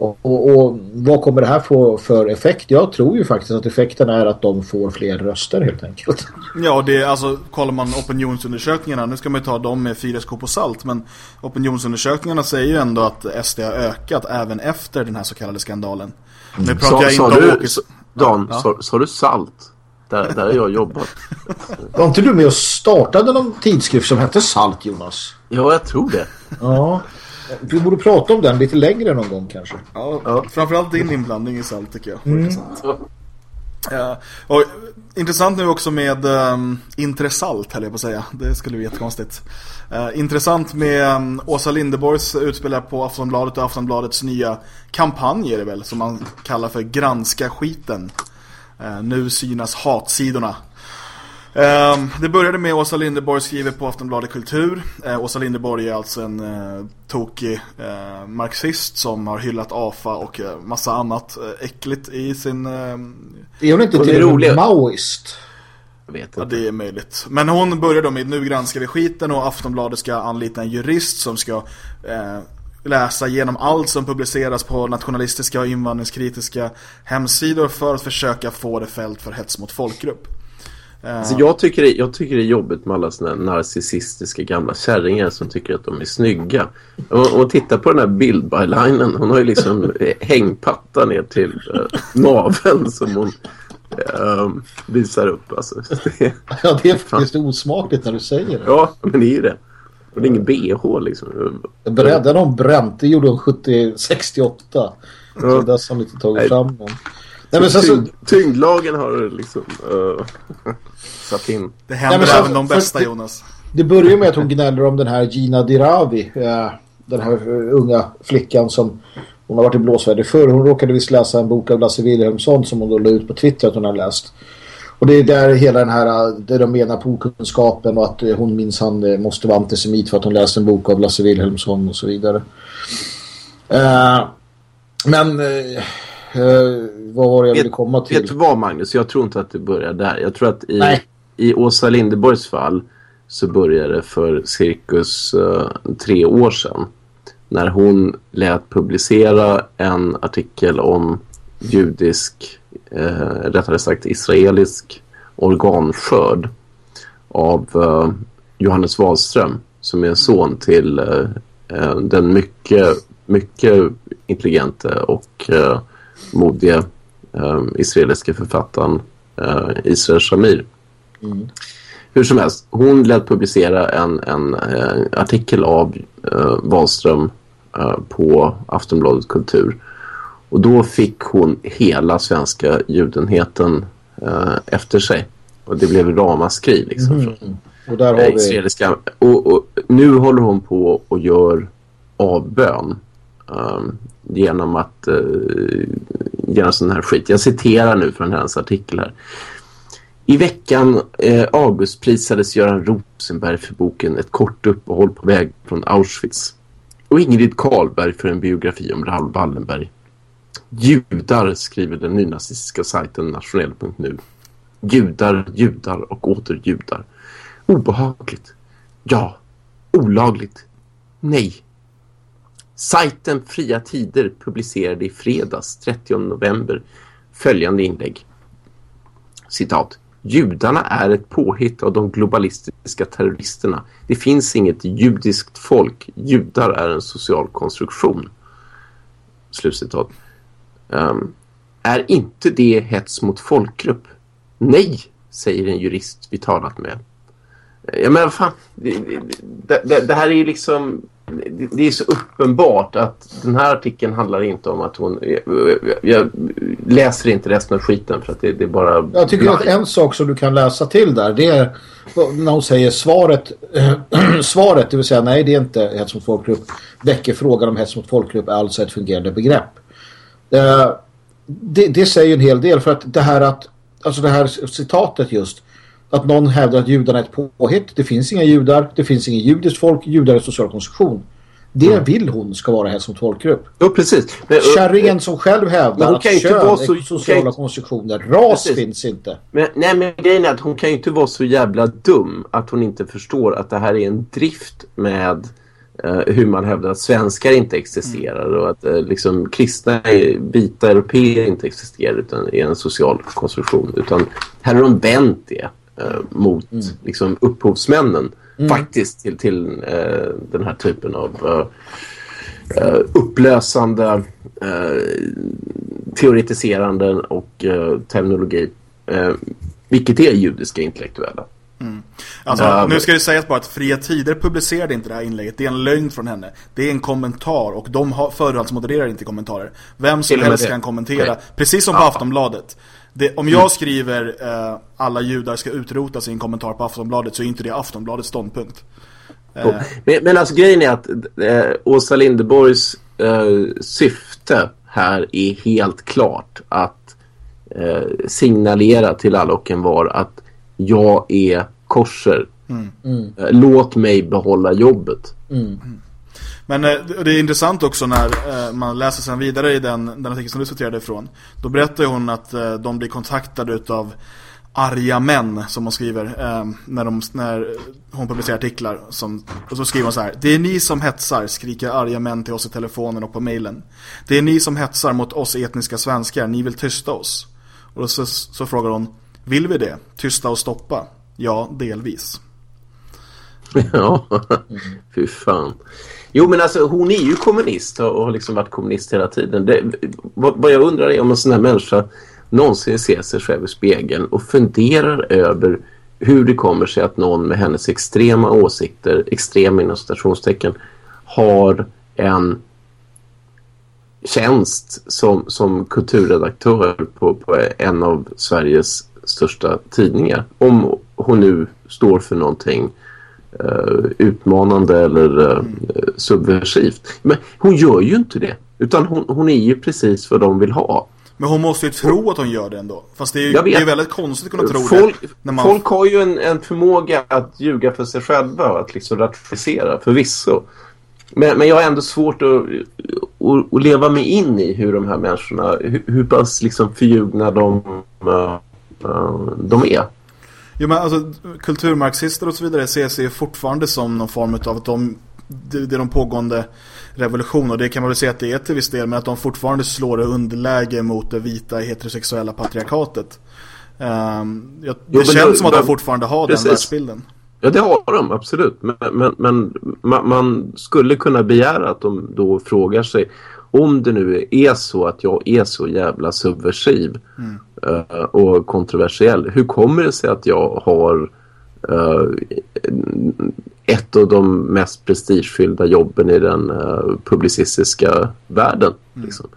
C: Och, och, och, vad kommer det här få för effekt? Jag tror ju faktiskt att effekten är att de får fler röster helt enkelt.
A: Ja, det är alltså, kollar man opinionsundersökningarna, nu ska man ju ta dem med fyra skop på salt, men opinionsundersökningarna säger ju ändå att SD har ökat även efter den här så kallade skandalen.
B: Nu pratar så, jag inte om... Du, Dan, ja. sa, sa du salt? Där, där har jag jobbat. [LAUGHS]
C: Var inte du med och startade någon tidskrift som hette Salt, Jonas?
B: Ja, jag tror det.
C: Ja. Vi borde prata om den lite längre någon gång kanske.
A: Ja, ja. framförallt din inblandning i Salt tycker jag. Mm. Intressant. Ja. Och, intressant nu också med um, intressant, höll jag på att säga. Det skulle bli jättekonstigt. Uh, intressant med um, Åsa Lindeborgs utspel på Aftonbladet och Aftonbladets nya kampanj är det väl, som man kallar för Granska skiten. Eh, nu synas hatsidorna. Eh, det började med Åsa Lindeborg skriver på Aftonbladet Kultur. Eh, Åsa Lindeborg är alltså en eh, tokig eh, marxist som har hyllat AFA och eh, massa annat äckligt i sin...
C: Är hon inte till med maoist?
A: Vet. Ja, det är möjligt. Men hon börjar då med nu granskar vi skiten och Aftonbladet ska anlita en jurist som ska eh, läsa igenom allt som publiceras på nationalistiska och invandringskritiska hemsidor för att försöka få det fält för hets mot folkgrupp.
B: Alltså jag, tycker det, jag tycker det är jobbigt med alla såna narcissistiska gamla kärringar som tycker att de är snygga. Om man tittar på den här bildbylinen, hon har ju liksom [LAUGHS] hängpatta ner till uh, naveln som hon uh, visar upp. Alltså. [LAUGHS]
C: ja, det är faktiskt osmakligt när du säger det.
B: Ja, men det är ju det. Och det är ingen BH liksom.
C: Den har bränt, det gjorde hon 70, 68. Ja. Så dess har hon inte tagit Nej. fram någon.
B: Nej, men så, tyngd, tyngdlagen har liksom uh, [LAUGHS] satt in.
A: Det händer Nej, så, även de bästa det, Jonas.
C: Det börjar med att hon gnäller om den här Gina Dirawi. Uh, den här uh, unga flickan som hon har varit i blåsväder för. Hon råkade visst läsa en bok av Lasse Wilhelmsson som hon då la ut på Twitter att hon har läst. Och det är där hela den här, det de menar på okunskapen och att hon minns han eh, måste vara antisemit för att hon läste en bok av Lasse Wilhelmsson och så vidare. Uh, men uh, vad var det jag ville komma till?
B: Vet du vad Magnus? Jag tror inte att det börjar där. Jag tror att i, i Åsa Lindeborgs fall så började det för cirkus uh, tre år sedan. När hon lät publicera en artikel om judisk, eh, rättare sagt israelisk organskörd av eh, Johannes Wahlström som är son till eh, eh den mycket, mycket intelligente och eh, modiga eh, israeliska författaren eh, Israel Shamir. Mm. Hur som helst, hon lät publicera en, en eh, artikel av eh, Wahlström eh, på Aftonbladet Kultur. Och då fick hon hela svenska judenheten eh, efter sig. Och det blev ramaskri liksom. Mm. Och där har vi... Och, och, nu håller hon på och gör avbön. Um, genom att eh, göra sån här skit. Jag citerar nu från hennes artikel här. I veckan eh, Augustprisades Göran Rosenberg för boken Ett kort uppehåll på väg från Auschwitz. Och Ingrid Karlberg för en biografi om Raoul Wallenberg. Judar, skriver den nynazistiska sajten nationell.nu. Judar, judar och åter judar. Obehagligt. Ja. Olagligt. Nej. Sajten Fria Tider publicerade i fredags 30 november följande inlägg. Citat. Judarna är ett påhitt av de globalistiska terroristerna. Det finns inget judiskt folk. Judar är en social konstruktion. Slutcitat. Um, är inte det hets mot folkgrupp? Nej, säger en jurist vi talat med. Eh, ja men fan, det, det, det här är ju liksom det är så uppenbart att den här artikeln handlar inte om att hon... Jag, jag läser inte resten av skiten för att det, det är bara...
C: Jag tycker att en sak som du kan läsa till där det är när hon säger svaret, [CLEARS THROAT] svaret det vill säga nej det är inte hets mot folkgrupp väcker frågan om hets mot folkgrupp är alltså ett fungerande begrepp. Eh, det, det säger en hel del för att det här att alltså det här citatet just att någon hävdar att judarna är ett påhitt. Det finns inga judar, det finns ingen judiskt folk, judar är social konstruktion. Det mm. vill hon ska vara hälso- och folkgrupp.
B: Jo, precis.
C: Kärringen som själv hävdar att kön så, är sociala kan... konstruktioner. Ras precis. finns inte.
B: Men, nej, men grejen är att hon kan ju inte vara så jävla dum att hon inte förstår att det här är en drift med uh, hur man hävdar att svenskar inte existerar mm. och att uh, liksom kristna vita europeer inte existerar utan är en social konstruktion. Utan här har de vänt det eh, mot mm. liksom, upphovsmännen mm. faktiskt till, till eh, den här typen av eh, eh upplösande eh, teoretiserande och eh, terminologi vilket är judiska intellektuella.
A: Mm. Alltså, uh, nu ska det sägas bara att Fria Tider publicerade inte det här inlägget. Det är en lögn från henne. Det är en kommentar och de har, förhandsmodererar inte kommentarer. Vem som helst kan kommentera. Okay. Precis som på Aftonbladet. Det, om jag skriver eh, alla judar ska utrotas i en kommentar på Aftonbladet så är inte det Aftonbladets ståndpunkt.
B: Eh. Men, men alltså grejen är att eh, Åsa Lindeborgs eh, syfte här är helt klart att eh, signalera till alla och en var att jag är korser. Mm. Mm. Låt mig behålla jobbet. Mm.
A: Men eh, det är intressant också när eh, man läser sen vidare i den, den artikel som du citerade ifrån. Då berättar hon att eh, de blir kontaktade av arga män som hon skriver eh, när, de, när hon publicerar artiklar som, och så skriver hon så här Det är ni som hetsar, skriker arga män till oss i telefonen och på mejlen. Det är ni som hetsar mot oss etniska svenskar, ni vill tysta oss. Och så, så frågar hon Vill vi det? Tysta och stoppa? Ja, delvis. [LAUGHS]
B: Ja, fy fan. Jo men alltså hon är ju kommunist och har liksom varit kommunist hela tiden. Det, vad, vad jag undrar är om en sån här människa någonsin ser sig själv i spegeln och funderar över hur det kommer sig att någon med hennes extrema åsikter, extrema inom stationstecken, har en tjänst som, som kulturredaktör på, på en av Sveriges största tidningar. Om hon nu står för någonting utmanande eller uh, subversivt. Men hon gör ju inte det. Utan hon, hon är ju precis vad de vill ha.
A: Men hon måste ju tro att hon gör det ändå. Fast det är ju det är väldigt konstigt att kunna tro
B: folk,
A: det.
B: Man... Folk har ju en, en förmåga att ljuga för sig själva och att liksom rationalisera, förvisso. Men, men jag har ändå svårt att, att, att, leva mig in i hur de här människorna, hur, hur pass liksom förljugna de, uh, de är.
A: Jo men alltså kulturmarxister och så vidare ser sig fortfarande som någon form av att de det, det är de pågående revolution och det kan man väl säga att det är till viss del men att de fortfarande slår underläge mot det vita heterosexuella patriarkatet. Um, jag, det jo, känns det, som att de fortfarande har precis. den världsbilden.
B: Ja, det har de, absolut. Men, men, men man, man, skulle kunna begära att de då frågar sig om det nu är så att jag är så jävla subversiv mm. Uh, och kontroversiell. Hur kommer det sig att jag har uh, ett av de mest prestigefyllda jobben i den uh, publicistiska världen? Mm. Liksom?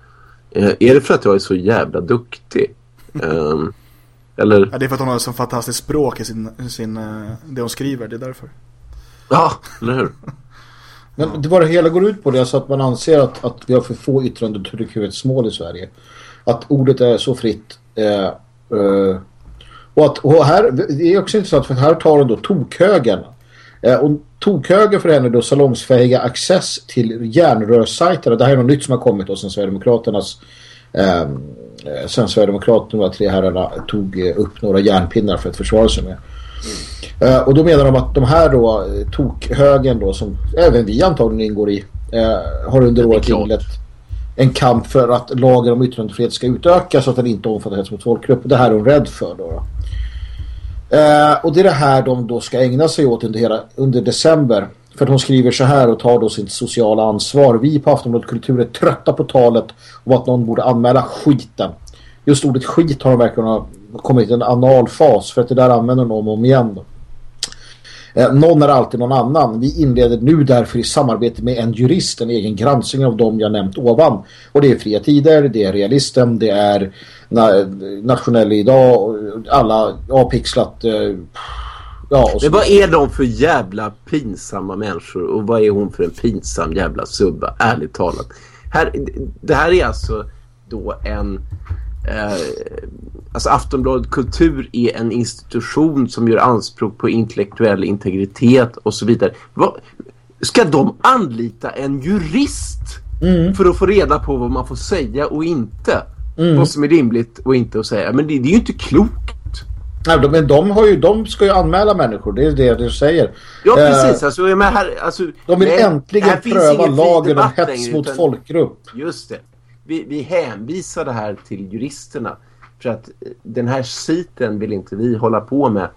B: är det för att jag är så jävla duktig? Um, eller?
A: Ja, det är för att hon har så fantastiskt språk i sin, sin, det hon skriver, det är därför.
B: Ja, eller hur? [LAUGHS]
C: Men det var det hela går ut på det så att man anser att, att vi har för få yttrande- och tryckfrihetsmål i Sverige. Att ordet är så fritt. Eh, eh, och, att, och här, det är också intressant för här tar de då tokhögen. Eh, och tokhögen för henne då salongsfähiga access till järnrörssajter. Det här är något nytt som har kommit då sen Sverigedemokraternas eh, sen Sverigedemokraterna de tre herrarna tog upp några järnpinnar för att försvara sig med. Mm. Och då menar de att de här då, tokhögen då, som även vi antagligen ingår i, uh, har under året inlett en kamp för att lagen om yttrandefrihet ska utökas så att den inte omfattar hets mot folkgrupp. Det här är hon rädd för då. då. Eh, och det är det här de då ska ägna sig åt under, hela, under december. För att hon skriver så här och tar då sitt sociala ansvar. Vi på Aftonbladet Kultur är trötta på talet om att någon borde anmäla skiten. Just ordet skit har de verkligen kommit i en analfas för att det där använder de om och om igen. Då. Eh, någon är alltid någon annan. Vi inleder nu därför i samarbete med en jurist en egen granskning av dem jag nämnt ovan. Och det är Fria Tider, det är Realisten, det är na Nationell idag, alla avpixlat... Eh,
B: ja, Men vad är de för jävla pinsamma människor och vad är hon för en pinsam jävla subba, ärligt talat. Här, det här är alltså då en eh, alltså Aftonbladet Kultur är en institution som gör anspråk på intellektuell integritet och så vidare. Vad, ska de anlita en jurist mm. för att få reda på vad man får säga och inte? Mm. Vad som är rimligt och inte att säga. Men det, det är ju inte klokt.
C: Nej, de, men de, har ju, de ska ju anmäla människor, det är det du säger.
B: Ja, precis. Uh, alltså, men här, alltså,
C: de vill äntligen pröva lagen om hets mot utan, folkgrupp.
B: Just det vi, vi hänvisar det här till juristerna. För att den här siten vill inte vi hålla på med.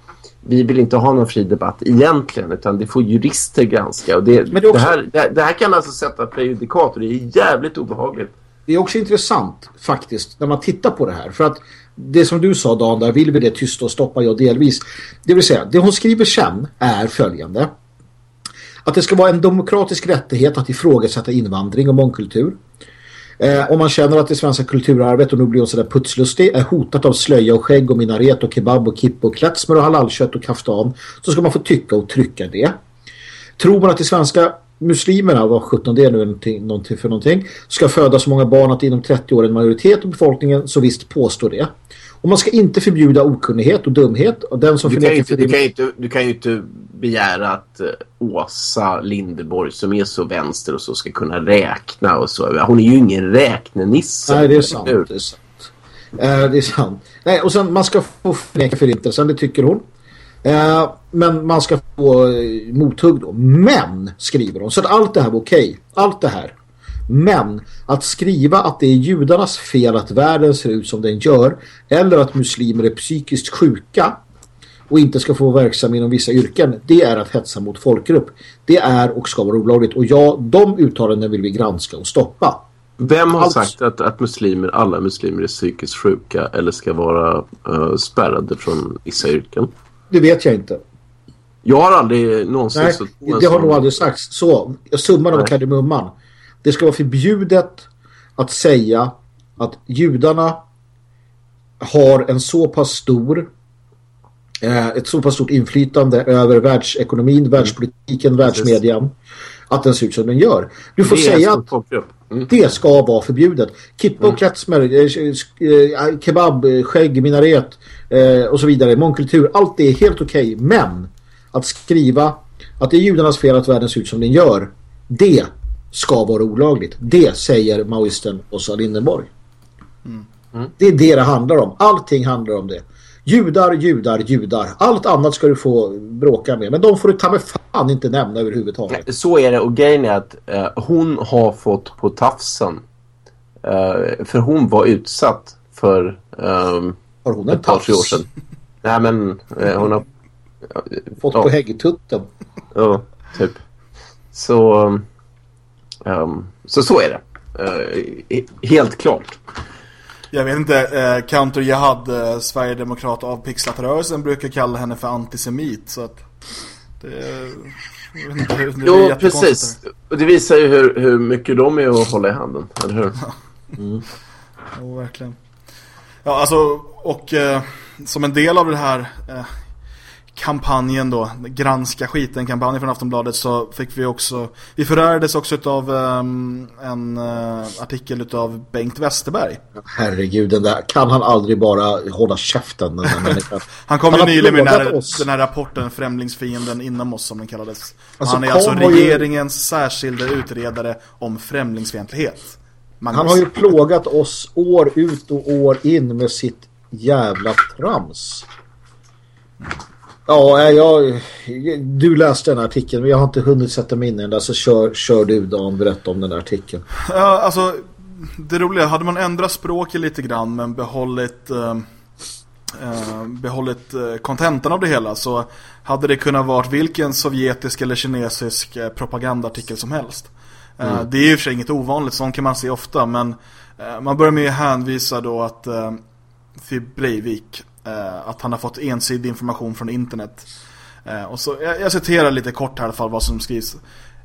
B: Vi vill inte ha någon fri debatt egentligen utan det får jurister granska. Och det, Men det, också... det, här, det, det, här kan alltså sätta prejudikat och det är jävligt obehagligt.
C: Det är också intressant faktiskt när man tittar på det här. För att det som du sa Dan, där vill vi det tysta och stoppa jag delvis. Det vill säga, det hon skriver sen är följande. Att det ska vara en demokratisk rättighet att ifrågasätta invandring och mångkultur. Eh, om man känner att det svenska kulturarvet, och nu blir hon sådär putslustig, är hotat av slöja och skägg och minaret och kebab och kipp och klätsmer och halalkött och kaftan så ska man få tycka och trycka det. Tror man att det svenska muslimerna, vad 17 det är nu någonting, någonting för någonting, ska föda så många barn att inom 30 år en majoritet av befolkningen så visst påstår det. Och man ska inte förbjuda okunnighet och dumhet. Och den som
B: du, kan inte, du, kan inte, du kan ju inte begära att uh, Åsa Lindeborg som är så vänster och så ska kunna räkna och så. Hon är ju ingen räknenisse.
C: Nej, det är sant. Det är sant. Uh, det är sant. Nej, och sen man ska få förneka förintelsen, det tycker hon. Uh, men man ska få uh, mothugg då. Men, skriver hon. Så att allt det här var okej. Okay. Allt det här men att skriva att det är judarnas fel att världen ser ut som den gör eller att muslimer är psykiskt sjuka och inte ska få vara verksam inom vissa yrken, det är att hetsa mot folkgrupp. Det är och ska vara olagligt. Och ja, de uttalanden vill vi granska och stoppa.
B: Vem har alltså, sagt att, att muslimer, alla muslimer är psykiskt sjuka eller ska vara uh, spärrade från vissa yrken?
C: Det vet jag inte.
B: Jag har aldrig någonsin...
C: Nej, det har nog aldrig sagts. Så, summan av kardemumman. Det ska vara förbjudet att säga att judarna har en så pass stor eh, ett så pass stort inflytande över världsekonomin, mm. världspolitiken, världsmedian att den ser ut som den gör. Du får säga att mm. det ska vara förbjudet. Kippa och mm. klätsmer, eh, eh, kebab, skägg, minaret och så vidare, mångkultur, allt det är helt okej. Okay. Men att skriva att det är judarnas fel att världen ser ut som den gör, det ska vara olagligt. Det säger maoisten Åsa Lindenborg. Mm. Mm. Det är det det handlar om. Allting handlar om det. Judar, judar, judar. Allt annat ska du få bråka med. Men de får du ta med fan inte nämna överhuvudtaget.
B: Så är det. Och grejen är att eh, hon har fått på tafsen. Eh, för hon var utsatt för... Um,
C: har hon en tafs?
B: år sedan. Nej men eh, hon har...
C: Fått ja. på häggtutten.
B: Ja, typ. Så... Um, så så är det. Uh, helt klart.
A: Jag vet inte, eh, Counter Jihad, eh, Sverigedemokrat avpixlat rörelsen brukar kalla henne för antisemit så att det,
B: det, det Jo, precis. Och det visar ju hur, hur mycket de är att hålla i handen, eller hur?
A: Mm. jo, verkligen. Ja, alltså, och eh, som en del av det här eh, kampanjen då, granska skiten-kampanjen från Aftonbladet så fick vi också, vi förärades också av um, en uh, artikel av Bengt Westerberg.
C: Herregud, den där, kan han aldrig bara hålla käften? Den [LAUGHS]
A: han kom han ju nyligen med den här, den här, rapporten Främlingsfienden inom oss som den kallades. Alltså, han är alltså regeringens ju... särskilda utredare om främlingsfientlighet.
C: Magnus. Han har ju plågat oss år ut och år in med sitt jävla trams. Ja, jag, du läste den artikeln men jag har inte hunnit sätta mig in i den där så kör, kör du Dan berätta om den där artikeln.
A: Ja, alltså det roliga, hade man ändrat språket lite grann men behållit eh, eh behållit eh, kontentan av det hela så hade det kunnat vara vilken sovjetisk eller kinesisk eh, propagandaartikel som helst. Mm. Det är ju för sig inget ovanligt, sånt kan man se ofta men man börjar med att hänvisa då att eh, Breivik Eh, att han har fått ensidig information från internet. Eh, och så, jag, jag citerar lite kort här i alla fall vad som skrivs.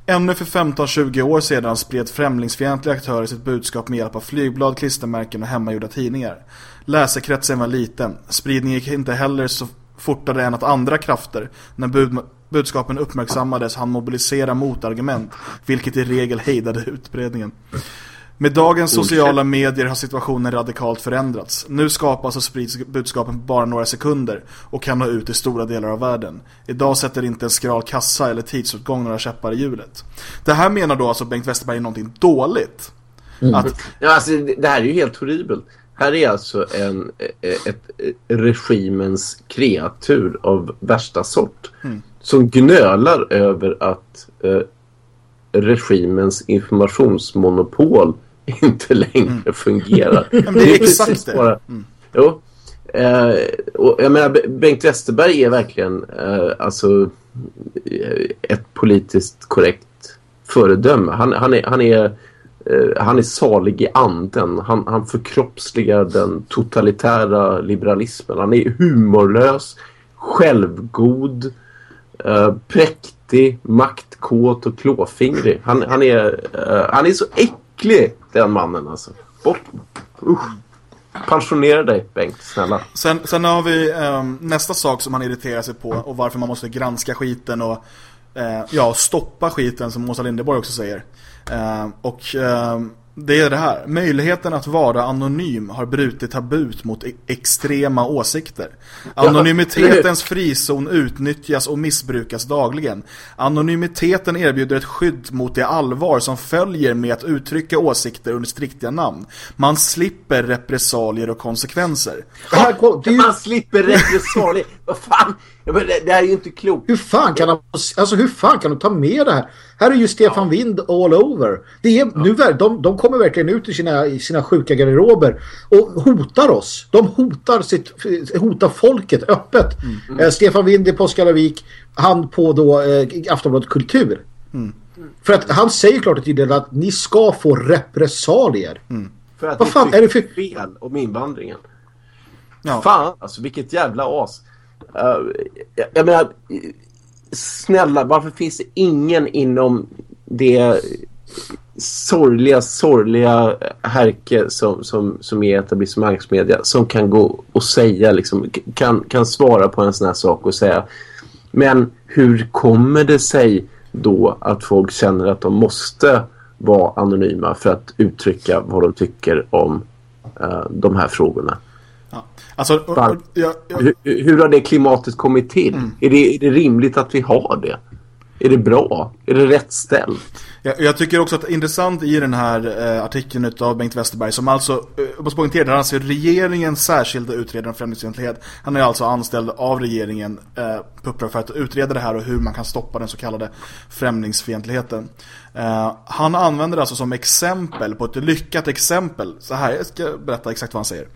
A: Ännu för 15-20 år sedan spred främlingsfientliga aktörer sitt budskap med hjälp av flygblad, klistermärken och hemmagjorda tidningar. Läsekretsen var liten. Spridningen gick inte heller så fortare än att andra krafter, när bud budskapen uppmärksammades, han mobilisera motargument, vilket i regel hejdade utbredningen. Med dagens sociala medier har situationen radikalt förändrats. Nu skapas och sprids budskapen på bara några sekunder och kan nå ut i stora delar av världen. Idag sätter inte en skral kassa eller tidsutgång några käppar i hjulet. Det här menar då alltså Bengt Westerberg är någonting dåligt.
B: Mm. Att... Ja, alltså, det här är ju helt horribelt. Här är alltså en, ett, ett regimens kreatur av värsta sort mm. som gnölar över att eh, regimens informationsmonopol [LAUGHS] inte längre mm. fungerar. [LAUGHS]
A: Men det är exakt det. Bara, mm.
B: Jo. Eh, och jag menar, Bengt Westerberg är verkligen eh, alltså ett politiskt korrekt föredöme. Han, han är, han är eh, han är salig i anden. Han, han förkroppsligar den totalitära liberalismen. Han är humorlös, självgod, eh, präktig, maktkåt och klåfingrig. Han, han, är, uh, han är så äcklig, den mannen alltså. Bort. Usch. Pensionera dig, Bengt, snälla.
A: Sen, sen har vi um, nästa sak som han irriterar sig på och varför man måste granska skiten och uh, ja, stoppa skiten som Åsa Lindeborg också säger. Uh, och ehm, det är det här. Möjligheten att vara anonym har brutit tabut mot e- extrema åsikter. Anonymitetens frizon utnyttjas och missbrukas dagligen. Anonymiteten erbjuder ett skydd mot det allvar som följer med att uttrycka åsikter under striktiga namn. Man slipper repressalier och konsekvenser.
B: Man slipper repressalier. Vad fan? Det, här är ju inte klokt.
C: Hur fan kan han, alltså hur fan kan de ta med det här? Här är ju Stefan ja. Wind all over. Det är, ja. nu, de, de kommer verkligen ut i sina, i sina sjuka garderober och hotar oss. De hotar, sitt, hotar folket öppet. Mm. Mm. Eh, Stefan Wind i Påskalavik, han på då eh, Aftonbladet Kultur. Mm. För att han säger klart och tydligt att ni ska få repressalier.
B: Mm. För att Vad fan är det för fel om invandringen? Ja. Fan, alltså vilket jävla as. Uh, jag, jag menar, snälla, varför finns det ingen inom det sorgliga, sorgliga härke som, som, som är etablissemangsmedia som kan gå och säga, liksom, kan, kan svara på en sån här sak och säga men hur kommer det sig då att folk känner att de måste vara anonyma för att uttrycka vad de tycker om uh, de här frågorna?
A: Alltså, och, och,
B: jag, jag... Hur, hur, har det klimatet kommit till? Mm. Är, det, är det rimligt att vi har det? Är det bra? Är det rätt ställt?
A: Jag, jag, tycker också att det är intressant i den här eh, artikeln av Bengt Westerberg som alltså, eh, måste poängtera, han alltså regeringens särskilda utredare om främlingsfientlighet. Han är alltså anställd av regeringen eh, på uppdrag för att utreda det här och hur man kan stoppa den så kallade främlingsfientligheten. Eh, han använder det alltså som exempel på ett lyckat exempel. Så här, jag ska berätta exakt vad han säger.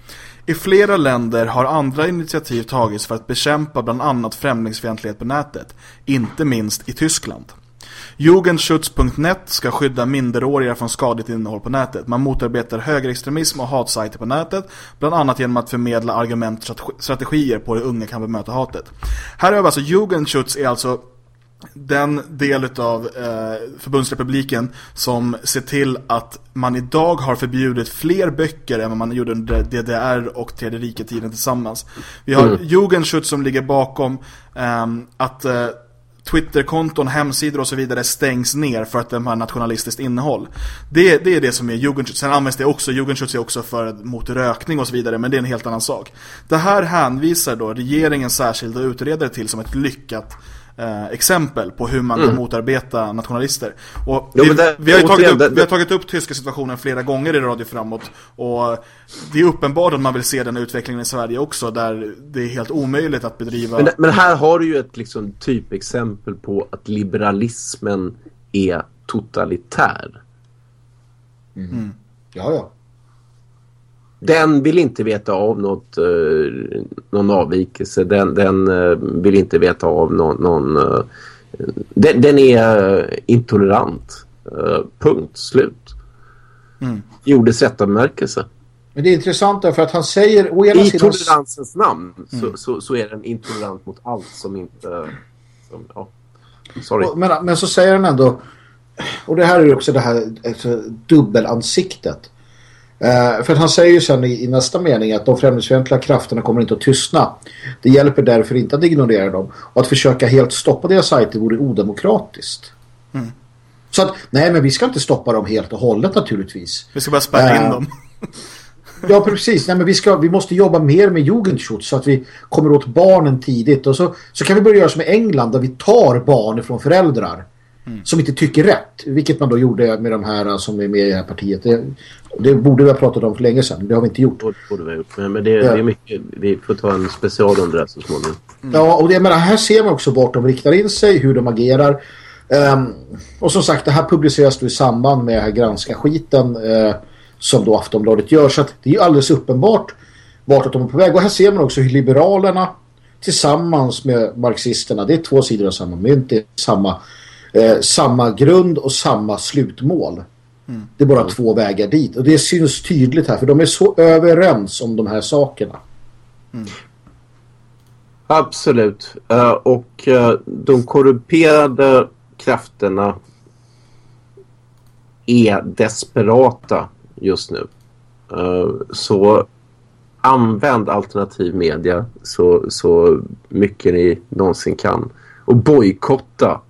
A: I flera länder har andra initiativ tagits för att bekämpa bland annat främlingsfientlighet på nätet. Inte minst i Tyskland. Jugendschutz.net ska skydda minderåriga från skadligt innehåll på nätet. Man motarbetar högerextremism och hatsajter på nätet, bland annat genom att förmedla argument och strategier på hur unga kan bemöta hatet. Här vi alltså Jugendschutz är alltså den del av eh, förbundsrepubliken som ser till att man idag har förbjudit fler böcker än vad man gjorde under DDR och Tredje riketiden tillsammans. Vi har mm. Jugendschutz som ligger bakom eh, att eh, Twitterkonton, hemsidor och så vidare stängs ner för att de har nationalistiskt innehåll. Det, det är det som är Jugendschutz. Sen används det också, Jugendschutz är också för, mot rökning och så vidare, men det är en helt annan sak. Det här hänvisar då regeringens särskilda utredare till som ett lyckat eh, exempel på hur man mm. kan motarbeta nationalister. Och jo, vi, det, vi, har tagit upp, det, vi har tagit upp tyska situationen flera gånger i Radio Framåt och det är uppenbart att man vill se den utvecklingen i Sverige också där det är helt omöjligt att bedriva...
B: Men, men här har du ju ett liksom, typexempel på att liberalismen är totalitär.
C: Mm. Mm. Ja, ja.
B: Den vill inte veta av något, eh, någon avvikelse. Den, den eh, vill inte veta av någon... någon eh, den, den, är intolerant. Eh, punkt. Slut. Mm. Gjordes rättamärkelse.
C: Men det är intressant därför att han säger...
B: Å ena I sidan... toleransens namn mm. så, så, så, är den intolerant mot allt som inte... Som, ja. Sorry.
C: Men, men så säger han ändå... Och det här är också det här alltså, dubbelansiktet. Uh, för han säger ju sen i, i, nästa mening att de främlingsfientliga krafterna kommer inte att tystna. Det hjälper därför inte att ignorera dem. Och att försöka helt stoppa deras sajter vore odemokratiskt. Mm. Så att, nej men vi ska inte stoppa dem helt och hållet naturligtvis.
A: Vi ska bara spärra uh, in dem. [LAUGHS]
C: ja precis, nej men vi, ska, vi måste jobba mer med Jugendschutz så att vi kommer åt barnen tidigt. Och så, så kan vi börja göra som i England där vi tar barn från föräldrar. Mm. Som inte tycker rätt. Vilket man då gjorde med de här som är med i det här partiet. Det, det borde vi ha pratat om för länge sedan. Det har vi inte gjort. Det
B: borde vi ha gjort. Men det, ja. det är mycket, vi får ta en special om det här så småningom.
C: Mm. Ja, och det, menar, här ser man också vart de riktar in sig, hur de agerar. Um, och som sagt, det här publiceras då i samband med här granska skiten uh, som då Aftonbladet gör. Så det är alldeles uppenbart vart de är på väg. Och här ser man också hur Liberalerna tillsammans med marxisterna, det är två sidor av samma mynt, det är samma, eh, samma grund och samma slutmål. Mm. Det är bara mm. två vägar dit. Och det syns tydligt här för de är så överens om de här sakerna. Mm.
B: Absolut. Uh, och uh, de korrumperade krafterna är desperata just nu. Uh, så använd alternativ media så, så mycket ni någonsin kan. Och bojkotta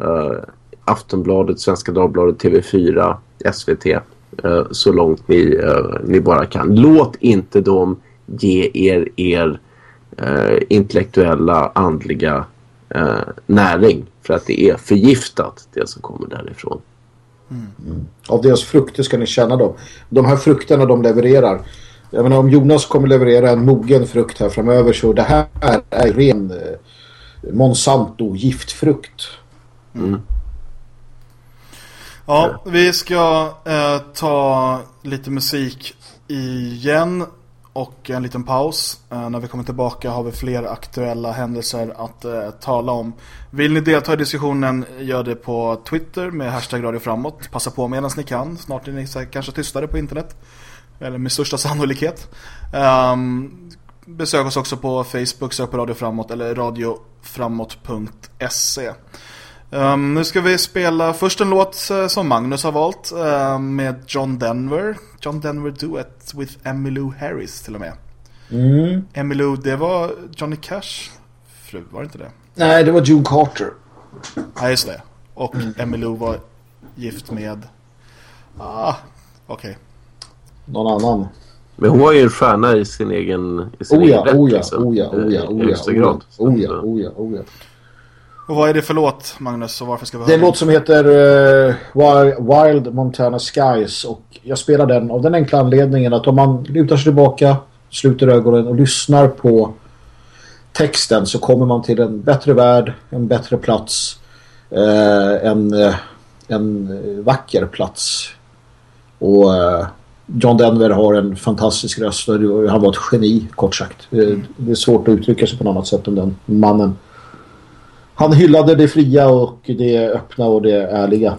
B: Eh, Aftonbladet, Svenska Dagbladet, TV4, SVT eh, så långt ni, eh, ni bara kan. Låt inte dem ge er er eh, intellektuella, andliga eh, näring för att det är förgiftat det som kommer därifrån.
C: Mm. Av deras frukter ska ni känna dem. De här frukterna de levererar. Jag menar om Jonas kommer leverera en mogen frukt här framöver så det här är ren eh, Monsanto giftfrukt. Mm.
A: Ja, vi ska eh, ta lite musik igen och en liten paus. Eh, när vi kommer tillbaka har vi fler aktuella händelser att eh, tala om. Vill ni delta i diskussionen, gör det på Twitter med hashtag Radio Framåt. Passa på medan ni kan. Snart är ni kanske tystare på internet. Eller med största [LAUGHS] sannolikhet. Ehm, besök oss också på Facebook, sök på Radio Framåt eller radioframåt.se. Um, nu ska vi spela först en låt uh, som Magnus har valt uh, med John Denver. John Denver Duet with Emmylou Harris till och med. Mm. Emmylou, det var Johnny Cash fru, var det inte det?
C: Nej, det var June Carter.
A: Ja, just det. Och mm. Emmylou var gift med... Ah, okej. Okay.
C: Någon annan.
B: Men hon var ju en stjärna i sin egen, i sin
C: oh ja,
B: egen
C: oh ja, rätt. Liksom. Oh ja, oh ja, oh ja, oh ja, oh ja, oh ja, oh ja.
A: Och vad är det för låt, Magnus? Och varför ska vi
C: det är en låt som heter uh, Wild Montana Skies. Och jag spelar den av den enkla anledningen att om man lutar sig tillbaka, sluter ögonen och lyssnar på texten så kommer man till en bättre värld, en bättre plats, uh, en, uh, en vacker plats. Och John Denver har en fantastisk röst och han var ett geni, kort sagt. Det är svårt att uttrycka sig på något annat sätt än den mannen. Han hyllade det fria och det öppna och det ärliga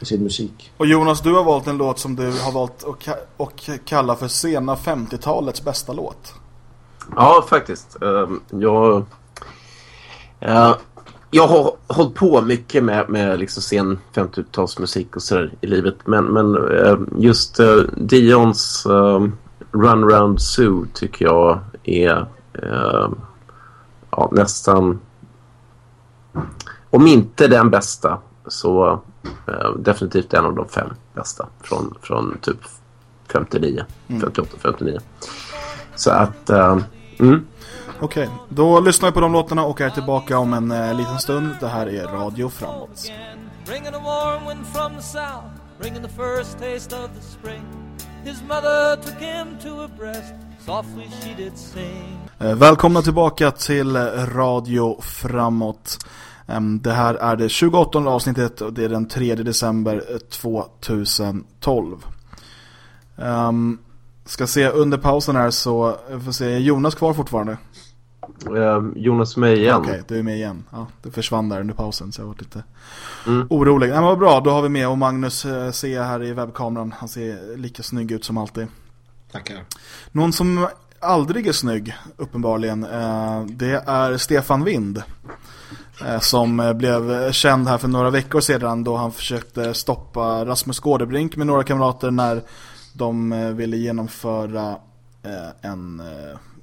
C: i sin musik.
A: Och Jonas, du har valt en låt som du har valt att kalla för sena 50-talets bästa låt.
B: Ja, faktiskt. Ehm, jag, jag har hållit på mycket med, med liksom sen 50-talsmusik och sådär i livet. Men, men ehm, just uh, Dions uh, Run Round Zoo tycker jag är uh, ja, nästan om inte den bästa så eh, definitivt en av de fem bästa från, från typ 59, mm. 58, 59. Så att, uh, mm.
A: Okej, okay, då lyssnar vi på de låtarna och är tillbaka om en uh, liten stund. Det här är Radio Framåt. Bringing a warm wind from the south Bringing the first taste of the spring His mother took him to her breast Softly she did sing Välkomna tillbaka till Radio Framåt. Det här är det 28 avsnittet och det är den 3 december 2012. Um, ska se under pausen här så får se, är Jonas kvar fortfarande?
B: Uh, Jonas är med igen.
A: Okej, okay, du är med igen. Ja, det försvann där under pausen så jag var lite mm. orolig. Nej, men vad bra, då har vi med och Magnus eh, ser här i webbkameran. Han ser lika snygg ut som alltid.
C: Tackar.
A: Någon som aldrig är snygg, uppenbarligen, eh, det är Stefan Wind. Eh, som eh, blev känd här för några veckor sedan då han försökte stoppa Rasmus Gårdebrink med några kamrater när de eh, ville genomföra en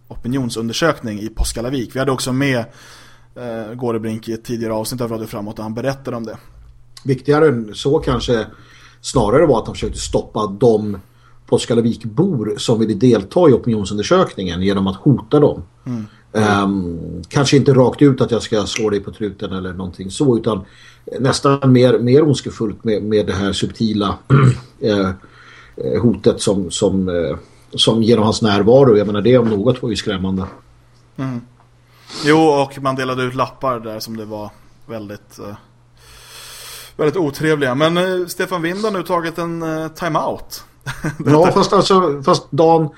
A: opinionsundersökning i Påskalavik. Vi hade också med Gårdebrink i ett tidigare avsnitt av Radio Framåt och han berättade om det.
C: Viktigare än så kanske snarare var att han försökte stoppa de Påskalavik-bor som ville delta i opinionsundersökningen genom att hota dem. Mm. Um, kanske inte rakt ut att jag ska slå dig på truten eller någonting så utan nästan mer, mer ondskefullt med, med det här subtila uh, [CLEARS THROAT] hotet som, som, uh, som genom hans närvaro. Jag menar det om något var ju skrämmande.
A: Mm. Jo och man delade ut lappar där som det var väldigt uh, väldigt otrevliga. Men Stefan Wind har nu tagit en timeout. [LAUGHS]
C: ja fast alltså fast Dan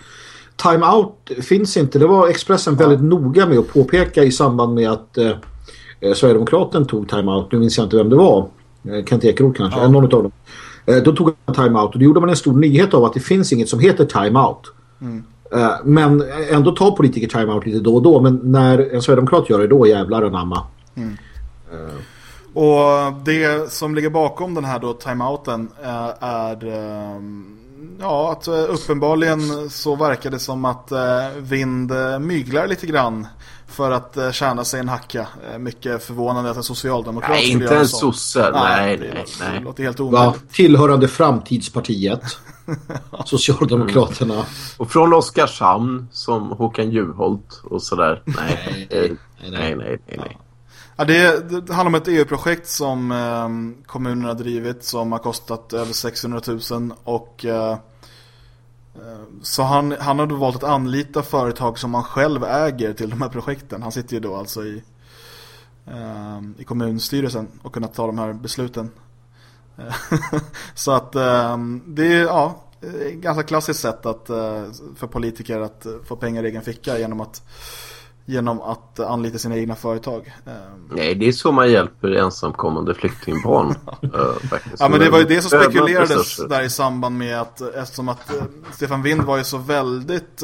C: timeout finns inte. Det var Expressen ja. väldigt noga med att påpeka i samband med att eh, eh Sverigedemokraten tog timeout. Nu minns jag inte vem det var. Eh, Kent Ekeroth kanske, ja. någon av dem. Eh, då tog han timeout och då gjorde man en stor nyhet av att det finns inget som heter timeout. Mm. Eh, men ändå tar politiker timeout lite då och då. Men när en Sverigedemokrat gör det, då jävlar anamma. Mm.
A: Uh. Och det som ligger bakom den här då timeouten är um, ja, att eh, uppenbarligen så verkar det som att eh, Vind eh, myglar lite grann för att tjäna sig en hacka. Mycket förvånande att en socialdemokrat
B: Nej, inte en sosse. Nej, nej, nej. Det
A: låter helt omöjligt.
C: Ja, tillhörande Framtidspartiet. [LAUGHS] Socialdemokraterna.
B: Och från Oskarshamn som Håkan Juholt och sådär. Nej, nej, nej, nej, nej.
A: Ja, det, det handlar om ett EU-projekt som eh, kommunerna drivit som har kostat över 600 000 och eh, eh, så han, han har då valt att anlita företag som han själv äger till de här projekten. Han sitter ju då alltså i, eh, i kommunstyrelsen och kunnat ta de här besluten. Eh, [LAUGHS] så att eh, det är ja, ett ganska klassiskt sätt att, eh, för politiker att få pengar i egen ficka genom att genom att anlita sina egna företag.
B: Ehm. Nej, det är så man hjälper ensamkommande flyktingbarn. [LAUGHS]
A: uh, ja, men det var ju det som spekulerades där i samband med att eftersom att uh, Stefan Wind var ju så väldigt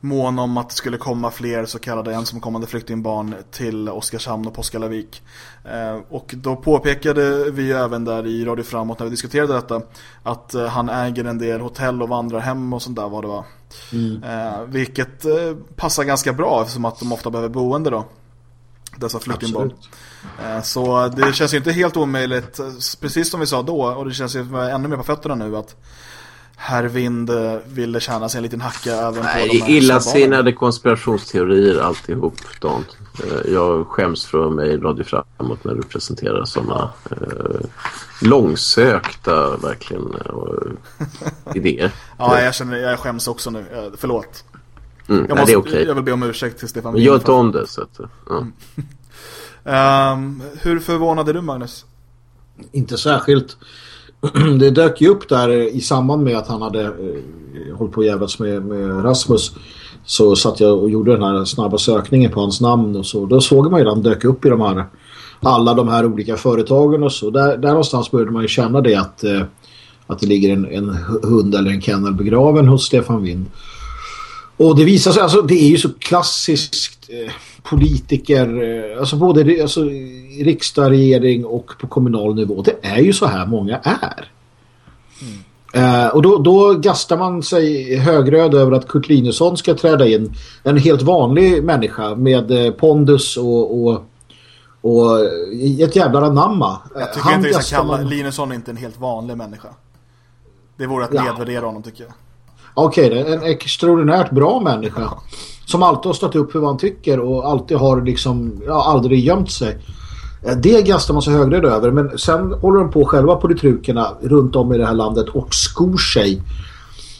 A: mån om att det skulle komma fler så kallade ensamkommande flyktingbarn till Oskarshamn och Påskalavik. Eh, och då påpekade vi även där i Radio Framåt när vi diskuterade detta att eh, han äger en del hotell och vandrarhem och sånt där vad det var. Mm. Eh, vilket passar ganska bra eftersom att de ofta behöver boende då. Dessa flyktingbarn. Så det känns ju inte helt omöjligt, precis som vi sa då, och det känns ju ännu mer på fötterna nu att herr Vind eh, ville tjäna sig en liten hacka även
B: Nej,
A: på de här
B: illasinnade konspirationsteorier alltihop, Dan. Eh, Jag skäms för mig Radio Framåt när du presenterar sådana eh, långsökta verkligen eh, idéer. [LAUGHS]
A: Ja, jag känner, jag skäms också nu. Eh, Förlåt.
B: Mm,
A: Jag,
B: nej,
A: måste,
B: det är okej.
A: jag vill be om ursäkt till Stefan Wien
B: gör inte om det. Så att, ja. [LAUGHS]
A: Ehm, hur förvånad är du Magnus?
C: Inte särskilt. [CLEARS THROAT] Det dök ju upp där i samband med att han hade eh, hållit på och jävlats med, med Rasmus. Så satt jag och gjorde den här snabba sökningen på hans namn och så. Då såg man ju att han dök upp i de här alla de här olika företagen och så. Där, där någonstans började man ju känna det att, eh, att det ligger en, en hund eller en kennel begraven hos Stefan Wind. Och det visar sig, alltså det är ju så klassiskt eh, politiker, eh, alltså både alltså, riksdag, regering och på kommunal nivå. Det är ju så här många är. Eh, och då, då gastar man sig högröd över att Kurt Linusson ska träda in. En helt vanlig människa med eh, pondus och, och, och eh, ett jävla anamma. Eh,
A: Jag tycker inte vi ska kalla
C: man-
A: Linusson inte en helt vanlig människa. Det vore att
C: Ja.
A: nedvärdera honom tycker jag.
C: Okej, är en extraordinärt bra människa. Som alltid har stått upp för vad han tycker och alltid har liksom, ja, aldrig gömt sig. Eh, det gastar man sig högre över. Men sen håller de på själva politrukerna runt om i det här landet och skor sig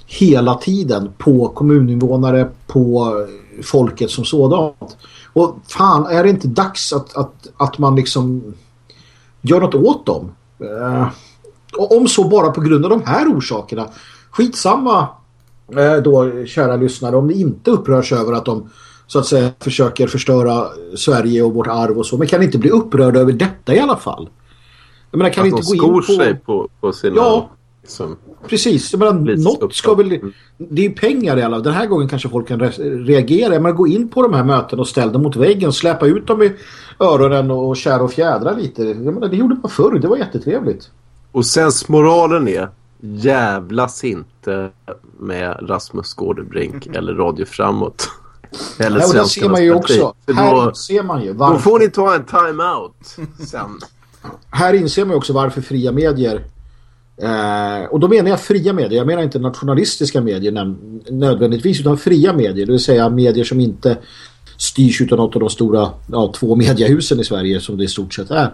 C: hela tiden på kommuninvånare, på folket som sådant. Och fan, är det inte dags att, att, att man liksom gör något åt dem? Eh, om så bara på grund av de här orsakerna. Skitsamma då, kära lyssnare, om ni inte upprörs över att de så att säga försöker förstöra Sverige och vårt arv och så. Men kan ni inte bli upprörda över detta i alla fall? Jag menar, kan
B: Att
C: vi
B: de
C: inte gå in
B: skor
C: på...
B: sig på, på sina...
C: Ja.
B: Liksom,
C: Precis, jag menar, något ska väl...
B: Mm.
C: Det är ju pengar i alla. Den här gången kanske folk kan re- reagera. Men gå in på de här mötena och ställ dem mot väggen. Släppa ut dem i öronen och kära och fjädra lite. Jag menar, det gjorde man förr. Det var jättetrevligt.
B: Och sen moralen är jävlas inte med Rasmus Skådebrink eller Radio Framåt. Eller
C: Nej, och det ser man ju
B: parti.
C: också. Här
B: Då,
C: ser man ju
B: då
C: varför.
B: får ni ta en time-out sen.
C: här inser man ju också varför fria medier eh, och då menar jag fria medier, jag menar inte nationalistiska medier nödvändigtvis utan fria medier, det vill säga medier som inte styrs utav något av de stora ja, två mediehusen i Sverige som det i stort sett är.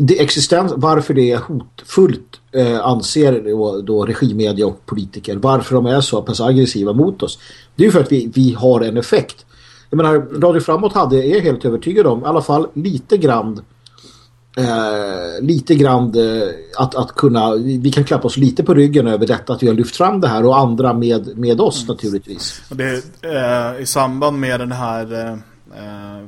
C: Det existens, varför det är hotfullt eh, anser då, då regimedia och politiker, varför de är så pass aggressiva mot oss. Det är ju för att vi, vi har en effekt. Jag menar, Radio Framåt hade, är jag helt övertygad om, i alla fall lite grann eh, lite grann eh, att, att kunna, vi, vi kan klappa oss lite på ryggen över detta att vi har lyft fram det här och andra med, med oss
A: Mm.
C: naturligtvis.
A: Det, eh, I samband med den här eh, eh,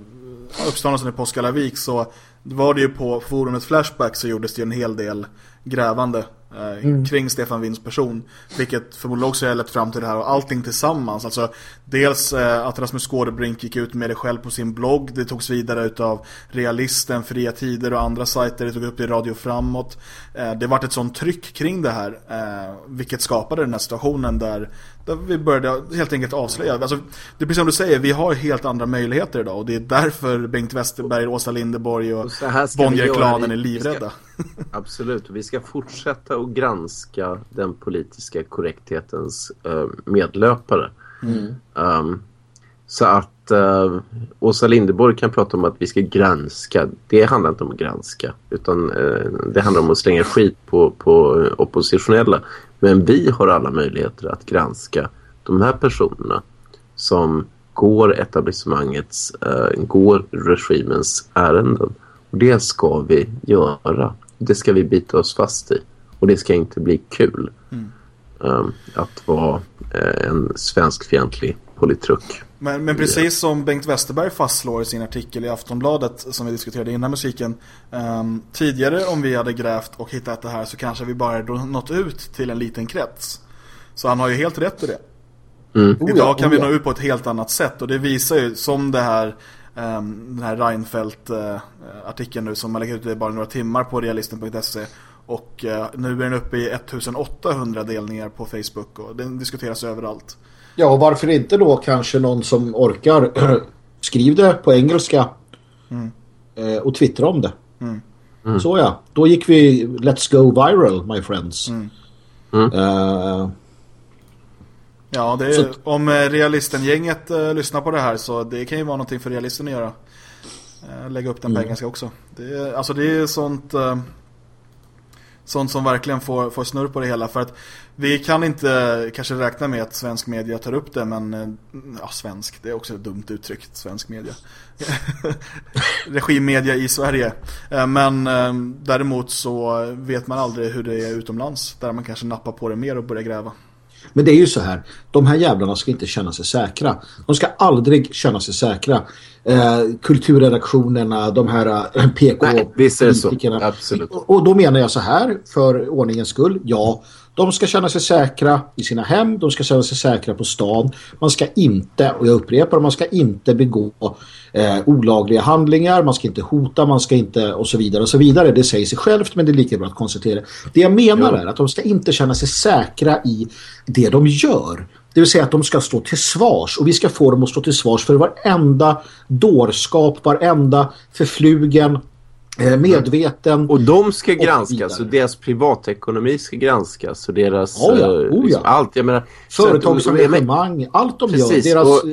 A: uppståndelsen i Påskallavik så var det ju på forumet Flashback så gjordes det ju en hel del grävande eh, kring Stefan Wins person. Vilket förmodligen också har lett fram till det här och allting tillsammans. Alltså dels eh, att Rasmus Skådebrink gick ut med det själv på sin blogg. Det togs vidare utav Realisten, Fria Tider och andra sajter. Det tog upp det i Radio Framåt. Eh, det vart ett sånt tryck kring det här. Eh, vilket skapade den här situationen där, där vi började helt enkelt avslöja. Alltså, det är precis som du säger, vi har helt andra möjligheter idag. Och det är därför Bengt Westerberg, Åsa Linderborg och,
B: Och
A: Bonnierklanen är
B: vi ska-
A: livrädda. [LAUGHS]
B: Absolut. Vi ska fortsätta att granska den politiska korrekthetens eh, medlöpare. Um, så att uh, Åsa Linderborg kan prata om att vi ska granska. Det handlar inte om att granska. Utan eh, det handlar om att slänga skit på, på oppositionella. Men vi har alla möjligheter att granska de här personerna som går etablissemangets, eh, går regimens ärenden. Och det ska vi göra. Det ska vi bita oss fast i. Och det ska inte bli kul um, att vara eh, en svenskfientlig politruk.
A: Men, men precis som Bengt Westerberg fastslår i sin artikel i Aftonbladet som vi diskuterade innan musiken. ehm, tidigare om vi hade grävt och hittat det här så kanske vi bara hade nått ut till en liten krets. Så han har ju helt rätt i det.
B: Mm.
C: Oh
A: Idag kan
C: oh
A: vi
C: ja.
A: nå ut på ett helt annat sätt och det visar ju som det här ehm, den här Reinfeldt-artikeln nu som man lägger ut i bara några timmar på realisten.se och eh, nu är den uppe i 1800 delningar på Facebook och den diskuteras överallt.
C: Ja, och varför inte då kanske någon som orkar [CLEARS THROAT] skriv det på engelska eh, och twittra om det. Så ja, då gick vi Let's go viral my friends.
B: Mm.
C: Eh,
A: Ja, det är, så... om eh, realisten-gänget uh, lyssnar på det här så det kan ju vara någonting för realisten att göra. Uh, lägga upp den mm. på engelska också. Det är, alltså det är sånt... Uh, sånt som verkligen får, får snurr på det hela. För att vi kan inte kanske räkna med att svensk media tar upp det, men eh, ja, svensk, det är också ett dumt uttryckt, svensk media. [LAUGHS] Regimmedia i Sverige. Eh, men eh, däremot så vet man aldrig hur det är utomlands, där man kanske nappar på det mer och börjar gräva.
C: Men det är ju så här, de här jävlarna ska inte känna sig säkra. De ska aldrig känna sig säkra. Eh, kulturredaktionerna, de här eh, PK-politikerna. Och, och då menar jag så här, för ordningens skull, ja, de ska känna sig säkra i sina hem, de ska känna sig säkra på stan. Man ska inte, och jag upprepar, man ska inte begå eh, olagliga handlingar, man ska inte hota, man ska inte och så vidare och så vidare. Det säger sig självt men det är lika bra att konstatera. Det jag menar är att de ska inte känna sig säkra i det de gör. Det vill säga att de ska stå till svars och vi ska få dem att stå till svars för varenda dårskap, varenda förflugen medveten.
B: Och de ska granskas och, och deras privatekonomi ska granskas och deras
C: oh ja, oh ja. Liksom,
B: allt. Jag menar,
C: Företagsengagemang, allt de Precis, gör. Deras, och,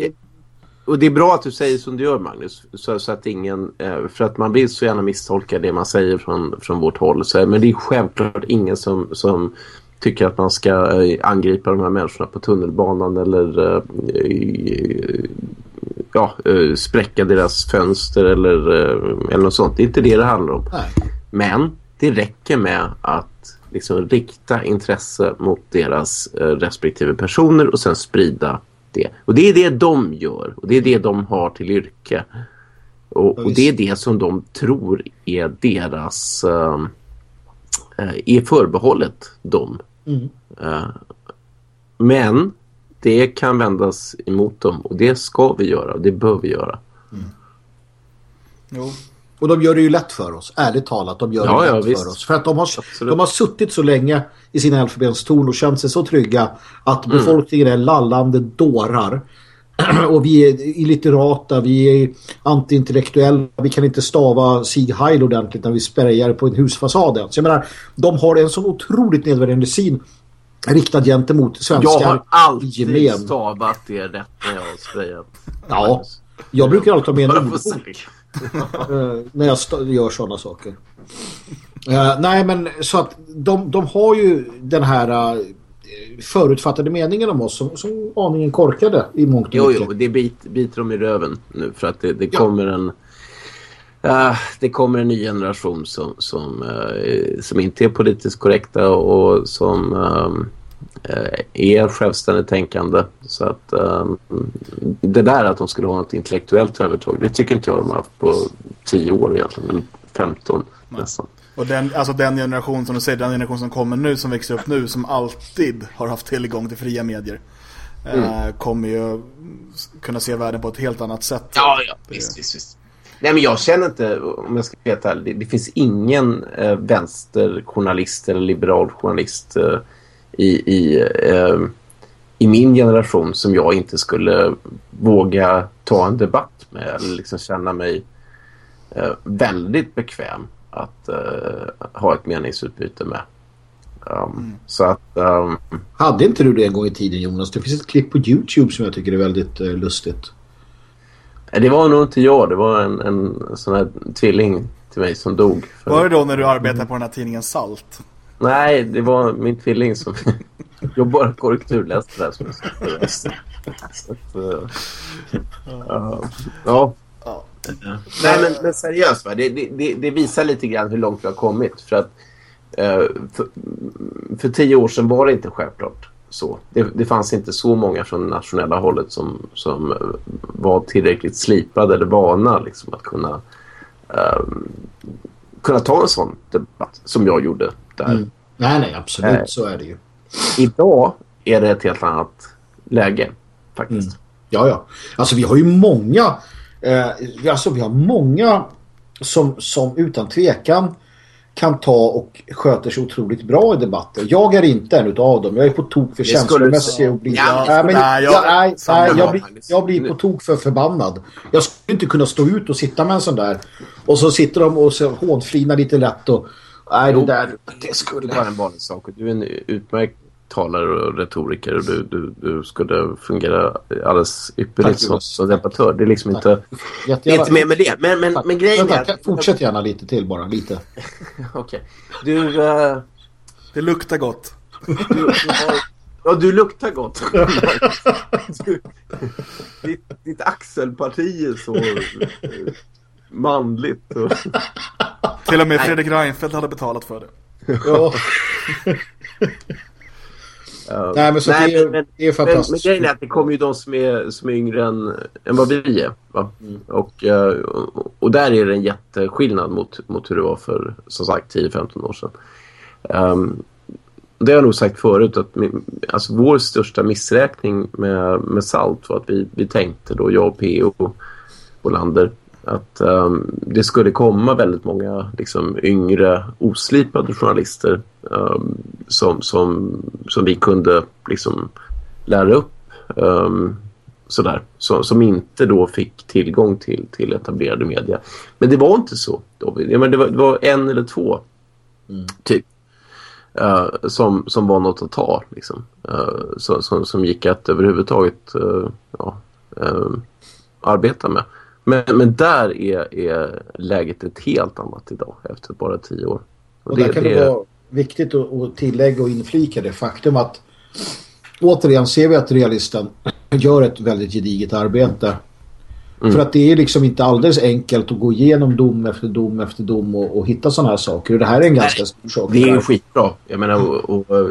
B: och det är bra att du säger som du gör Magnus. Så, så, att ingen, eh, för att man vill så gärna misstolka det man säger från, från vårt håll. Så, men det är självklart ingen som, som tycker att man ska eh, angripa de här människorna på tunnelbanan eller ja, uh, spräcka deras fönster eller, uh, eller något sånt. Det är inte det det handlar om. Nej. Men det räcker med att liksom rikta intresse mot deras respektive personer och sen sprida det. Och det är det de gör och det är det de har till yrke. Och, och det är det som de tror är deras är förbehållet dem. Mm. Uh, men det kan vändas emot dem och det ska vi göra och det bör vi göra. Mm.
C: Jo. Och de gör det ju lätt för oss, ärligt talat. De gör ja, det lätt ja, för oss. För att de har, de har suttit så länge i sina elfenbenstorn och känt sig så trygga att mm. befolkningen är lallande dårar. [CLEARS THROAT] och vi är illiterata, vi är antiintellektuella, vi kan inte stava Sig Heil ordentligt när vi sprayar på en husfasad. Så jag menar, de har en så otroligt nedvärderande syn riktad gentemot svenskar.
B: Jag har alltid gemen. stavat det rätt när jag har sprayat.
C: Ja, jag brukar alltid ha med en ordbok uh, när jag gör sådana saker. Uh, nej, men så att de, de har ju den här uh, förutfattade meningen om oss som, som aningen korkade i mångt och
B: Jo, jo, det bit, biter de i röven nu för att det, det ja. kommer en uh, det kommer en ny generation som, som, uh, som inte är politiskt korrekta och som uh, är självständigt tänkande. Så att det där att de skulle ha något intellektuellt övertag, det tycker inte jag de har haft på tio år egentligen, eller 15 nästan.
A: Och den, alltså den generation som du säger, den generation som kommer nu, som växer upp nu, som alltid har haft tillgång till fria medier. Mm. Eh, kommer ju kunna se världen på ett helt annat sätt.
B: Ja, ja, visst, visst, visst. Nej, men jag känner inte, om jag ska veta det, det finns ingen eh, vänsterjournalist eller liberal journalist eh, i, i, eh, i min generation som jag inte skulle våga ta en debatt med eller liksom känna mig eh, väldigt bekväm att uh, ha ett meningsutbyte med. Um, mm. Så att... Um,
C: Hade inte du det en gång i tiden Jonas? Det finns ett klipp på Youtube som jag tycker är väldigt uh, lustigt.
B: Det var nog inte jag. Det var en, en sån här tvilling till mig som dog.
A: För... Var det då när du arbetade på den här tidningen Salt?
B: Nej, det var min tvilling som [LAUGHS] jobbar korrekturläste där. Som så att, uh, uh, ja. Nej, men, men seriöst, va? Det, det, det, visar lite grann hur långt vi har kommit. För att eh, för, för, tio år sedan var det inte självklart så. Det, det fanns inte så många från det nationella hållet som, som eh, var tillräckligt slipade eller vana liksom, att kunna, uh, kunna ta en sån debatt som jag gjorde där. Mm.
C: Nej, nej, absolut. Uh, så är det ju.
B: Idag är det ett helt annat läge faktiskt. Mm.
C: Ja, ja. Alltså vi har ju många Eh, alltså vi har många som, som utan tvekan kan ta och sköter sig otroligt bra i debatter. Jag är inte en av dem. Jag är på tok för känslomässig och blir... Ja, nej, men, nej, jag, nej, nej, jag, blir, jag blir på tok för förbannad. Jag skulle inte kunna stå ut och sitta med en sån där. Och så sitter de och så hånflinar lite lätt och... Nej, det där...
B: Det skulle vara en vanlig sak. Du är en utmärkt talare och retoriker och du, du, du skulle fungera alldeles ypperligt som, som debattör. Det är liksom Tack. inte, inte mer med det. Men, men, men grejen
C: är... Att... Fortsätt gärna lite till bara, lite. [LAUGHS]
B: Okej. Okay. Du... Uh...
A: Det luktar gott.
B: Du, du har... Ja, du luktar gott. du, ditt, ditt axelparti är så [LAUGHS] manligt. Och...
A: Till och med Fredrik Reinfeldt hade betalat för det. Ja.
C: Uh, [LAUGHS] nej, men så nej, det, är, men, det är fantastiskt.
B: Men, men grejen är att det kommer ju de som är, som är yngre än, än vad vi är. Va? Mm. Och, uh, och där är det en jätteskillnad mot, mot hur det var för som sagt 10-15 år sedan. Um, det har jag nog sagt förut att alltså vår största missräkning med, med SALT var att vi, vi tänkte då, jag och P.O. Olander att um, det skulle komma väldigt många liksom, yngre oslipade journalister um, som, som, som vi kunde liksom, lära upp um, sådär, så, som inte då fick tillgång till, till etablerade media. Men det var inte så. Då. Ja, men det, var, det var en eller två mm. typ uh, som, som var något att ta liksom. Uh, så, som, som gick att överhuvudtaget uh, ja, arbeta med. Men, men där är, är läget ett helt annat idag efter bara tio år.
C: Och, och där kan det, det vara viktigt att, tillägga och inflika det faktum att återigen ser vi att realisten [CLEARS THROAT] gör ett väldigt gediget arbete. Mm. För att det är liksom inte alldeles enkelt att gå igenom dom efter dom efter dom och, och hitta sådana här saker. Och det här är en ganska Nej, stor sak.
B: Det är ju skitbra. Jag menar, och, och,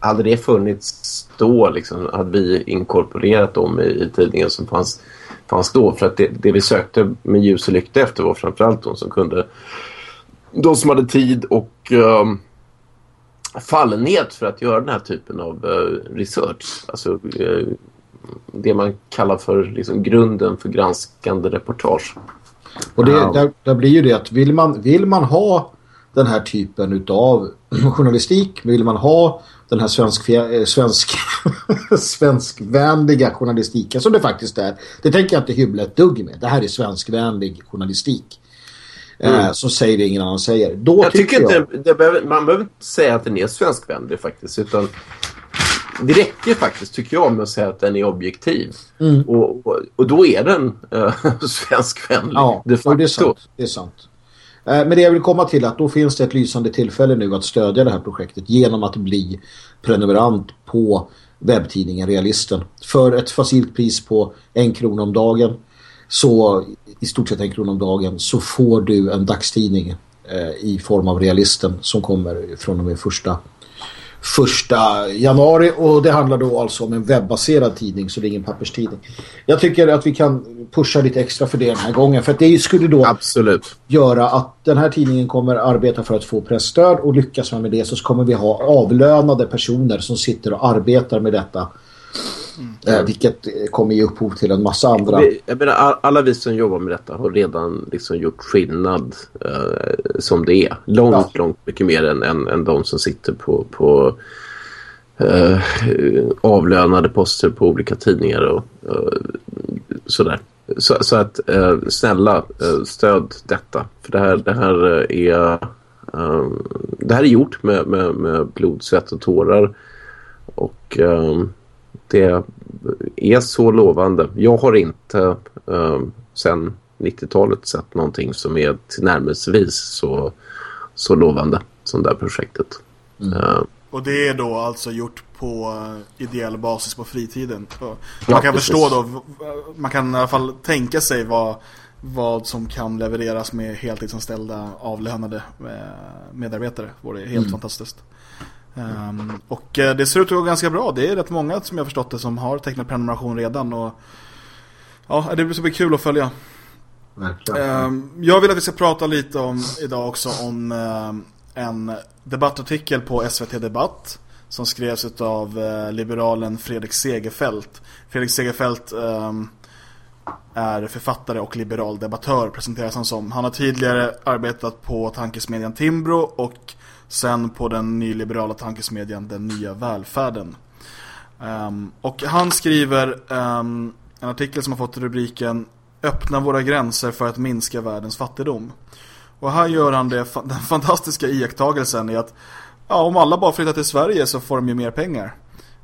B: hade det funnits då liksom, hade vi inkorporerat dem i, i tidningen som fanns fanns då. För att det, det, vi sökte med ljus och lykta efter var framförallt de som kunde de som hade tid och uh, fallenhet för att göra den här typen av uh, research. Alltså uh, det man kallar för liksom, grunden för granskande reportage.
C: Och det, där, där, blir ju det att vill man, vill man ha den här typen av [CLEARS THROAT] journalistik, vill man ha den här svensk, eh, svensk, [LAUGHS] svenskvänliga journalistiken som det faktiskt är. Det tänker jag inte hybla ett dugg med. Det här är svenskvänlig journalistik. Eh, mm. Eh, så säger det ingen annan säger. Då
B: jag tycker, tycker jag... inte, behöver, man behöver inte säga att den är svenskvänlig faktiskt. Utan det räcker faktiskt tycker jag med att säga att den är objektiv. Mm. Och, och, och, då är den äh, [LAUGHS] svenskvänlig.
C: Ja, det är sant. Det är sant. Eh, men det jag vill komma till är att då finns det ett lysande tillfälle nu att stödja det här projektet genom att bli prenumerant på webbtidningen Realisten. För ett facilt pris på en krona om dagen så i stort sett en krona om dagen så får du en dagstidning eh, i form av Realisten som kommer från och med första första januari och det handlar då alltså om en webbaserad tidning så det är ingen papperstidning. Jag tycker att vi kan pusha lite extra för det den här gången för att det skulle då
B: Absolut.
C: göra att den här tidningen kommer arbeta för att få pressstöd och lyckas man med det så kommer vi ha avlönade personer som sitter och arbetar med detta Mm. Eh, vilket kommer ge upphov till en massa andra.
B: Jag menar, alla vi som jobbar med detta har redan liksom gjort skillnad eh, som det är. Långt, ja. långt mycket mer än, än, än de som sitter på, på eh, avlönade poster på olika tidningar och eh, sådär. Så, så att eh, snälla eh, stöd detta. För det här, det här är det här är gjort med, med, med blod, svett och tårar. Och det är så lovande. Jag har inte eh, sen 90-talet sett någonting som är tillnärmelsevis så, så lovande som det här projektet.
A: Mm. Uh, och det är då alltså gjort på ideell basis på fritiden. Man ja, kan precis. förstå då, man kan i alla fall tänka sig vad, vad som kan levereras med heltidsanställda avlönade eh, medarbetare. Det vore helt mm. fantastiskt. Um, och uh, det ser ut att gå ganska bra. Det är rätt många som jag förstått det som har tecknat prenumeration redan. Och ja, det blir så bli kul att följa. Um, jag vill att vi ska prata lite om idag också om uh, en debattartikel på SVT Debatt som skrevs av uh, liberalen Fredrik Segerfeldt. Fredrik Segerfeldt um, är författare och liberal debattör presenteras han som. Han har tidigare arbetat på tankesmedjan Timbro och Sen på den nyliberala tankesmedjan Den nya välfärden. Um, och han skriver um, en artikel som har fått rubriken Öppna våra gränser för att minska världens fattigdom. Och här gör han det, [LAUGHS] den fantastiska iakttagelsen i att ja, om alla bara flyttar till Sverige så får de ju mer pengar.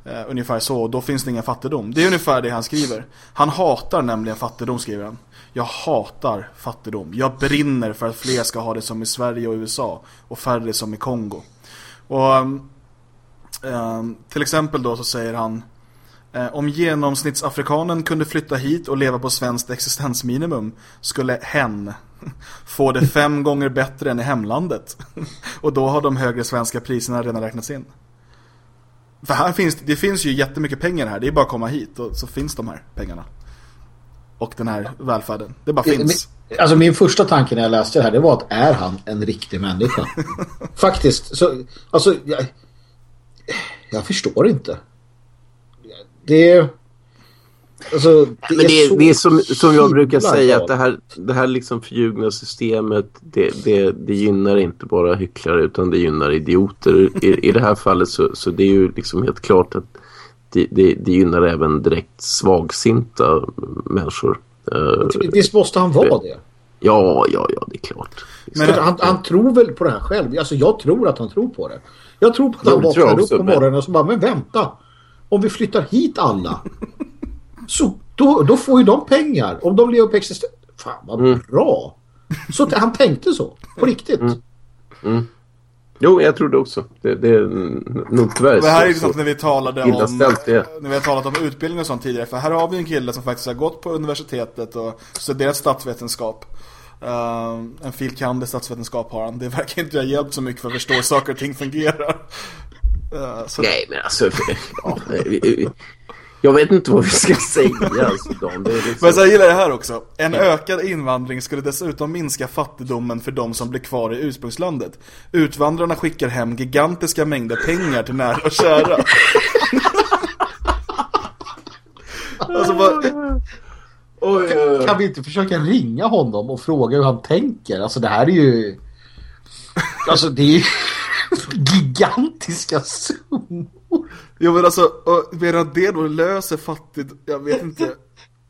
A: Uh, ungefär så, då finns det ingen fattigdom. Det är ungefär det han skriver. Han hatar nämligen fattigdom, skriver han. Jag hatar fattigdom. Jag brinner för att fler ska ha det som i Sverige och USA och färre som i Kongo. Och um, till exempel då så säger han uh, om genomsnittsafrikanen kunde flytta hit och leva på svenskt existensminimum skulle hen få det fem [LAUGHS] gånger bättre än i hemlandet. [LAUGHS] och då har de högre svenska priserna redan räknats in. För här finns det finns ju jättemycket pengar här. Det är bara att komma hit och så finns de här pengarna. Och den här välfärden. Det bara finns.
C: Alltså min första tanke när jag läste det här det var att är han en riktig människa? [LAUGHS] Faktiskt. Så, alltså jag, jag förstår inte. Det
B: Alltså, det, Men det, är, det är som, som jag brukar säga att det här, det här liksom förljugna systemet det, det, det gynnar inte bara hycklare utan det gynnar idioter. I, i det här fallet så, så det är ju liksom helt klart att det, det, det gynnar även direkt svagsinta människor.
C: Eh, visst måste han vara det?
B: Ja, ja, ja, det är klart.
C: Men han, han tror väl på det här själv? Alltså jag tror att han tror på det. Jag tror på att han vaknar upp på morgonen och så bara, men vänta. Om vi flyttar hit alla så då, då får ju de pengar. Om de lever på existens. Fan vad mm. bra. Så han tänkte så. På riktigt. Mm.
B: Mm. Jo, jag tror det också. Det, det är nog tyvärr
A: Det här är liksom när vi talade om ställt, när vi har talat om utbildning och sånt tidigare. För här har vi en kille som faktiskt har gått på universitetet och studerat statsvetenskap. Uh, en filkande statsvetenskap har han. Det verkar inte ha hjälpt så mycket för att förstå saker och ting fungerar.
B: Uh, Nej, men alltså... [LAUGHS] ja, jag vet inte vad vi ska [LAUGHS] säga alltså, Dan. Det
A: är liksom... Men så jag gillar det här också. En ökad invandring skulle dessutom minska fattigdomen för de som blir kvar i ursprungslandet. Utvandrarna skickar hem gigantiska mängder pengar till nära och kära. [LAUGHS]
C: alltså bara... Oj, kan vi inte försöka ringa honom och fråga hur han tänker? Alltså det här är ju... [LAUGHS] Alltså det är ju gigantiska summor.
A: Jo men alltså, medan det då löser fattigt, jag vet inte.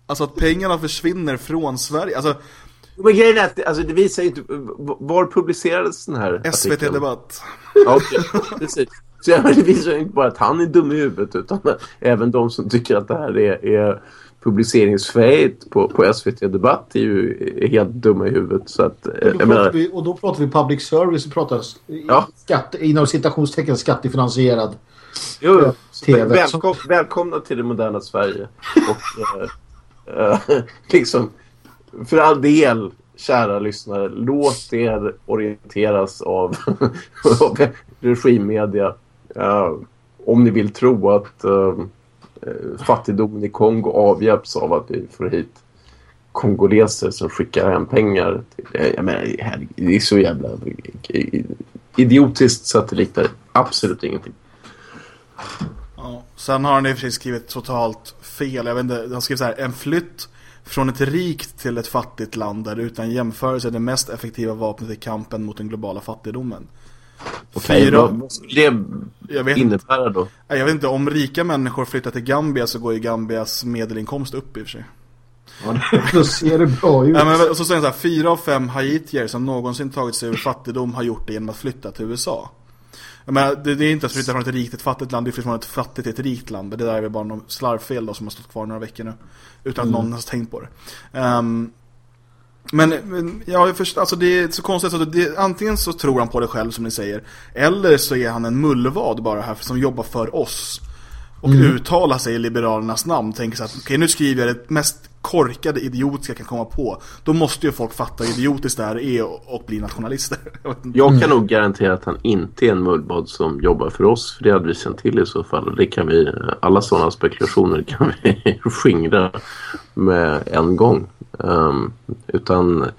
A: Alltså att pengarna försvinner från Sverige. Alltså,
B: men grejen är att alltså, det visar ju inte, var publicerades den här
A: SVT Debatt.
B: Ja, okej, precis. Så ja, det visar ju inte bara att han är dum i huvudet utan även de som tycker att det här är, är publiceringsfähigt på, på SVT Debatt är ju helt dumma i huvudet. Så att, och,
C: då menar... vi, och då pratar vi public service och pratar ja. skatt, inom citationstecken skattefinansierad
B: Jo. Välkom, välkomna till det moderna Sverige. Och, äh, äh, [LAUGHS] liksom, för all del, kära lyssnare, låt er orienteras av, [LAUGHS] av regimmedia. Äh, om ni vill tro att fattigdomen i Kongo avhjälps av att vi får hit kongoleser som skickar hem pengar. Till, jag menar, det är så jävla idiotiskt så att det liknar absolut ingenting.
A: Ja. Sen har han i och för sig skrivit totalt fel. Jag vet inte, han skriver så här, en flytt från ett rikt till ett fattigt land är utan jämförelse det mest effektiva vapnet i kampen mot den globala fattigdomen.
B: Okej, Fyra... vad skulle det innebära då?
A: Jag vet inte, om rika människor flyttar till Gambia så går ju Gambias medelinkomst upp i och för sig.
C: Ja, [LAUGHS] då ser det bra ut.
A: Ja, men, och så säger han så här, fyra av fem haitier som någonsin tagit sig ur fattigdom har gjort det genom att flytta till USA. Men det, det är inte att flytta från ett rikt till ett fattigt land, det är från ett fattigt till ett rikt land. Det där är väl bara någon slarvfel då som har stått kvar några veckor nu. Utan att mm. någon har tänkt på det. Um, men, men ja, först, alltså det är så konstigt att det, antingen så tror han på det själv som ni säger. Eller så är han en mullvad bara här som jobbar för oss. Och mm. uttalar sig i Liberalernas namn. Tänker så att okej okay, nu skriver jag det mest korkade idiotiska kan komma på. Då måste ju folk fatta hur idiotiskt det här är och, och bli nationalister. [LAUGHS]
B: jag kan nog garantera att han inte är en mullbad som jobbar för oss. För det hade vi känt till i så fall. Det kan vi, alla sådana spekulationer kan vi [LAUGHS] skingra med en gång. Um, utan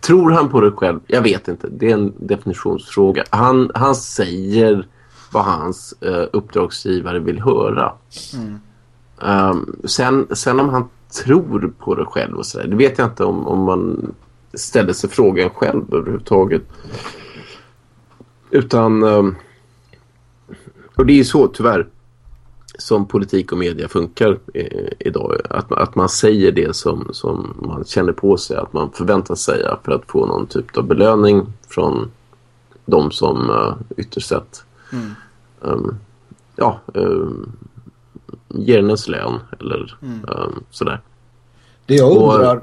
B: tror han på det själv? Jag vet inte. Det är en definitionsfråga. Han, han säger vad hans uh, uppdragsgivare vill höra. Mm. Um, sen, sen om han tror på det själv och sådär, det vet jag inte om, om man ställer sig frågan själv överhuvudtaget. Utan, um, och det är ju så tyvärr som politik och media funkar eh, idag. Att, att man säger det som, som man känner på sig att man förväntas säga för att få någon typ av belöning från de som uh, ytterst sett mm. um, ja, um, ger lön eller mm. um, sådär.
C: Det jag undrar... Och,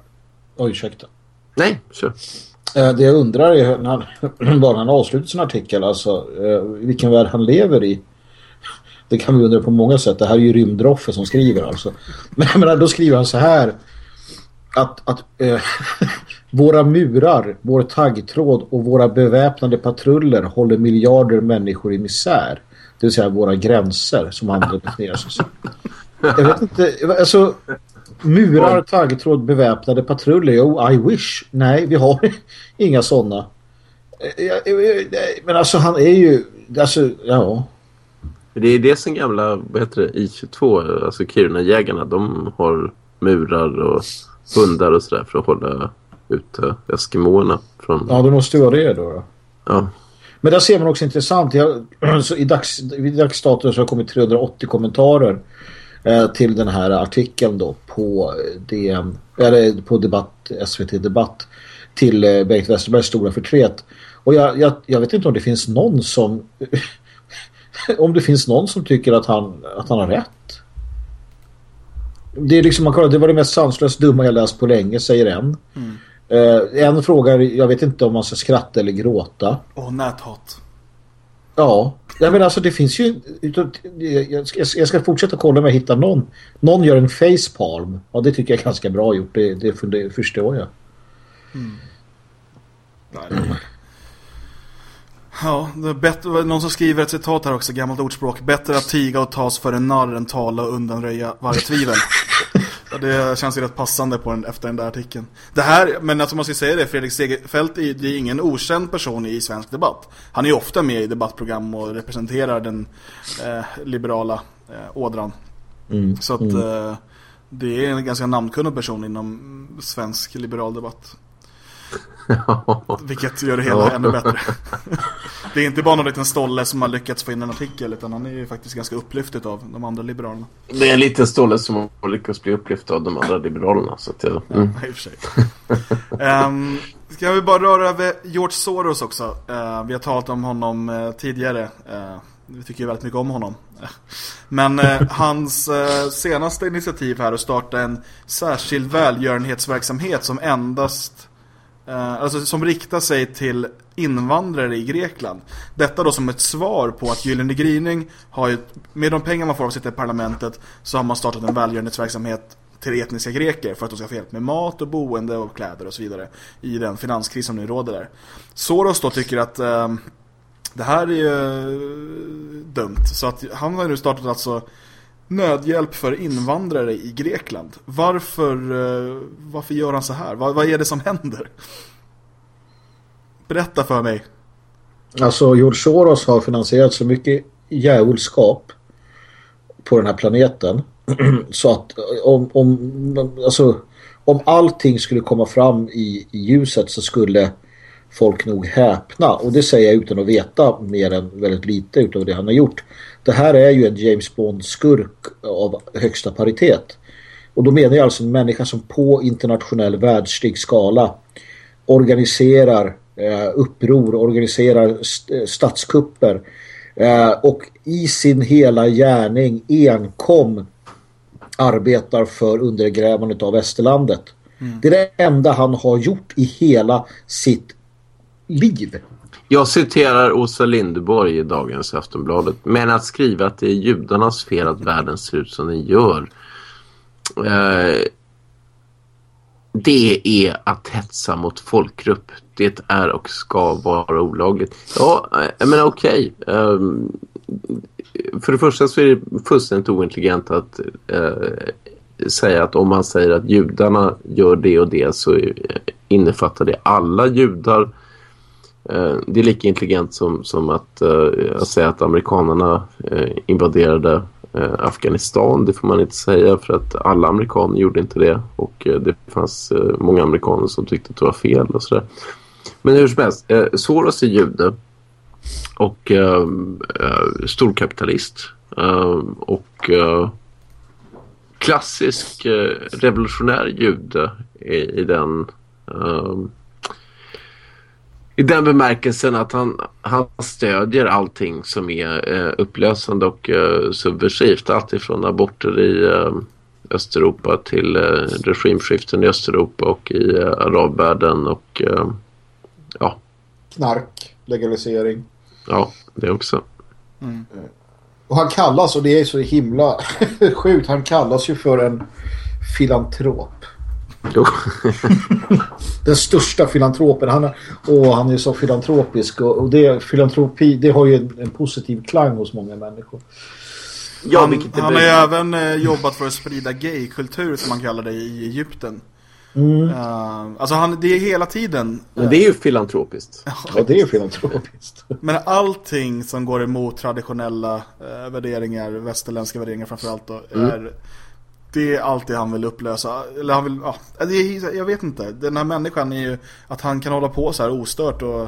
C: Oj, ursäkta.
B: Nej, kör.
C: Uh, det jag undrar är när han, [CLEARS THROAT] bara han avslutar sin artikel, alltså uh, vilken värld han lever i. Det kan vi undra på många sätt. Det här är ju rymdroffe som skriver alltså. Men jag menar, då skriver han så här att, att eh, [LAUGHS] våra murar, vår taggtråd och våra beväpnade patruller håller miljarder människor i misär. Det vill säga våra gränser som andra definierar sig som. Jag vet inte, alltså murar, taggtråd, beväpnade patruller. Jo, I wish. Nej, vi har [LAUGHS] inga sådana. Eh, men alltså han är ju, alltså, ja.
B: Det är det som gamla, vad heter det, I-22, alltså Kiruna-jägarna, de har murar och hundar och sådär för att hålla ute Eskimoerna. Från...
C: Ja, det måste vara det då.
B: Ja.
C: Men där ser man också intressant. Jag, [CLEARS THROAT] så I dags, vid dagsstatus har det kommit 380 kommentarer eh, till den här artikeln då på, eh, DM, eller på debatt, SVT Debatt till eh, Bengt Westerbergs stora förtret. Och jag, jag, jag vet inte om det finns någon som [LAUGHS] om det finns någon som tycker att han, att han har rätt. Det är liksom, man kollar, det var det mest sanslöst dumma jag läst på länge, säger en. Mm. Uh, en frågar, jag vet inte om man ska skratta eller gråta.
A: Åh, näthat.
C: Ja, jag menar alltså det finns ju jag ska fortsätta kolla om jag hittar någon. Någon gör en facepalm. Ja, det tycker jag är ganska bra gjort. Det, det, det förstår jag. Mm.
A: Nej, Ja, det är bättre, någon som skriver ett citat här också, gammalt ordspråk. Bättre att tiga och tas för en narr än tala och undanröja varje tvivel. Det känns ju rätt passande på den, efter den där artikeln. Det här, men alltså man ska säga det, Fredrik Segerfeldt är, det är ingen okänd person i svensk debatt. Han är ju ofta med i debattprogram och representerar den eh, liberala eh, ådran. Mm, Så att mm. eh, det är en ganska namnkunnig person inom svensk liberal debatt. [LAUGHS] Vilket gör det hela ja. ännu bättre. [LAUGHS] det är inte bara någon liten stolle som har lyckats få in en artikel utan han är ju faktiskt ganska upplyftet av de andra liberalerna.
B: Det är en liten stolle som har lyckats bli upplyft av de andra liberalerna. Så att jag,
A: mm. ja, i och för sig. um, ska vi bara röra över George Soros också. Uh, vi har talat om honom uh, tidigare. Uh, vi tycker ju väldigt mycket om honom. [LAUGHS] Men eh, hans eh, senaste initiativ här att starta en särskild välgörenhetsverksamhet som endast Eh, alltså som riktar sig till invandrare i Grekland. Detta då som ett svar på att Gyllene Gryning har ju, med de pengar man får av att sitta i parlamentet så har man startat en välgörenhetsverksamhet till etniska greker för att de ska få hjälp med mat och boende och kläder och så vidare i den finanskris som nu råder där. Soros då tycker att eh, det här är ju eh, dumt så att han har nu startat alltså nödhjälp för invandrare i Grekland. Varför, eh, varför gör han så här? Vad, vad är det som händer? Berätta för mig.
C: Alltså George Soros har finansierat så mycket djävulskap på den här planeten [CLEARS THROAT] så att eh, om, om, alltså, om allting skulle komma fram i, i ljuset så skulle folk nog häpna. Och det säger jag utan att veta mer än väldigt lite utav det han har gjort. Det här är ju en James Bond-skurk av högsta paritet. Och då menar jag alltså en människa som på internationell världslig skala organiserar uppror, organiserar st eh, statskupper eh, och i sin hela gärning enkom arbetar för undergrävandet av västerlandet. Mm. Det är det enda han har gjort i hela sitt liv.
B: Jag citerar Åsa Lindeborg i dagens Aftonbladet. Men att skriva att det är judarnas fel att världen ser ut som den gör. Eh, det är att hetsa mot folkgrupp. Det är och ska vara olagligt. Ja, eh, men okej. Okay. Um, för det första så är det fullständigt ointelligent att uh, säga att om man säger att judarna gör det och det så eh, innefattar det alla judar det är lika intelligent som, som att, uh, att säga att amerikanerna uh, invaderade Afghanistan. Det får man inte säga för att alla amerikaner gjorde inte det. Och det fanns många amerikaner som tyckte att det var fel och sådär. Men hur som helst, eh, Soros är jude och ehm, eh, storkapitalist. Ehm, och eh, klassisk eh, revolutionär jude i, i den ehm, I den bemärkelsen att han, han stödjer allting som är eh, upplösande och eh, subversivt. Allt ifrån aborter i eh, Östeuropa till eh, regimskiften i Östeuropa och i eh, arabvärlden och eh, ja.
C: Knark, legalisering.
B: Ja, det också.
C: Mm. Och han kallas, och det är så himla [LAUGHS] sjukt, han kallas ju för en filantrop.
B: Jo. [LAUGHS]
C: Den största filantropen. Han, och han är så filantropisk. Och, och det, filantropi det har ju en, en positiv klang hos många människor.
A: Ja, han, han har ju även eh, jobbat för att sprida gaykultur som man kallar det i Egypten. Mm. Uh, alltså han, det är hela tiden
B: Men det är ju filantropiskt [LAUGHS]
C: Ja det är ju filantropiskt [LAUGHS]
A: Men allting som går emot traditionella uh, värderingar Västerländska värderingar framförallt då, mm. är det är allt det han vill upplösa. Eller han vill, ja, det är, jag vet inte. Den här människan är ju att han kan hålla på så här ostört och...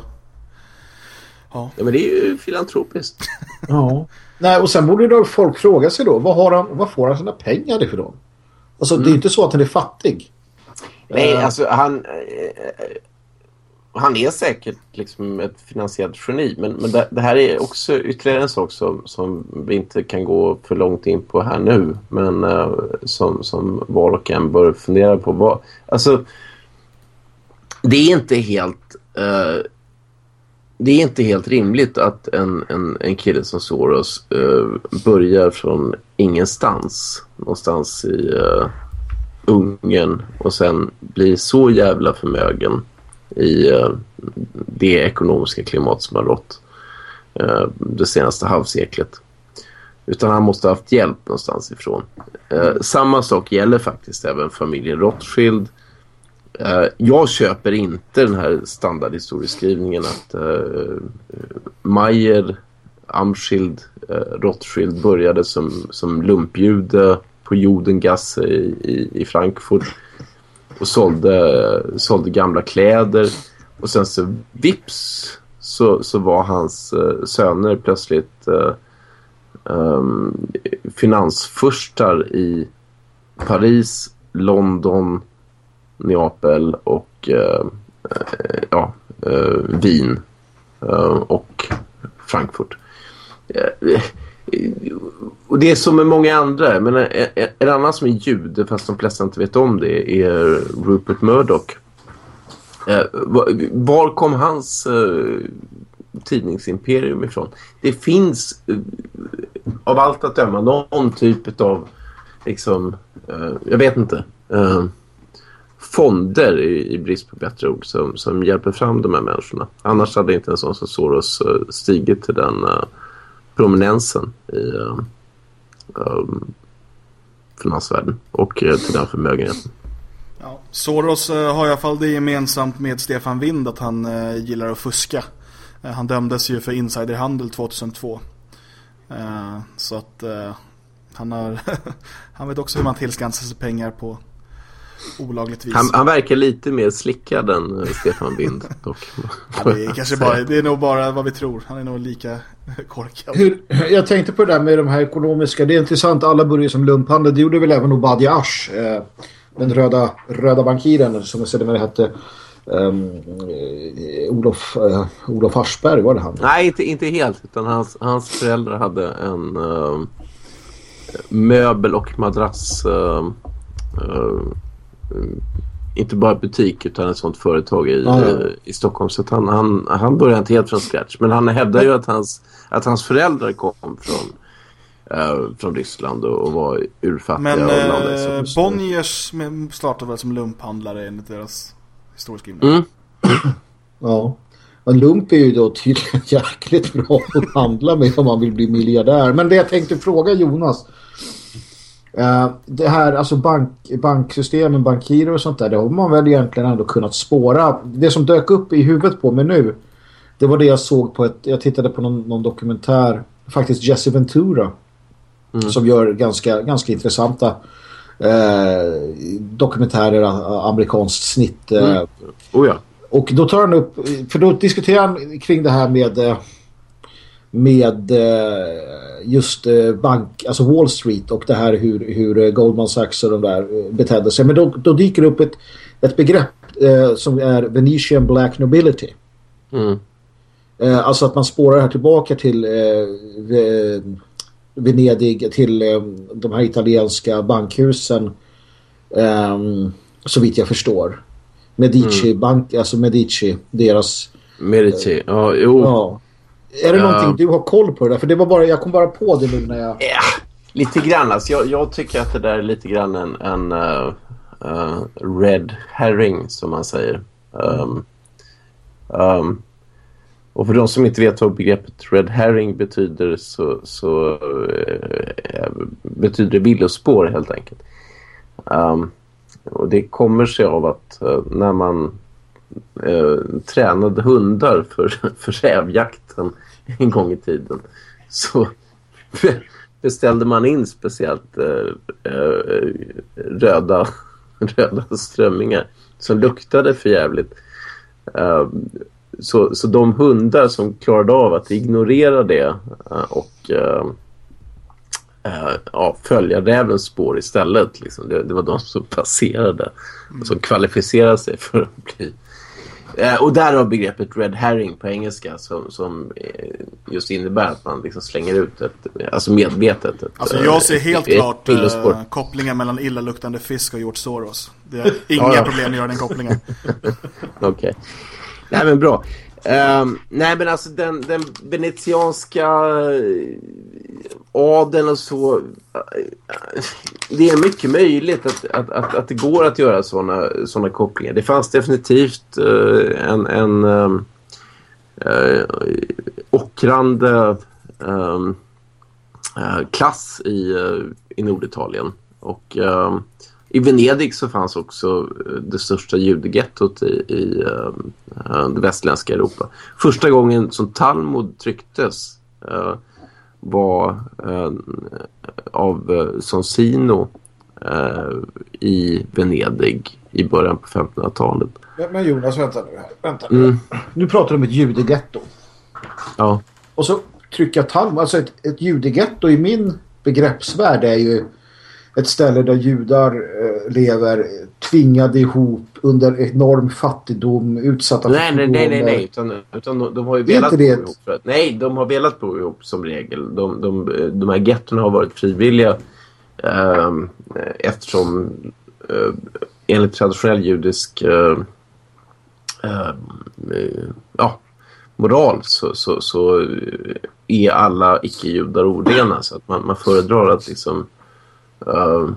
B: Ja, ja men det är ju filantropiskt. [LAUGHS]
C: ja. Nej, och sen borde då folk fråga sig då, vad, har han, vad får han sina pengar ifrån? Alltså mm. det är mm. inte så att han är fattig.
B: Nej, uh, alltså han... Eh, han är säkert liksom ett finansiellt geni. Men, men det, det, här är också ytterligare en sak som, som vi inte kan gå för långt in på här nu. Men uh, som, som var och en bör fundera på. Vad, alltså, det är inte helt... Uh, det är inte helt rimligt att en, en, en kille som Soros uh, börjar från ingenstans. Någonstans i Ungern och sen blir så jävla förmögen i eh, det ekonomiska klimat som har rått eh, det senaste halvseklet. Utan han måste ha haft hjälp någonstans ifrån. Eh, samma sak gäller faktiskt även familjen Rothschild. jag köper inte den här standardhistorieskrivningen att Mayer, Amschild, Rothschild började som, som lumpjude på Judengasse i, i, i Frankfurt och sålde, sålde gamla kläder. Och sen så vips så, så var hans uh, söner plötsligt uh, um, finansfurstar i Paris, London, Neapel och uh, ja, Wien och Frankfurt och det är som med många andra. Men en, en annan som är jude, fast de flesta inte vet om det, är Rupert Murdoch. Eh, var kom hans eh, tidningsimperium ifrån? Det finns eh, av allt att döma någon typ av liksom, eh, jag vet inte, eh, fonder i, i, brist på bättre ord som, som hjälper fram de här människorna. Annars hade inte en sån som Soros eh, stigit till den eh, prominensen i uh, um, finansvärlden och uh, till den förmögenheten.
A: Ja, Soros uh, har i alla fall det gemensamt med Stefan Wind att han uh, gillar att fuska. Uh, han dömdes ju för insiderhandel 2002. så att han, har [LAUGHS] han vet också hur man tillskansar sig pengar på olagligt vis.
B: Han, han, verkar lite mer slickad än eh, Stefan Bind [LAUGHS] dock.
A: ja, det, är kanske bara, det är nog bara vad vi tror. Han är nog lika [LAUGHS] korkad.
C: Hur, jag tänkte på det där med de här ekonomiska. Det är intressant. Alla börjar som lumphandel. Det gjorde väl även Obadiah Ash. Eh, den röda, röda bankiren som sedermera hette. Um, Olof, uh, Olof Aschberg var det han?
B: Nej, inte, inte helt. Utan hans, hans föräldrar hade en uh, möbel- och madrass... Uh, inte bara butik utan ett sånt företag i, ah, ja. i Stockholm. Så han, han, han började inte helt från scratch. Men han hävdar ju att hans, att hans föräldrar kom från, uh, från Ryssland och, och var urfattiga.
A: Men uh, Bonniers startade väl som lumphandlare enligt deras historieskrivning. Mm. [CLEARS THROAT]
C: ja. Men lump är ju då tydligen [LAUGHS] jäkligt bra att handla med om man vill bli miljardär. Men det jag tänkte fråga Jonas det här, alltså bank, banksystemen, bankirer och sånt där, det har man väl egentligen ändå kunnat spåra. Det som dök upp i huvudet på mig nu, det var det jag såg på ett, jag tittade på någon, någon dokumentär, faktiskt Jesse Ventura, mm. som gör ganska, ganska intressanta uh, dokumentärer, amerikanskt snitt. Uh, mm.
B: oh ja.
C: Och då tar han upp, för då diskuterar han kring det här med med just eh, bank, alltså Wall Street och det här hur, hur eh, Goldman Sachs och de där eh, betedde sig. Men då, då dyker upp ett, ett begrepp eh, som är Venetian Black Nobility.
B: Mm.
C: Eh, alltså att man spårar här tillbaka till eh, Venedig, till eh, de här italienska bankhusen eh, så vitt jag förstår. Medici, mm. bank, alltså Medici, deras...
B: Medici, ja, jo. Ja.
C: Är det uh, någonting du har koll på det där? För det var bara, jag kom bara på det nu när jag...
B: Ja, lite grann. Alltså, jag, jag tycker att det där är lite grann en, en uh, uh, red herring, som man säger. Um, um, och för de som inte vet vad begreppet red herring betyder så, så uh, betyder det villospår helt enkelt. Um, och det kommer sig av att uh, när man Eh, tränade hundar för, [LAUGHS] för rävjakten en gång i tiden så [LAUGHS] beställde man in speciellt eh, eh, röda, [LAUGHS] röda strömmingar som luktade för jävligt. Så, så de hundar som klarade av att ignorera det och äh, ja, följa rävens spår istället. Liksom. Det, det, var de som passerade och som kvalificerade sig för att bli... Äh, och där har begreppet red herring på engelska som, som äh, just innebär att man liksom slänger ut ett, alltså medvetet. Ett,
A: alltså jag ser helt ett, klart ett kopplingen mellan illaluktande fisk och George Soros. Det är [LAUGHS] inga ja, ja. problem att göra den kopplingen. [LAUGHS]
B: Okej. Okay. Nej men bra. Um, nej men alltså den, den venetianska eh, adeln och så. Eh, det är mycket möjligt att, att, att, att det går att göra sådana såna kopplingar. Det fanns definitivt uh, en, en um, ockrande um, klass i, i Norditalien. Och um, i Venedig så fanns också eh, det största judegettot i, i uh, det västländska Europa. Första gången som Talmud trycktes uh, var uh, av Sonsino i Venedig i början på 1500-talet.
C: Men Jonas, vänta nu. Vänta. Mm. Nu pratar du om ett judegetto.
B: Ja.
C: Och så trycka Talmud. Alltså ett, ett judegetto i min begreppsvärld är ju ett ställe där judar eh, lever tvingade ihop under enorm fattigdom, utsatta
B: nej, nej, nej, nej, nej, utan, utan de, har ju velat bo ihop. För att, nej, de har velat bo ihop som regel. De, de, de här gettorna har varit frivilliga eh, eftersom eh, enligt traditionell judisk eh, eh, ja, moral så, så, så är alla icke-judar orena så att man, man föredrar att liksom uh,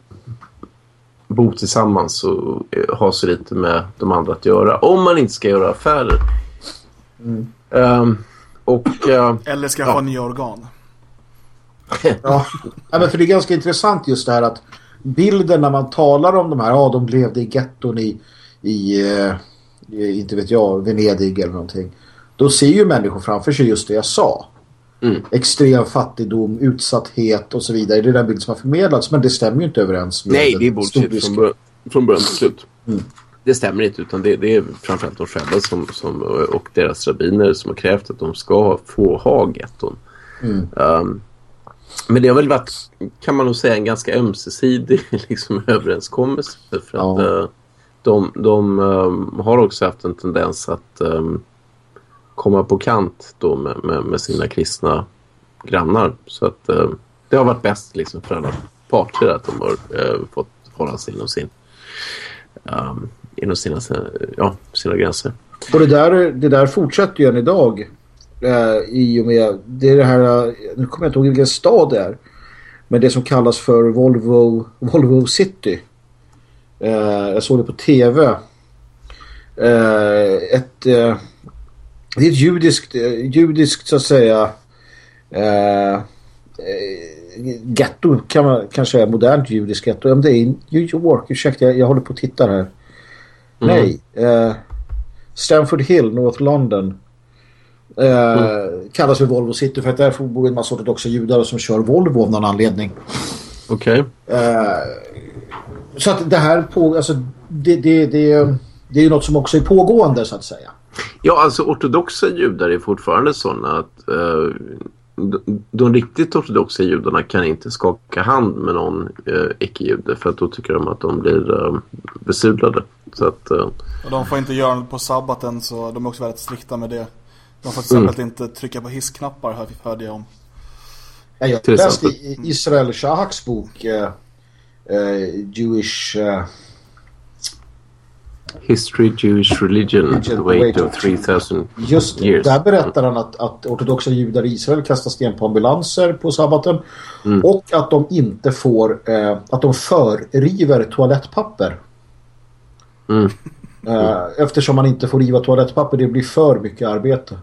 B: bo tillsammans och uh, ha så lite med de andra att göra. Om man inte ska göra affärer. Mm. Uh, och,
A: Eller ska ja. ha nya organ. [LAUGHS]
C: ja. ja, men för det är ganska intressant just det här att bilden när man talar om de här, ja de levde i getton i, i, i inte vet jag, Venedig eller någonting. Då ser ju människor framför sig just det jag sa. Mm. Extrem fattigdom, utsatthet och så vidare. Det är den bild som har förmedlats. Men det stämmer ju inte överens
B: med Nej, det är bullshit från, början, från början till slut. Mm. Det stämmer inte utan det, det, är framförallt de själva som, som, och deras rabbiner som har krävt att de ska få ha getton. Mm. Um, men det har väl varit, kan man nog säga, en ganska ömsesidig [LAUGHS] liksom, överenskommelse. För att ja. uh, de, de um, har också haft en tendens att um, komma på kant då med, med, med sina kristna grannar. Så att eh, det har varit bäst liksom för alla parter att de har eh, fått hålla sig inom sin um, inom sina, ja, sina gränser.
C: Och det där, det där fortsätter ju än idag eh, i och med det är det här, eh, nu kommer jag inte ihåg vilken stad det är men det som kallas för Volvo, Volvo City eh, jag såg det på tv eh, ett eh, det är ett judiskt, eh, judiskt så att säga eh, getto kan man kanske säga, modernt judiskt getto. Om det är i New York, ursäkta jag, jag håller på att titta här. Mm. Nej, eh, Stanford Hill, North London. Eh, mm. Kallas för Volvo City för att där bor en massa ortodoxa judar som kör Volvo av någon anledning.
B: Okej.
C: Okay. Eh, så att det här på, alltså det, det, det, det är ju något som också är pågående så att säga.
B: Ja, alltså ortodoxa judar är fortfarande sådana att uh, de, de, riktigt ortodoxa judarna kan inte skaka hand med någon uh, icke-jude för att då tycker de att de blir uh, besudlade. Så att, uh,
A: och de får inte göra något på sabbaten så de är också väldigt strikta med det. De får till exempel mm. inte trycka på hissknappar, hörde jag om.
C: Ja, jag läste i Israel Shahaks bok uh, uh, Jewish... Uh,
B: History, Jewish religion, the weight of 3000
C: Just years. där berättar han att, att ortodoxa judar i Israel kastar sten på ambulanser på sabbaten mm. och att de inte får, eh, att de förriver toalettpapper. Mm. Eh, eftersom man inte får riva toalettpapper, det blir för mycket arbete.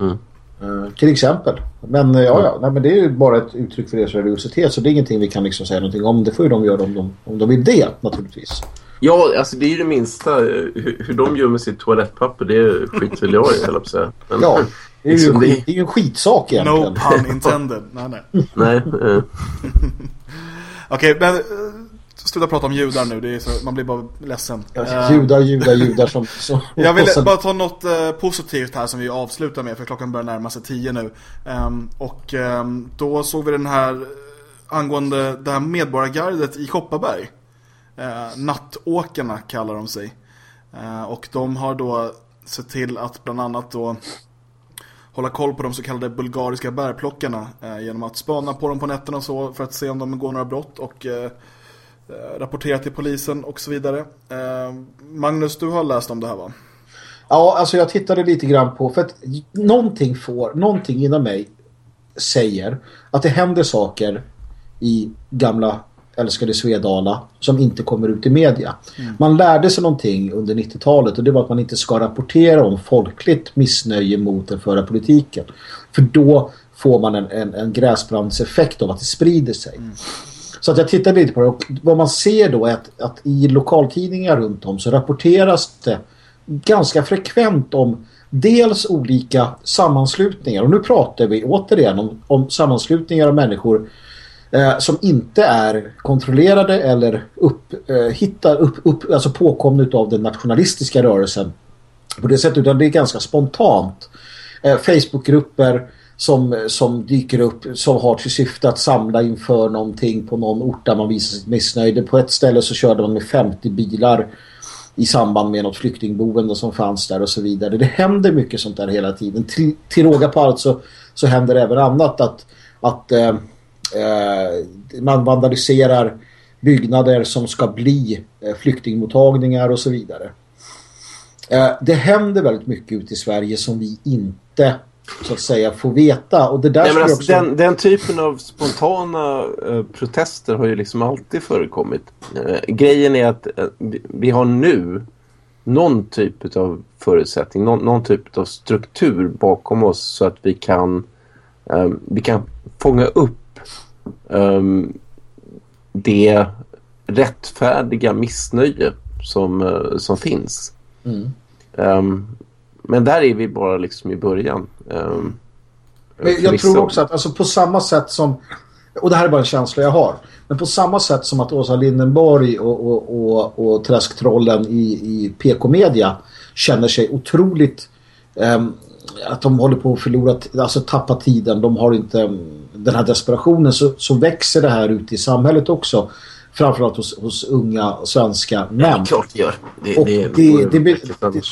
C: Mm. Eh, till exempel. Men ja, ja mm. nej, men det är ju bara ett uttryck för deras religiositet så det är ingenting vi kan liksom säga någonting om. Det får ju de göra om de, om de vill det naturligtvis.
B: Ja, alltså det är ju det minsta. Hur, hur de gör med sitt toalettpapper, det skiter väl jag i, höll säga.
C: Men, ja, [LAUGHS] det är, ju liksom, det är ju en skitsak egentligen.
A: No pun intended. nej, nej.
B: nej. Eh. [LAUGHS]
A: Okej, okay, men eh, sluta prata om judar nu, det är så, man blir bara ledsen.
C: Ja, judar, judar, judar som... [LAUGHS] som
A: jag vill sen... bara ta något uh, positivt här som vi avslutar med, för klockan börjar närma sig tio nu. Um, och um, då såg vi den här angående det här medborgargardet i Kopparberg. Eh, nattåkarna kallar de sig. Eh, och de har då sett till att bland annat då hålla koll på de så kallade bulgariska bärplockarna eh, genom att spana på dem på nätterna och så för att se om de begår några brott och eh, eh, rapportera till polisen och så vidare. Eh, Magnus, du har läst om det här va?
C: Ja, alltså jag tittade lite grann på för att någonting får, någonting inom mig säger att det händer saker i gamla älskade Svedala som inte kommer ut i media. Mm. Man lärde sig någonting under 90-talet och det var att man inte ska rapportera om folkligt missnöje mot den förra politiken. För då får man en, en, en gräsbrandseffekt av att det sprider sig. Mm. Så att jag tittade lite på det och vad man ser då är att, att i lokaltidningar runt om så rapporteras det ganska frekvent om dels olika sammanslutningar och nu pratar vi återigen om, om sammanslutningar av människor eh, som inte är kontrollerade eller upp, eh, upp, upp, alltså påkomna av den nationalistiska rörelsen på det sättet utan det är ganska spontant. Eh, Facebookgrupper som, som dyker upp som har till syfte att samla inför någonting på någon ort där man visar sitt missnöjde. På ett ställe så körde man med 50 bilar i samband med något flyktingboende som fanns där och så vidare. Det händer mycket sånt där hela tiden. Till, till råga på allt så, så händer även annat att, att eh, Eh, man vandaliserar byggnader som ska bli eh, flyktingmottagningar och så vidare. Eh, det händer väldigt mycket ute i Sverige som vi inte så att säga får veta. Och det där
B: Nej, alltså, också... den, den, typen av spontana uh, protester har ju liksom alltid förekommit. Uh, grejen är att uh, vi har nu någon typ av förutsättning, någon, någon, typ av struktur bakom oss så att vi kan, vi kan fånga upp um, det rättfärdiga missnöje som, uh, som finns. Mm. Um, men där är vi bara liksom i början. Um,
C: men jag tror också att alltså, på samma sätt som och det här är bara en känsla jag har. Men på samma sätt som att Åsa Lindenborg och, och, och, och Träsktrollen i, i PK-media känner sig otroligt um, att de håller på att förlora, alltså tappa tiden. De har inte den här desperationen så, så växer det här ute i samhället också. Framförallt hos, hos unga svenska män. Ja,
B: klart det gör.
C: Det, och det, det, det, det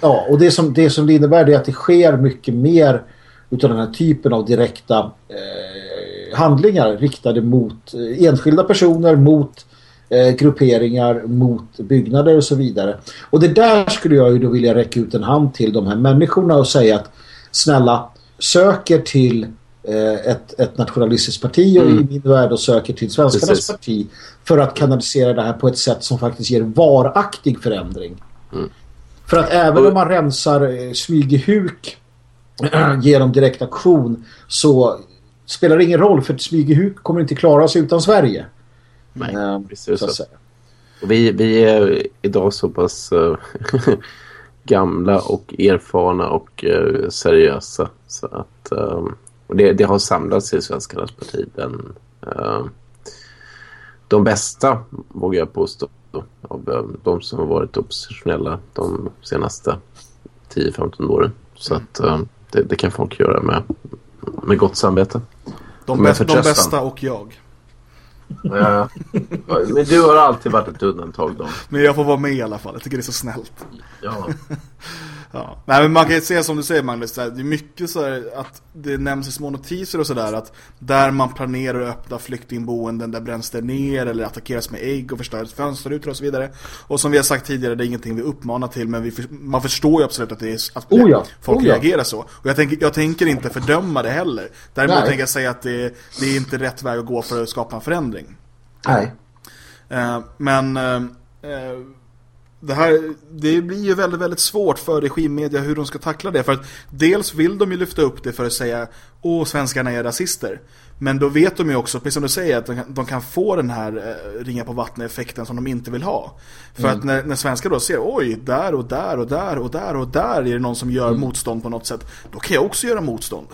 C: ja, och det som, det som det innebär är att det sker mycket mer utav den här typen av direkta eh, handlingar riktade mot eh, enskilda personer, mot eh, grupperingar, mot byggnader och så vidare. Och det där skulle jag ju då vilja räcka ut en hand till de här människorna och säga att snälla, söker till Eh, ett, ett nationalistiskt parti och mm. i min värld och söker till svenskarnas Precis. parti för att kanalisera det här på ett sätt som faktiskt ger varaktig förändring. Mm. För att även om man rensar eh, Smygehuk [CLEARS THROAT] genom direkt aktion så spelar det ingen roll för Smygehuk kommer inte klara sig utan Sverige.
B: Nej, äh, precis så. så. Vi, vi är idag så pass uh, [LAUGHS] gamla och erfarna och uh, seriösa så att um, och det, det har samlats i Svenskarnas parti. Den, uh, de bästa, vågar jag påstå, av uh, de som har varit oppositionella de senaste 10-15 åren. Så att uh, det, det, kan folk göra med, med gott samvete.
A: De, med de bästa och jag.
B: Ja. Men du har alltid varit ett undantag då.
A: Men jag får vara med i alla fall. Jag tycker det är så snällt.
B: Ja.
A: Ja. Nej, men man kan ju se som du säger Magnus, det är mycket så här att det nämns i små notiser och sådär att där man planerar att öppna flyktingboenden där bränns det ner eller attackeras med ägg och förstörs fönsterrutor och så vidare. Och som vi har sagt tidigare, det är ingenting vi uppmanar till men vi, man förstår ju absolut att, det är, att
C: oh ja.
A: folk
C: oh ja.
A: reagerar så. Och jag tänker, jag tänker inte fördöma det heller. Däremot Nej. tänker jag säga att det, det är inte rätt väg att gå för att skapa en förändring.
C: Nej.
A: Uh, men... Det här, det blir ju väldigt, väldigt svårt för regimmedia hur de ska tackla det. För att dels vill de ju lyfta upp det för att säga åh, svenskarna är rasister. Men då vet de ju också, precis som du säger, att de kan, de kan få den här eh, ringa på vattnet-effekten som de inte vill ha. För mm. att när, när svenskar då ser, oj, där och där och där och där och där är det någon som gör mm. motstånd på något sätt. Då kan jag också göra motstånd.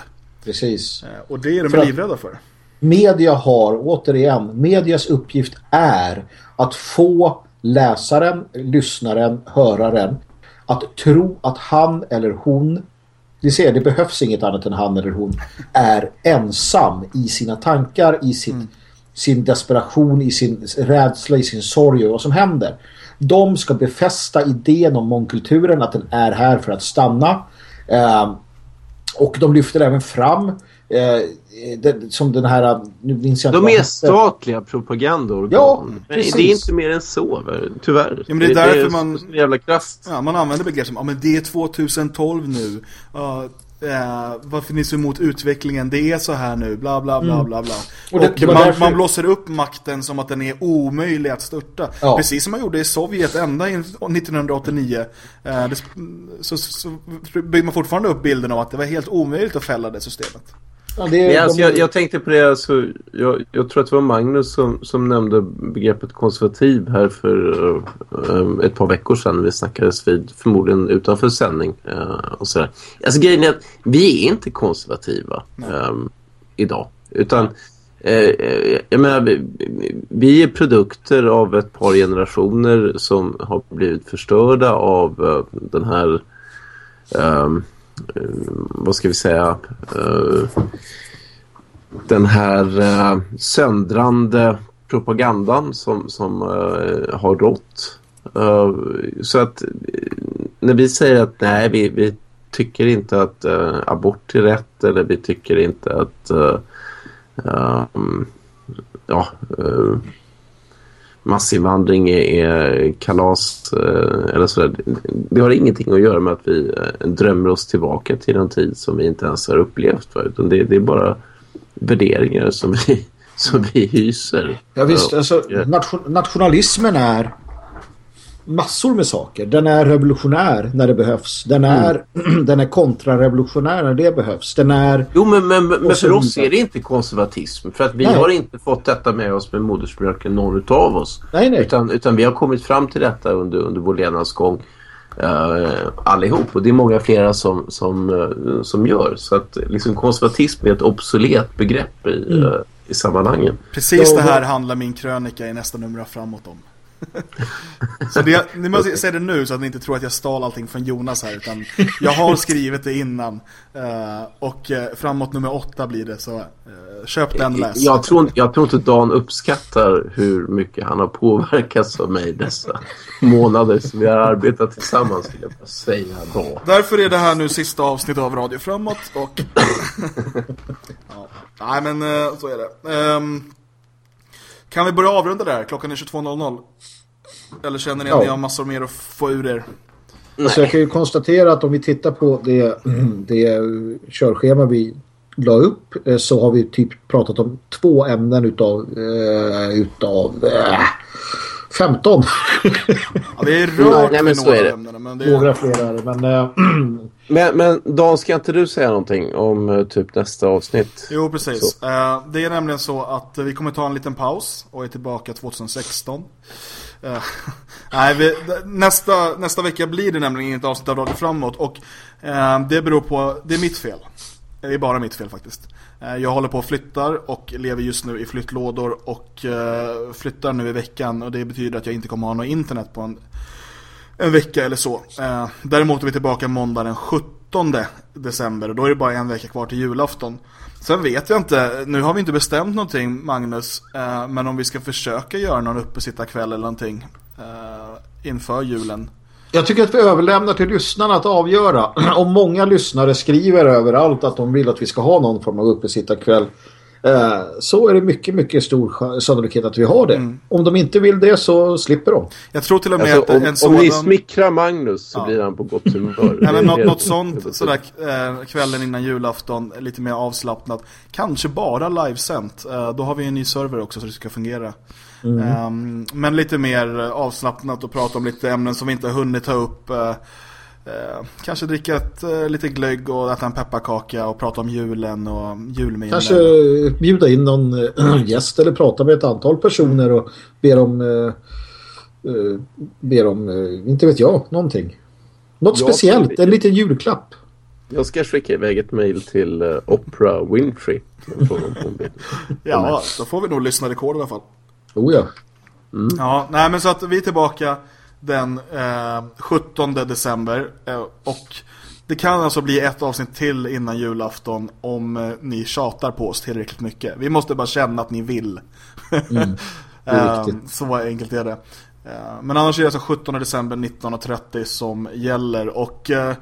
C: Precis.
A: Eh, och det är de livrädda för.
C: Media har, återigen, medias uppgift är att få läsaren, lyssnaren, höraren att tro att han eller hon det, ser, det behövs inget annat än han eller hon är ensam i sina tankar, i sitt, mm. sin desperation, i sin rädsla, i sin sorg och vad som händer. De ska befästa idén om mångkulturen, att den är här för att stanna. Eh, och de lyfter även fram eh, det, som den här... Nu minns jag
B: De är statliga propagandaorgan.
C: Ja, precis.
B: Det är inte mer än så, tyvärr.
A: Ja, men det är därför det är man...
B: jävla krasst.
A: Ja, man använder begrepp som, ja men det är 2012 nu. Uh, Uh, varför ni så emot utvecklingen Det är så här nu, bla bla bla mm. bla bla Och, det, och man, därför... man, blåser upp makten som att den är omöjlig att störta ja. Precis som man gjorde i Sovjet ända 1989 uh, det, så, så bygger man fortfarande upp bilden av att det var helt omöjligt att fälla det systemet
B: Ja, det, alltså, de... jag, jag, tänkte på det, alltså, jag, jag, tror att det var Magnus som, som nämnde begreppet konservativ här för uh, ett par veckor sedan. Vi snackades vid förmodligen utanför sändning. Uh, och sådär. Alltså grejen är att vi är inte konservativa um, idag. Utan uh, jag menar, vi, vi, är produkter av ett par generationer som har blivit förstörda av den här... Um, Eh, vad ska vi säga eh, den här eh, söndrande propagandan som, som har rått. så att när vi säger att nej, vi, vi tycker inte att abort är rätt eller vi tycker inte att um, ja, massinvandring är, kalas eh, eller sådär. Det har ingenting att göra med att vi eh, drömmer oss tillbaka till en tid som vi inte ens har upplevt för, utan det, det är bara värderingar som vi, [LAUGHS] som vi hyser.
C: Ja visst, alltså nation, nationalismen är massor med saker. Den är revolutionär när det behövs. Den är, mm. [CLEARS THROAT] den är kontrarevolutionär när det behövs. Den är...
B: Jo, men, men, men för oss är det inte konservatism. För att vi nej. har inte fått detta med oss med modersmjölken, någon av oss.
C: Nej, nej.
B: Utan, utan vi har kommit fram till detta under, under vår levnadsgång. Uh, allihop. Och det är många flera som, som, uh, som gör. Så att liksom, konservatism är ett obsolet begrepp i, mm. uh, i sammanhangen.
A: Precis det här handlar min krönika i nästa nummer framåt om. [LAUGHS] så det, ni måste säga det nu så att ni inte tror att jag stal allting från Jonas här utan jag har skrivit det innan uh, och uh, framåt nummer åtta blir det så uh, köp den läs.
B: Jag tror, jag tror inte Dan uppskattar hur mycket han har påverkats av mig dessa månader som vi har arbetat tillsammans vill jag bara säga då.
A: Därför är det här nu sista avsnitt av Radio Framåt och [LAUGHS] ja. Nej men så är det. Um, kan vi börja avrunda där? Klockan är 22.00. Eller känner ni att ja. ni har massor mer att få ur er?
C: Så jag kan ju konstatera att om vi tittar på det, det körschema vi la upp eh, så har vi typ pratat om två ämnen utav, uh, utav uh, 15.
A: ja, vi är [LAUGHS] rört Nej, men så är det. Ämnena,
C: men det är... Några fler men, uh, [CLEARS THROAT]
B: men, men Dan, ska inte du säga någonting om uh, typ nästa avsnitt?
A: Jo, precis. Uh, det är nämligen så att vi kommer ta en liten paus och är tillbaka 2016. Uh, [LAUGHS] nej, vi, nästa, nästa vecka blir det nämligen inget avsnitt av Radio Framåt och det beror på, det är mitt fel. Det är bara mitt fel faktiskt. Jag håller på och flyttar och lever just nu i flyttlådor och flyttar nu i veckan och det betyder att jag inte kommer ha något internet på en, en vecka eller så. Eh, däremot är vi tillbaka måndag den 17 december och då är det bara en vecka kvar till julafton. Sen vet jag inte, nu har vi inte bestämt någonting Magnus, eh, men om vi ska försöka göra någon uppesittarkväll eller någonting eh, inför julen.
C: Jag tycker att vi överlämnar till lyssnarna att avgöra. [CLEARS THROAT] Om många lyssnare skriver överallt att de vill att vi ska ha någon form av uppesittarkväll så är det mycket, mycket stor sannolikhet att vi har det. Mm. Om de inte vill det så slipper de.
A: Jag tror till och med
B: alltså,
A: att
B: om, en sådan... Om ni smickrar Magnus så ja. blir han på gott humör.
A: Nej, men något, något sånt sådär, äh, kvällen innan julafton, lite mer avslappnat. Kanske bara livesänt. Äh, då har vi en ny server också så det ska fungera. Mm. Um, men lite mer avslappnat och prata om lite ämnen som vi inte har hunnit ta upp. Uh, kanske dricka ett, uh, lite glögg och äta en pepparkaka och prata om julen och julminnen.
C: Kanske bjuda in någon [CLEARS THROAT] gäst eller prata med ett antal personer och be dem, ber om inte vet jag, någonting. Något jag speciellt, en liten julklapp.
B: Jag ska skicka iväg ett mejl till uh, Oprah Winfrey. [LAUGHS]
A: ja, då får vi nog lyssna rekord i alla fall.
C: Oh ja.
A: Mm. Ja, nej men så att vi är tillbaka den eh, 17 december eh, och det kan alltså bli ett avsnitt till innan julafton om eh, ni tjatar på oss tillräckligt mycket. Vi måste bara känna att ni vill. Mm. [LAUGHS] eh, så enkelt är det. Eh, men annars är det alltså 17 december 19.30 som gäller och eh,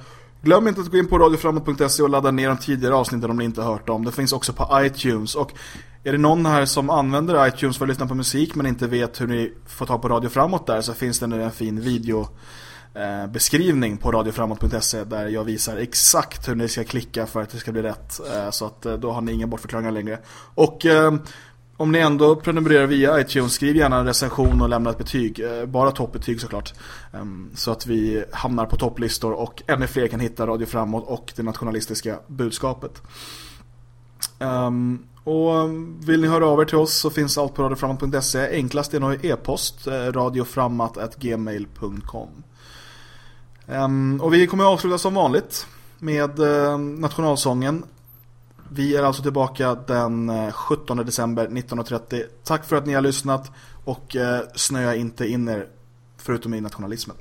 A: Glöm inte att gå in på radioframåt.se och ladda ner de tidigare avsnitten om ni inte hört dem. Det finns också på iTunes och är det någon här som använder iTunes för att lyssna på musik men inte vet hur ni får ta på Radio Framåt där så finns det nu en fin video eh, beskrivning på radioframåt.se där jag visar exakt hur ni ska klicka för att det ska bli rätt. Eh, så att eh, då har ni inga bortförklaringar längre. Och om ni ändå prenumererar via iTunes, skriv gärna en recension och lämna ett betyg. Bara toppbetyg såklart. Ehm, så att vi hamnar på topplistor och ännu fler kan hitta Radio Framåt och det nationalistiska budskapet. Ehm, och um, vill ni höra av er till oss så finns allt på radioframmat.se. Enklast är nog e-post, eh, radioframmat.gmail.com um, ehm, Och vi kommer att avsluta som vanligt med uh, nationalsången. Vi är alltså tillbaka den eh, 17 december 1930. Tack för att ni har lyssnat och uh, snöa inte in er förutom i nationalismen.